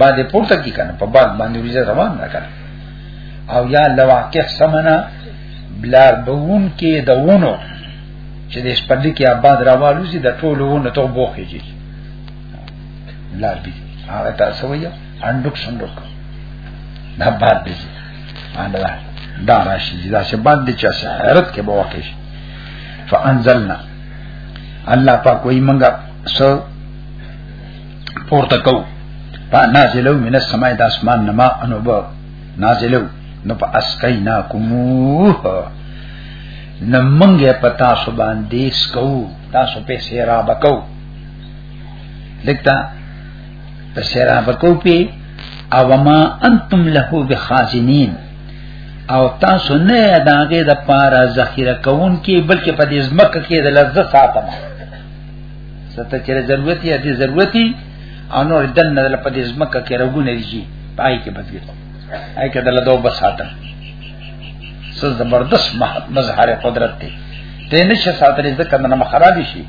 باندې پورته کی کنه په باد باندې ورځ روان نه کنه او یا لواقع سمنا بلار بون کې دونو چې د سپلې کې آباد راوالو چې د ټولو ونه ته بوخېږي لار بي هغه تاسو وایو انډوک سندوک دا باد دي دا دا راشي دا چې باد دي چې حیرت کې به واقع شي فانزلنا الله پاک وایي منګه سو پورته کو په نازلو من السماء د اسمان نما انو به نازلو نو په اسقینا کوموه نمنګه پتا سو باندې سکو تاسو په سیرا بکو لکتا په سیرا بکو پی او ما انتم له بخازنین او تاسو نه داګه د پاره ذخیره کون کی بلکې په دې زمکه کې د لذت ساتم ست چې ضرورت یې دې ضرورت یې انو دن نه په دې زمکه کې رغونه دي پای کې بدګي آی کې دله دوه بساته څه زبردست مظهر قدرت دی ته نشه ساتلې ځکه نه مخراب شي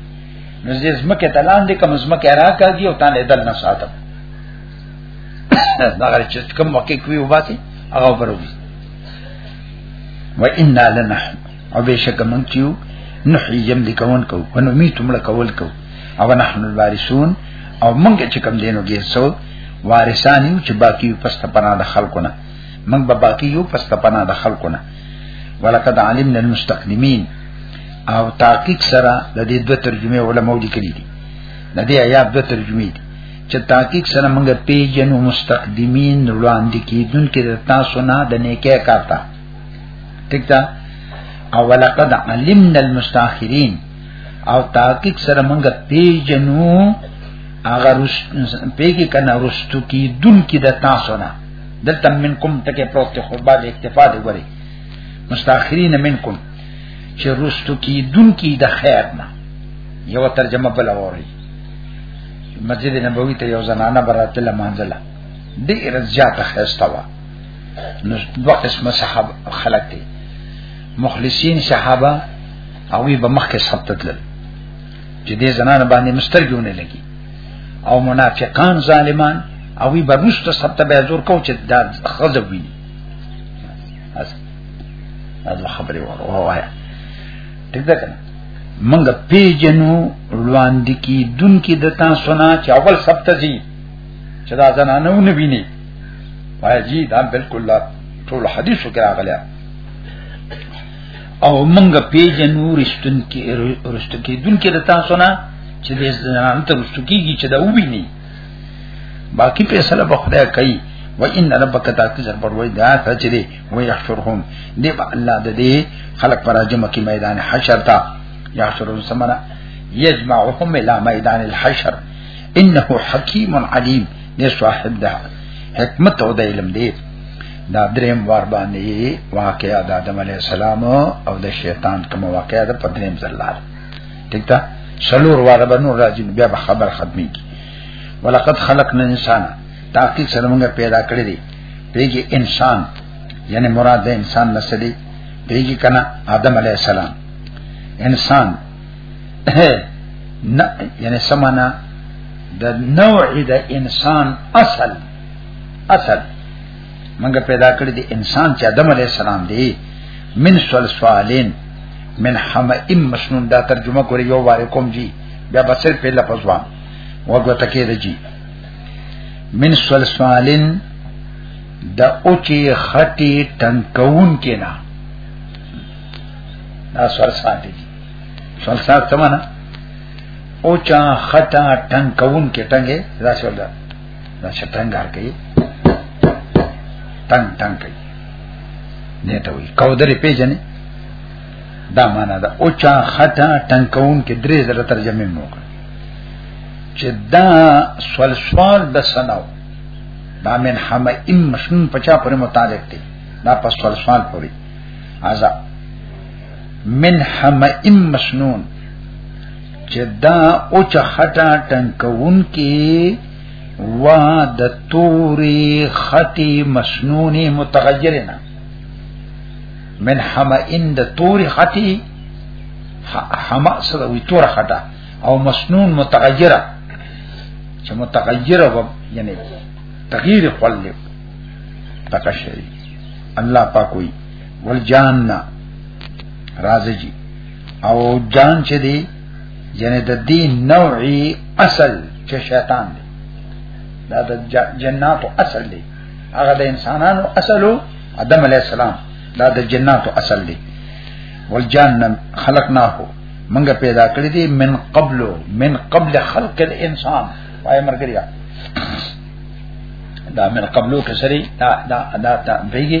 نو دې زمکه تلان دي کوم زمکه راکاږي او تانه دل نه ساتم دا غره چې کوم وکي کوي وباسي هغه وروي و انا لنحن او بشک من کیو نحی یم لکون کو ونو می تمړ کول کو او نحن الوارثون او منګه چې کم دینو ګیر سو وارثان یو چې باقی پس ته پنا د خلقونه من به باقی یو پس ته پنا د خلقونه ولقد علمنا المستقدمین او تحقیق سره د دې دوه ترجمه علماء لیکلي دي د دې آیات دوه ترجمه دي چې تحقیق سره موږ پیژنو مستقدمین وړاندې کیدونکو تاسو نه د نیکه کارته ټیک ده او ولقد علمنا المستاخرين او تحقیق سره مونږ پیجنو هغه رس پیګی کنه رستو کی دن کی د تاسو نه دلته منکم تکه پروت خو بعد اکتفا دی وری مستاخرین منکم چې رستو کی دن کی د خیر نه یو ترجمه بل وری مسجد نبوی ته یو زنانه براتله مانځله ډیره زیاته خسته وه نو دوه قسمه صحابه خلق دي مخلصین صحابه او به مخکې ثبت دل چې دې زنانه باندې مسترګونه لګي او منافقان ظالمان او به روسته ثبت به زور کو چې دا غضب وي از از خبرې وره وایا ټیک ده کنه منګه پیجنو لواند کی دن کی دتا سنا چې اول ثبت زی چې دا زنانه ونه ویني واجی دا بالکل لا ټول حدیثو کې راغلی او موږ پیژنو رښتون کې رښتون کې دن کې د تاسو نه چې د زنان ته رښتون کېږي چې دا وویني باقی فیصله به خدای کوي و ان ربک تاکي زر پر وای دا ته چې دی و یحشرهم دی به الله د دې خلق پر جمع کې میدان حشر تا یحشرهم سمنا یجمعهم الى میدان الحشر انه حکیم علیم دې صاحب ده حکمت او د علم دی دا دریم وار باندې واقعا د آدم علی السلام او د شیطان کوم واقعا د پدریم زلال ٹھیک ده سلور وار باندې راځي بیا به خبر ختمي کی ولقد خلقنا الانسان تحقیق سره موږ پیدا کړی دی پیږي انسان یعنی مراد د انسان نسلی پیږي کنا آدم علی السلام انسان نه یعنی سمانا د نوع د انسان اصل اصل منګه پیدا کړی دی انسان چې آدم علی السلام دی من سلسالین من حمئم مسنون دا ترجمه کوي یو واره کوم جی بیا بسر په لفظ وام وګو تکې رجی من سلسالین د اوچی خټی ټنکون کینا دا سلسال دی سلسات سمانا او چا خطا ټنګ کون کې ټنګې دا څه ده دا څه ټنګ هر کوي ټنګ ټنګ کوي نه ته وي کو درې پیژنې دا معنا ده او چا خطا ټنګ کون کې درې زره ترجمه مو کړ چې دا سوال سوال د سناو دا من حما ام مشن پچا پر متعلق دی دا پس سوال سوال پوری ازا من حمئم مسنون چې دا او چخټه ټنکون کې وا د توري خطي مسنوني متغیرنا من حمئن د توري خطي حما سره وي تور خټه او مسنون متغیره چې متغیره و یعنی تغییر خپل تکشری الله پاک وي والجان راځي جی او جان چې دی یعنی د دې نوعي اصل چې شیطان دی دا د جناتو اصل دی هغه د انسانانو اصلو آدم علی السلام دا د جناتو اصل دی والجان خلقناه منګه پیدا کړی دی من قبل من قبل خلق الانسان پای مرګریا دا من قبلو کسری دا دا دا, دا بیگی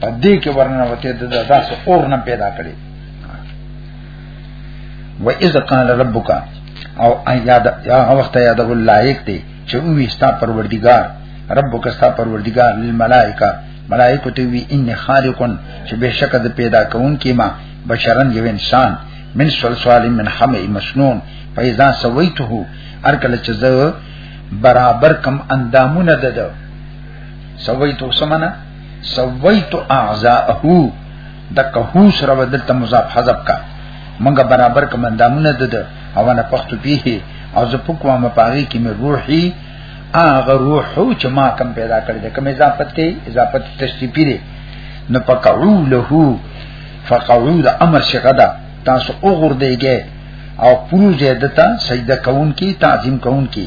په دې کې ورنه وته د داس اور نه پیدا کړي و اذ قال ربک او یاد یا وخت یاد لایق دی چې وی ستا پروردگار ربک ستا پروردگار للملائکه ملائکه ته وی ان خالقن چې بشک د پیدا کون کې ما بشرن یو انسان من سلسال من حمئ مسنون فاذا سويته هر کله چې زه برابر کم اندامونه ده سويته سمنه سویت اعضاءه د کهو سره بدلته مضاف حذف کا منګه برابر کوم اندامونه د او نه پخت پیه او ز پکو ما پاغي کې مې روحي اغه روح چې ما کم پیدا کړی د کوم اضافت کې اضافت تشریفي دی نو پکعو له فقعو د امر شګه ده تاسو وګور دیږي او پروزه دتا سجده کون کی تعظیم کون کی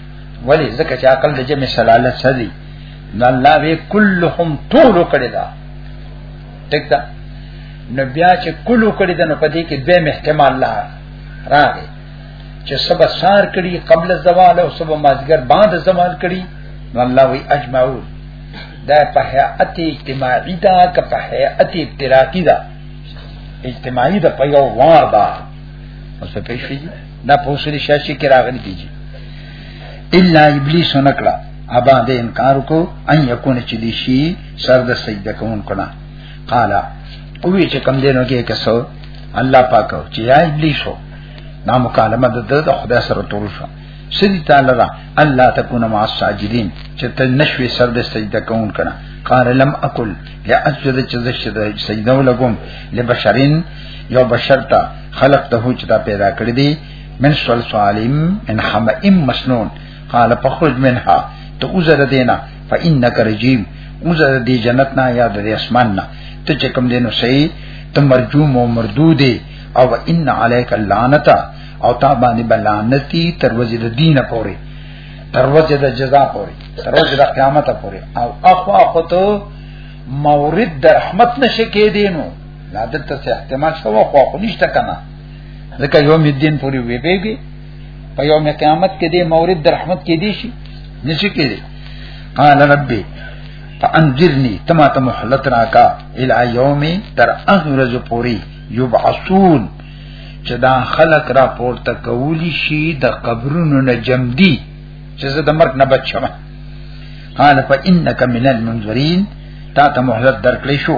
ولی زکه چې عقل د جمع سلالت سدي نو الله به کلهم طول کړی دا ټیک ده نو بیا چې کلو کړی ده نو پدې کې دوه احتمال لا راغی چې سبا سار کړي قبل الزوال او سبا مازګر بعد الزوال کړي نو الله وی اجمعو دا په هيئت اجتماعي دا که په هيئت افتراقي دا اجتماعي دا په یو وار دا اوس په پیښې دا په اصول شاشي کې راغلي دي الا ابلیس نکړه ابا دې انکار کو ان یکون چې دي شي سر د سجده کوون کړه قالا کوی چې کم دینو کې کسو الله پاک چې یا ابلیس هو دا مکالمه د د خدای سره تول شو سدی تعالی را الله تکون مع الساجدین چې ته نشوي سر د سجده کوون کړه قال لم اقل لا اسجد چې زه سجده ولګم لبشرین یو بشر ته خلق ته چې دا پیدا کړی دی من صلصالم من حمئم مسنون قال فخرج منها ته اوزر دینا فإنك رجيم اوزر دی جنت نه یا د اسمان نه ته چې کوم دینو سي ته مرجوم او مردود او ان عليك اللعنت او تا باندې بلانتی تر وځي د دینه پوري تر وځي د جزا پوري تر وځي د قیامت پوري او اخوا خو ته مورد د رحمت نشي کېدینو لا دلته څه احتمال شو خو خو نشته کنه ځکه یوم الدین پوری وی بیږي په یوم قیامت کې دې مورد د رحمت کې دي شي نشي کېږي قال ربي فانذرني تما ته مهلت راکا الى يوم تر اغرز پوری يبعثون چې دا خلق را پورته کولی شي د قبرونو نه جمدي چې زه د مرګ نه بچم قال فانك من المنذرين تا ته مهلت درکړې شو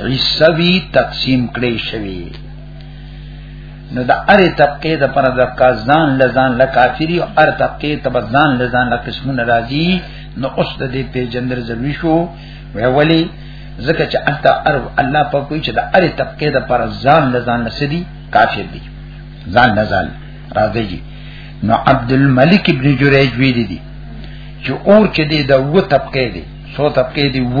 حسابي تقسیم کړی شوی نو د اره طبقه د پر د کازان لزان لکافری او اره طبقه تبزان لزان لقسمونه راځي نو اوس د دې په جندر زوی شو ویولي زکه چې انت ار الله په کوئی چې د اره طبقه د پر ځان لزان لسدي کافر دي ځان لزان راځي نو عبد الملک ابن جریج ویلی دي چې اور کې دي د و طبقه دي سو طبقه دي و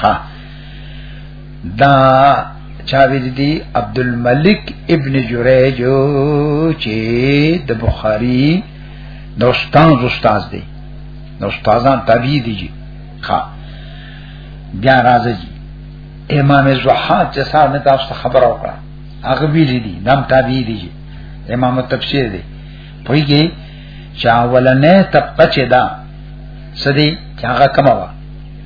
ها دا چاویل دی عبد الملک ابن جریج چې د بخاری د استاد استاد دی د استادان تابع دي جی ها بیا راځي امام زحاق چې سار نه تاسو خبر او کړه هغه ویل دي نام تابع دي جی امام تفسیر دی پویږي چا ولنه تپچه دا سدي چاغه کما وا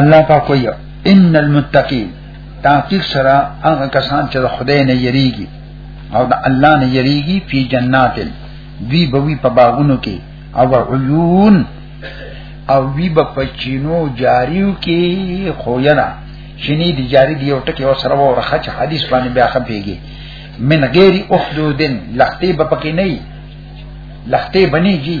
الله پاک وایي ان المتقین تحقیق سره هغه کسان چې د خدای نه یریږي او د الله نه یریږي په جنات دوی بوي په باغونو کې او عيون او وی په پچینو جاریو کې خوینا شنی دی جاری دی او ټکی او سره ورخه چې حدیث باندې بیا خپېږي من غیر احدودن لختې به پکې نه لختې بنيږي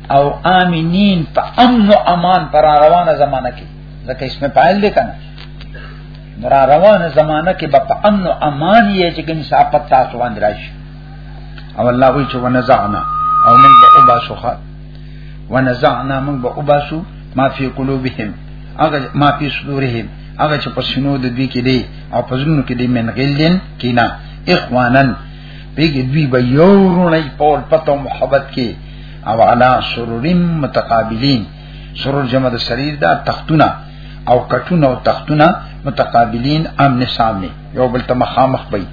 او امنین په امن او امان پر روانه زمانہ کې ځکه اسمه فاعل دی کنه در روانه زمانہ کې په امن او امان یې چې ګن صاحب تاسو باندې راشي او الله وی چې ونزعنا او من به وباسوخه ونزعنا من به وباسو ما فی قلوبهم هغه ما فی صدورهم هغه چې په شنو د دوی کې دی او په زړونو کې دی من غلین کینا اخوانن بیگی دوی با یو رونی پول پتو محبت کی او علا سروریم متقابلین سرور جمع د سریر دا تختونه او کټونه او تختونه متقابلین امن سامنے یو بل ته مخامخ بی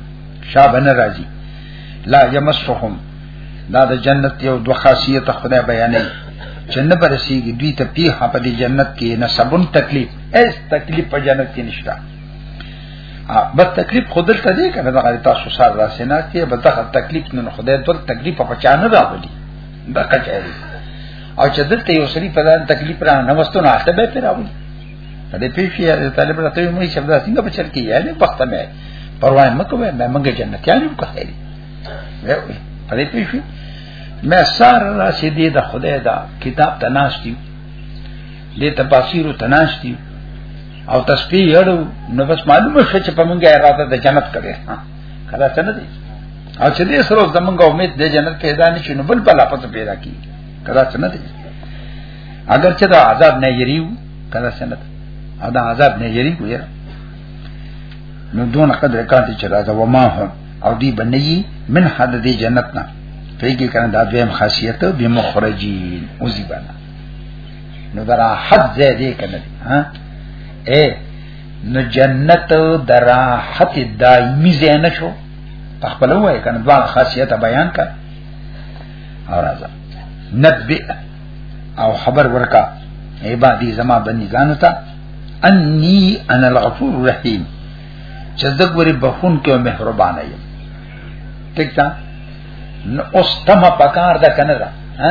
شابه نه راځي لا یمسهم دا د جنت یو دو خاصیت خدای بیانې چې نه برسیږي دوی ته پیه په دې جنت کې نه سبون تکلیف اس تکلیف په جنت کې نشته بس تکلیف خودل ته دی کنه دا تاسو سره راسینا چې به دا تکلیف نه خدای ته تکلیف په چانه راغلی دا کچاري او چې دلته یو سړي په دان تکلیف را نه وستو نه اخته به پیراوي دا دې پیښې یا طالب راته یو مې شبدا څنګه په چل کې یعنی وخت مې پروا نه کوي مې منګه جنت یانو کوي په دې پیښې مې سار را سي دي د خدای دا کتاب تناشتي دې تفاسیر تناشتي او تسبیح یړو نو بس معلومه شو چې په مونږه اراده د جنت کړي ها کله څنګه دي او چې دې سره زمونږ امید د جنت پیدا نشي نو بل بل اپته پیدا کی کله څنګه دي اگر چې دا عذاب نه یریو کله څنګه او دا عذاب نه یری کوی نو دون قدر کانتی چې راځه و ما هم او دی بنئی من حد دی جنت نه پیږي کنه دا دویم خاصیت به مخرجین اوزی بنا نو درا حد زه دې کنه ها اے نو جنت درا حد دایمي زه نه شو خپل وای کنه دوا خاصیت بیان کا او راځه نبئ او خبر ورکا عبادی زما بندگانو ته انی انا الغفور الرحیم چې دغوري بخون کې مهربان یم ٹھیک ده نو اوس تمه پکار ده کنه ده ها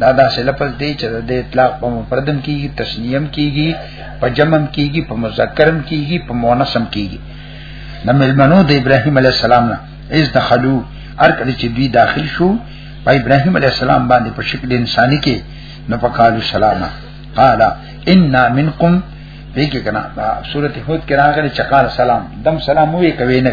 دا دا چې لفظ دی چې د اطلاق په مفردم کیږي تسنیم کیږي په جمم کیږي په مذکرم کیږي په مؤنثم کیږي د ملمنو د ابراهیم علی السلام نه از دخلوا ارکل چې دوی داخل شو په ابراهیم علی السلام باندې په شکل انساني کې نو پکالو سلام قال ان منکم دې کې کنه سورته هود کې راغلي چې قال سلام دم سلام وې کوي نه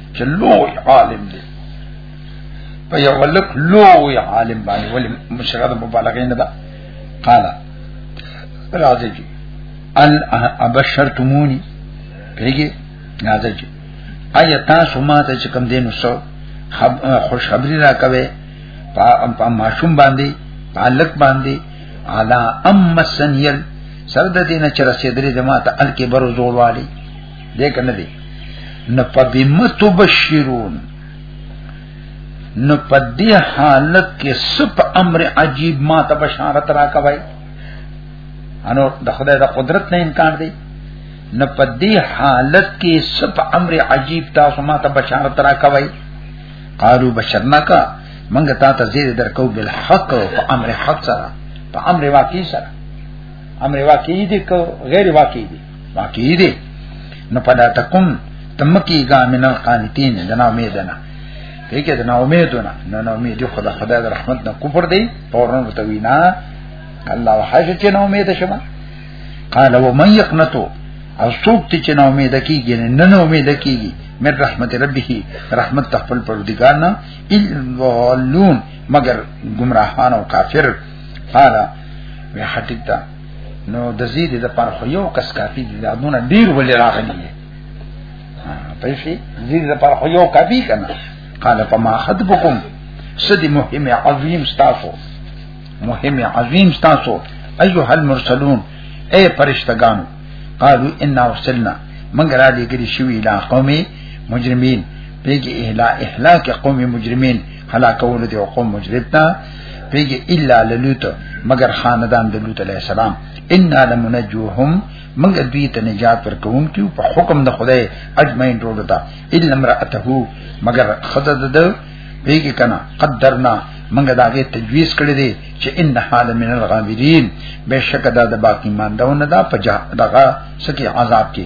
چې لوی عالم دی په یو لک لوی عالم باندې ولې مشرغه مبالغه نه ده قال راځي جی ان ابشرتمونی پیږي راځي جی آیا تاسو ما ته چې کوم دین وسو خوش خبری را کوي په ماشوم باندې پالک باندې علا ام سنیل سرد دینه چې رسیدلې جماعت الکبر زور والی دې کنه دي نه پبیمه تبشرون نو په دې حالت کې سپ امر عجیب ما ته بشارت راکوي انو د خدای د قدرت نه انکار دی نو په دې حالت کې سپ امر عجیب تاسو ما ته بشارت راکوي قالو بشرنا کا منګه تا ته زیر درکو بل حق او په امر حق سره په امر واقعي سره امر واقعي دي کو غیر واقعي دي واقعي دي نو پدا تکم تمکی گا من القانتین دنا امیدنا دیکھے دنا امیدنا نو نو امید خدا خدا در رحمت نہ کفر دی فورن وتوینا الله وحش چې نو امید شما قال ومن يقنطو او څوک چې نو امید کیږي نه نو امید کیږي من رحمت ربه رحمت تخفل پردگار نه الا مگر گمراهان او کافر قال وحتیتا نو د زید د پر خو یو کس کافی دی دا دونه ډیر ولې راغلی دی په شي زید د پر خو یو کافی کنه قال فما خطبكم سدي مهم عظیم ستاسو مهم عظیم ستاسو ایها المرسلون اے فرشتگانو قالو انا وصلنا منګ را دي ګری شوی لا قومي مجرمین پیږي اهلا اهلاک قومي مجرمین هلاکولو دی قوم مجرب تا پیږي الا لوط مگر خاندان د لوط علی السلام ان لمنجوهم موږ دوی ته نجات ورکوم کیو په حکم د خدای اجمعین ټول ته الا امراته مگر خدای د پیږي کنا قدرنا موږ داګه تجویز کړی دی چې ان حال من الغابرین بشک دا د باقی ماندونه دا په دغه سکی عذاب کې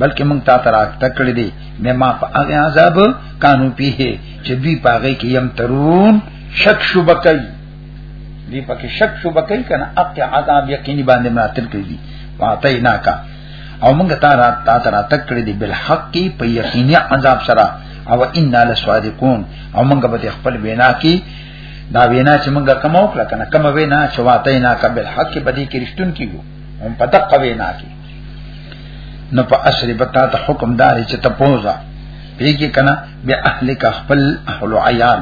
بلکې موږ تا تر تکړه دي مې ما په هغه عذاب قانون پیه چې دوی پاغه کې يم ترون شک شوب کوي دی پکې شک شوب کوي کنه اقع عذاب یقیني باندې مراتب کوي واتینا کا او موږ تا را تا تر تکړه دي بل حق په یقیني عذاب سره او ان لسوادقون او موږ به خپل وینا کې دا وینا چې موږ کوم وکړه کنه کوم وینا چې واتینا کا بل حق په دې کې رښتون کیږي هم پتق وینا کې نو په اصل به تا ته حکم داري چې ته پوزا پیږي کنه به اهل کا خپل اهل عیان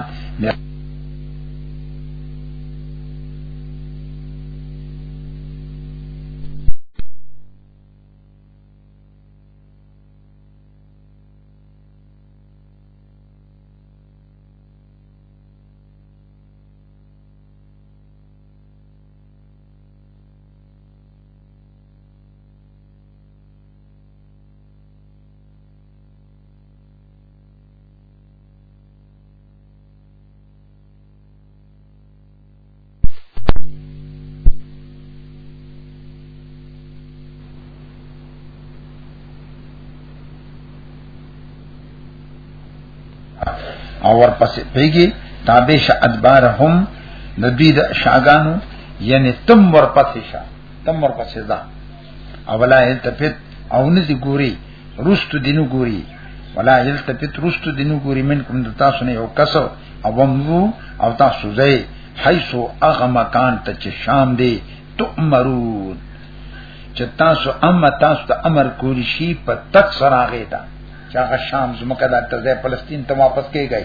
او ورپسې پیږي تابع ش ادبارهم د دوی د شاګانو یعنی تم ورپسې شه تم ورپسې ځه اولا التفت او نه دی ګوري رستو دینو ګوري ولا التفت رستو دینو ګوري من کوم د تاسو نه یو کس او ومو او تاسو ځای حيث هغه مکان ته چې شام دی تؤمرون چې تاسو اما تاسو ته امر کولی شي په تک سراغه تا چې هغه شام زمکه د تزه فلسطین ته واپس کیږي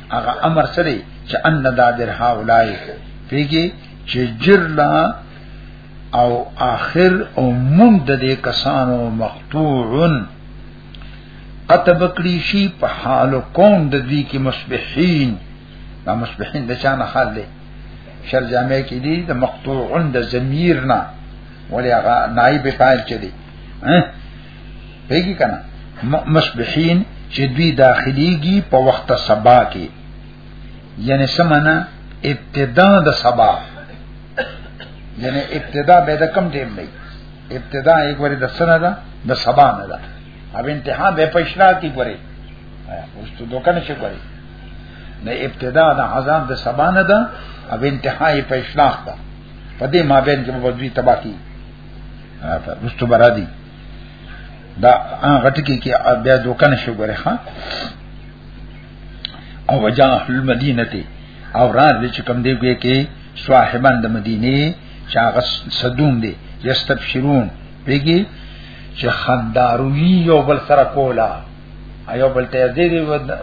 هغه امر سره چې ان دا در هاولای پیږي چې جرلا او آخر او مون د دې کسانو مقطوعن قطب کړي شي په حال کون د دې کې مصبحین دا مصبحین د چا نه حال دی شر جامع کې دي د مقطوعن د ضمیر نه ولې هغه نائب فاعل چي دي پیږي کنه مصبحین چې دوی داخليږي په وخت سبا کې یعنی سمانا ابتدا د سبا یعنی ابتدا به د کم ټیم نه ابتدا یک وری د سنه ده د سبا نه ده او انتها به په اشراق کې پرې اوس ته دوکان شي پرې نه ابتدا د عذاب د سبا نه ده او انتها په اشراق ده په دې مابین کې به دوی تباہ کیږي اته رستو برا دي دا هغه ټکی کې بیا دوکان شو غره ها او وجا اهل المدینه ته او را دې چې کم دی ګوي کې صاحبان د مدینه چې هغه صدوم دي یستبشرون پیږي چې خنداروی یو بل سره کولا ایو بل ته دې دې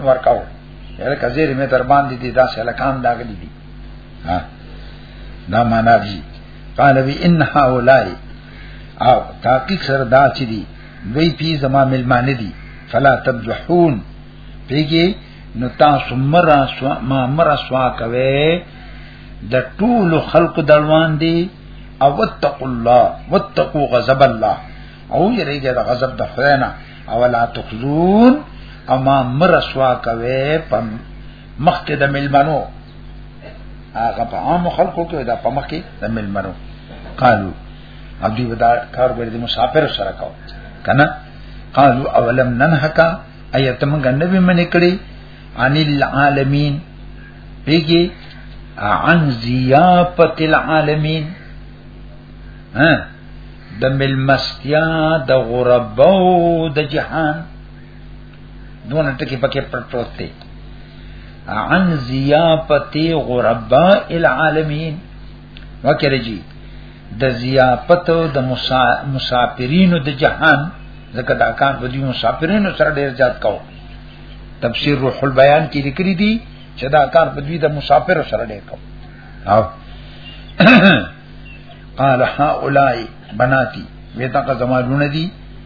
ورکاو یره کزیر می تر باندې دي دا سلکان داګلی دي ها دا معنا دي قال بي ان هؤلاء او تحقیق سره دا چې دي دوی پی زما ملمانه دي فلا تبجحون پیږي نو تاسو مرا سوا ما مرا سوا کوي د ټول خلق دروان دي او واتقوا الله واتقوا غضب الله او یریږي د غضب د خدای نه او لا تخزون اما مرسوا کوي پم مخکې د ملمنو هغه په عام خلکو کې دا په مخکې د ملمنو قالو ابي ودا کار ګر دي مسافر سره کاو کنه قالو اولم ننهکا ايت موږ نبی منې کړی عن العالمین پیږي عن زیافت العالمین ها د ملمستیا د غربو د جهان دونه ټکی پکې پټ پروت دی عن زیاپتی غرباء العالمین وکړه جی د زیاپت د مسافرینو د جهان ځکه دا کار په دې مسافرینو سره ډیر زیات کاو تفسیر روح البیان کې لیکلي دي چې دا کار په دې د مسافر سره ډیر کاو او قال هؤلاء بناتي ویتا کا زمانونه دي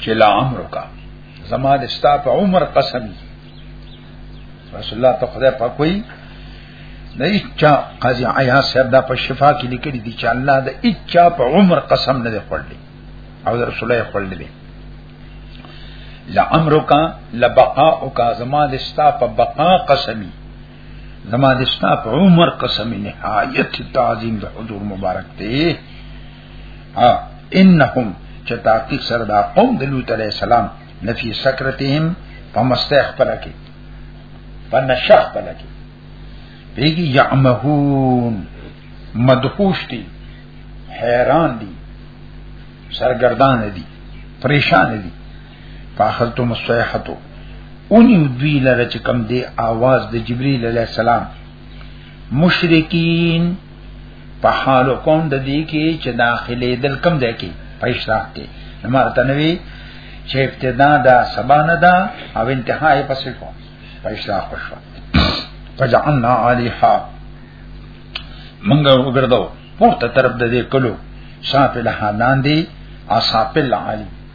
چې لا عمر کا زما د ستا په عمر قسم رسول الله ته خدای په کوئی نه اچا قاضي عیا صاحب دا په شفا کې لیکلي دي چې الله د اچا په عمر قسم نه دی خړلې او د رسول الله خړلې دي لعمرک لبقاؤک زما د ستا په بقا قسمی زما د ستا په عمر قسمی نهایت تعظیم د حضور مبارک دی ها انهم چې تحقیق سره دا قوم د لوط علی السلام نفی سکرتهم په مستخ پر کې په نشخ پر کې بیگی یعمهون مدهوش دی حیران دی سرگردان دی پریشان دی فاخذتم الصیحتو اونی دوی لره چې کم دی आवाज د جبرئیل علی السلام مشرکین په حال کوم د دې کې چې داخلي دل کم دی کې په اشراق کې نمبر تنوي چې ابتدا دا سبا نه دا او انتهای په صفو په اشراق شو فجعلنا علیها منګه وګرځاو پورته طرف د دې کلو شاپ له لاندې اصحاب العالی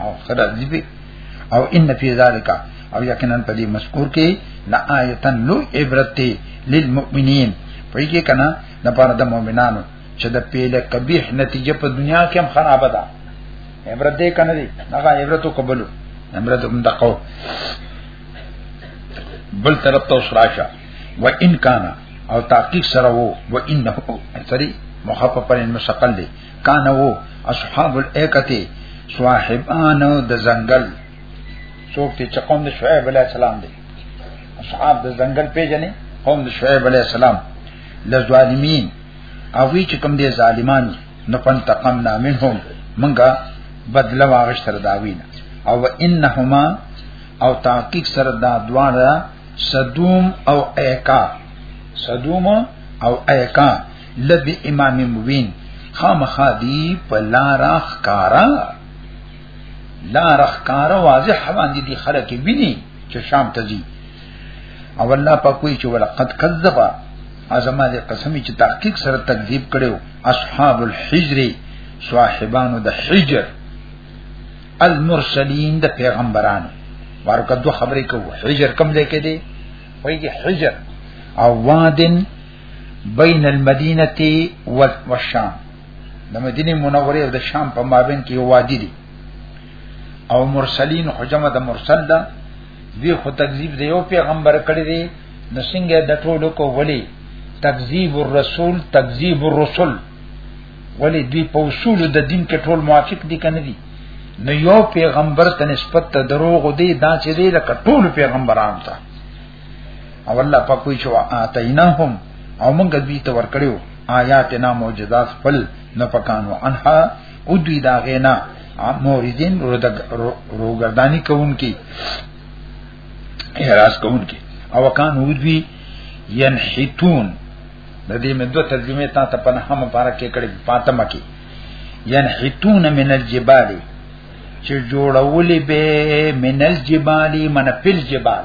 او خدا دې او ان فی ذالک او یقینا په دې مذکور کې لا آیتن لو عبرت للمؤمنین پېږي کنه د پاره د مؤمنانو چې د پیله کبیح نتیجه په دنیا کې هم خراب ده عبرت دې کنه دي هغه عبرتو قبولو عبرت هم دقو بل طرف ته شراشه و ان کان او تحقیق سره وو و انه سری مخفف پر مشقل دی کانو اصحاب الایکتی صاحبانو د زنګل څوک چې قوم د شعیب علی السلام دی اصحاب د زنګل پیژنې قوم د شعیب علی السلام لزوالمین او وی چې کوم دي ظالمان نو پنتقمنا منهم منګه بدل واغشتر داوین او انهما او تحقیق سره دا دواړه صدوم او ایکا صدوم او ایکا لبی امام مبین خامخا دی په لار ښکارا لار ښکارا واضح باندې دي خلک ویني چې شام ته ځي او الله په کوئی چې ولقد کذبا ازما دې قسم چې تحقیق سره تکذیب کړو اصحاب الحجر صاحبانو د حجر المرسلین د پیغمبرانو ورکه دوه خبرې کوو حجر کم ځای کې دی وایي حجر او وادن بین المدینه والشام د مدینه منوره او د شام په مابین کې یو وادي دی او مرسلین حجمه د مرسل ده دی خو تکذیب دی یو پیغمبر کړی دی نو څنګه د ټولو کو ولی تکذیب الرسول تکذیب الرسل ولی دوی په اصول د دین کې ټول موافق دي کنه دي نو یو پیغمبر ته نسبت ته دروغ دی دا چې دی لکه ټول پیغمبران ته او الله په کوئی چې اتیناهم او موږ دوی ته ورکړیو آیاتنا معجزات خپل نه پکانو انها او دوی دا غینا موریدین روګردانی کوونکی احراز کوونکی او کان او دوی ینحتون د دې مدو ترجمه تا ته په هم پارا کې کړي فاطمه کې ینحتون من الجبال چې جوړولې به من الجبال من فل جبال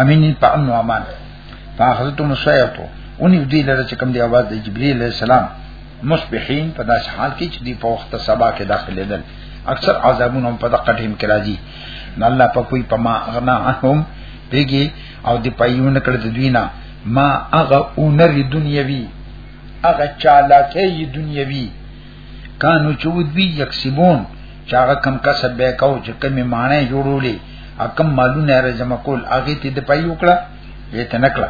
امین په امن او امان فاخذته مسیحته اونې دې لره چې کوم دی आवाज د جبرئیل علیہ السلام مصبحین په داسې حال کې چې دی په وخت سبا کې داخله دل اکثر عذابونه په دقه ټیم کې راځي نه الله په کوئی پما غنا هم پیږي او دی پایونه کړ د دوی نه ما هغه اونر دنیوي هغه چالاکه دنیوي کانو چود بی یکسبون چې هغه کم کسب به کاو چې کمی معنی جوړولې اکم مالونه را جمع کول هغه ته د پای وکړه یې ته نکړه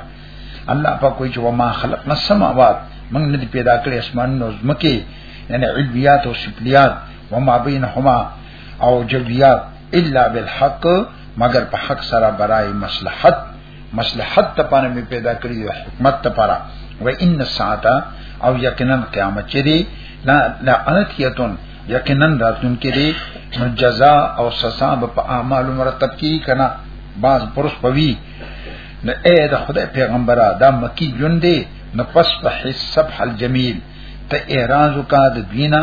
الله په کوئی چې وما خلقنا السماوات موږ نه پیدا کړې اسمان نو زمکه یعنی علویات او سفلیات وما بینهما او جویات الا بالحق مگر په حق سره برای مصلحت مصلحت ته پانه می پیدا کړی دی حکومت ته پاره و ان الساعه او یقینا قیامت چې دی لا لا انتیتون یقینا راتون کې دی نو جزاء او سزا په اعمال مرتب کی کنا باز پرس پوی نه اے د خدای پیغمبره دا مکی جون دی نو پس په حسب حل جمیل ته اعراض کا د دینه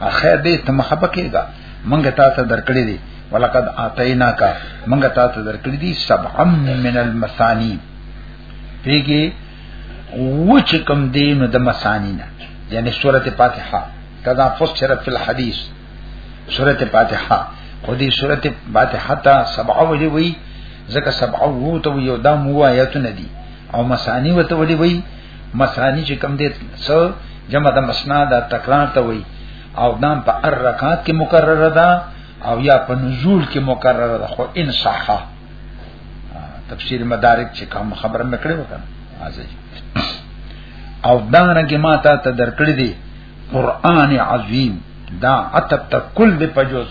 اخه دې ته محبه کېږه مونږ تا ته درکړې دي ولقد اعطینا کا مونږ تا ته درکړې دي سبع من المثانی پیګي و چې کوم دین د مثانی نه یعنی سورته فاتحه کذا فسرت فی الحدیث سورته فاتحه خو دې سورته فاتحه ته سبع وجه وی ځکه سبع وو ته یو دا مو آیاتونه دي او مثانی وته ولي وی مثانی چې کم دې سو جمع د مسنا دا تکرار ته وای او نام په ار رکعات کې مکرر ده او یا په نزول کې مکرر ده خو ان صحه تفسیر مدارک چې کوم خبره مکړې وکړه ازي او دا رنګ ما ته ته درکړې دي قران عظیم دا عتب تکل دی پجوز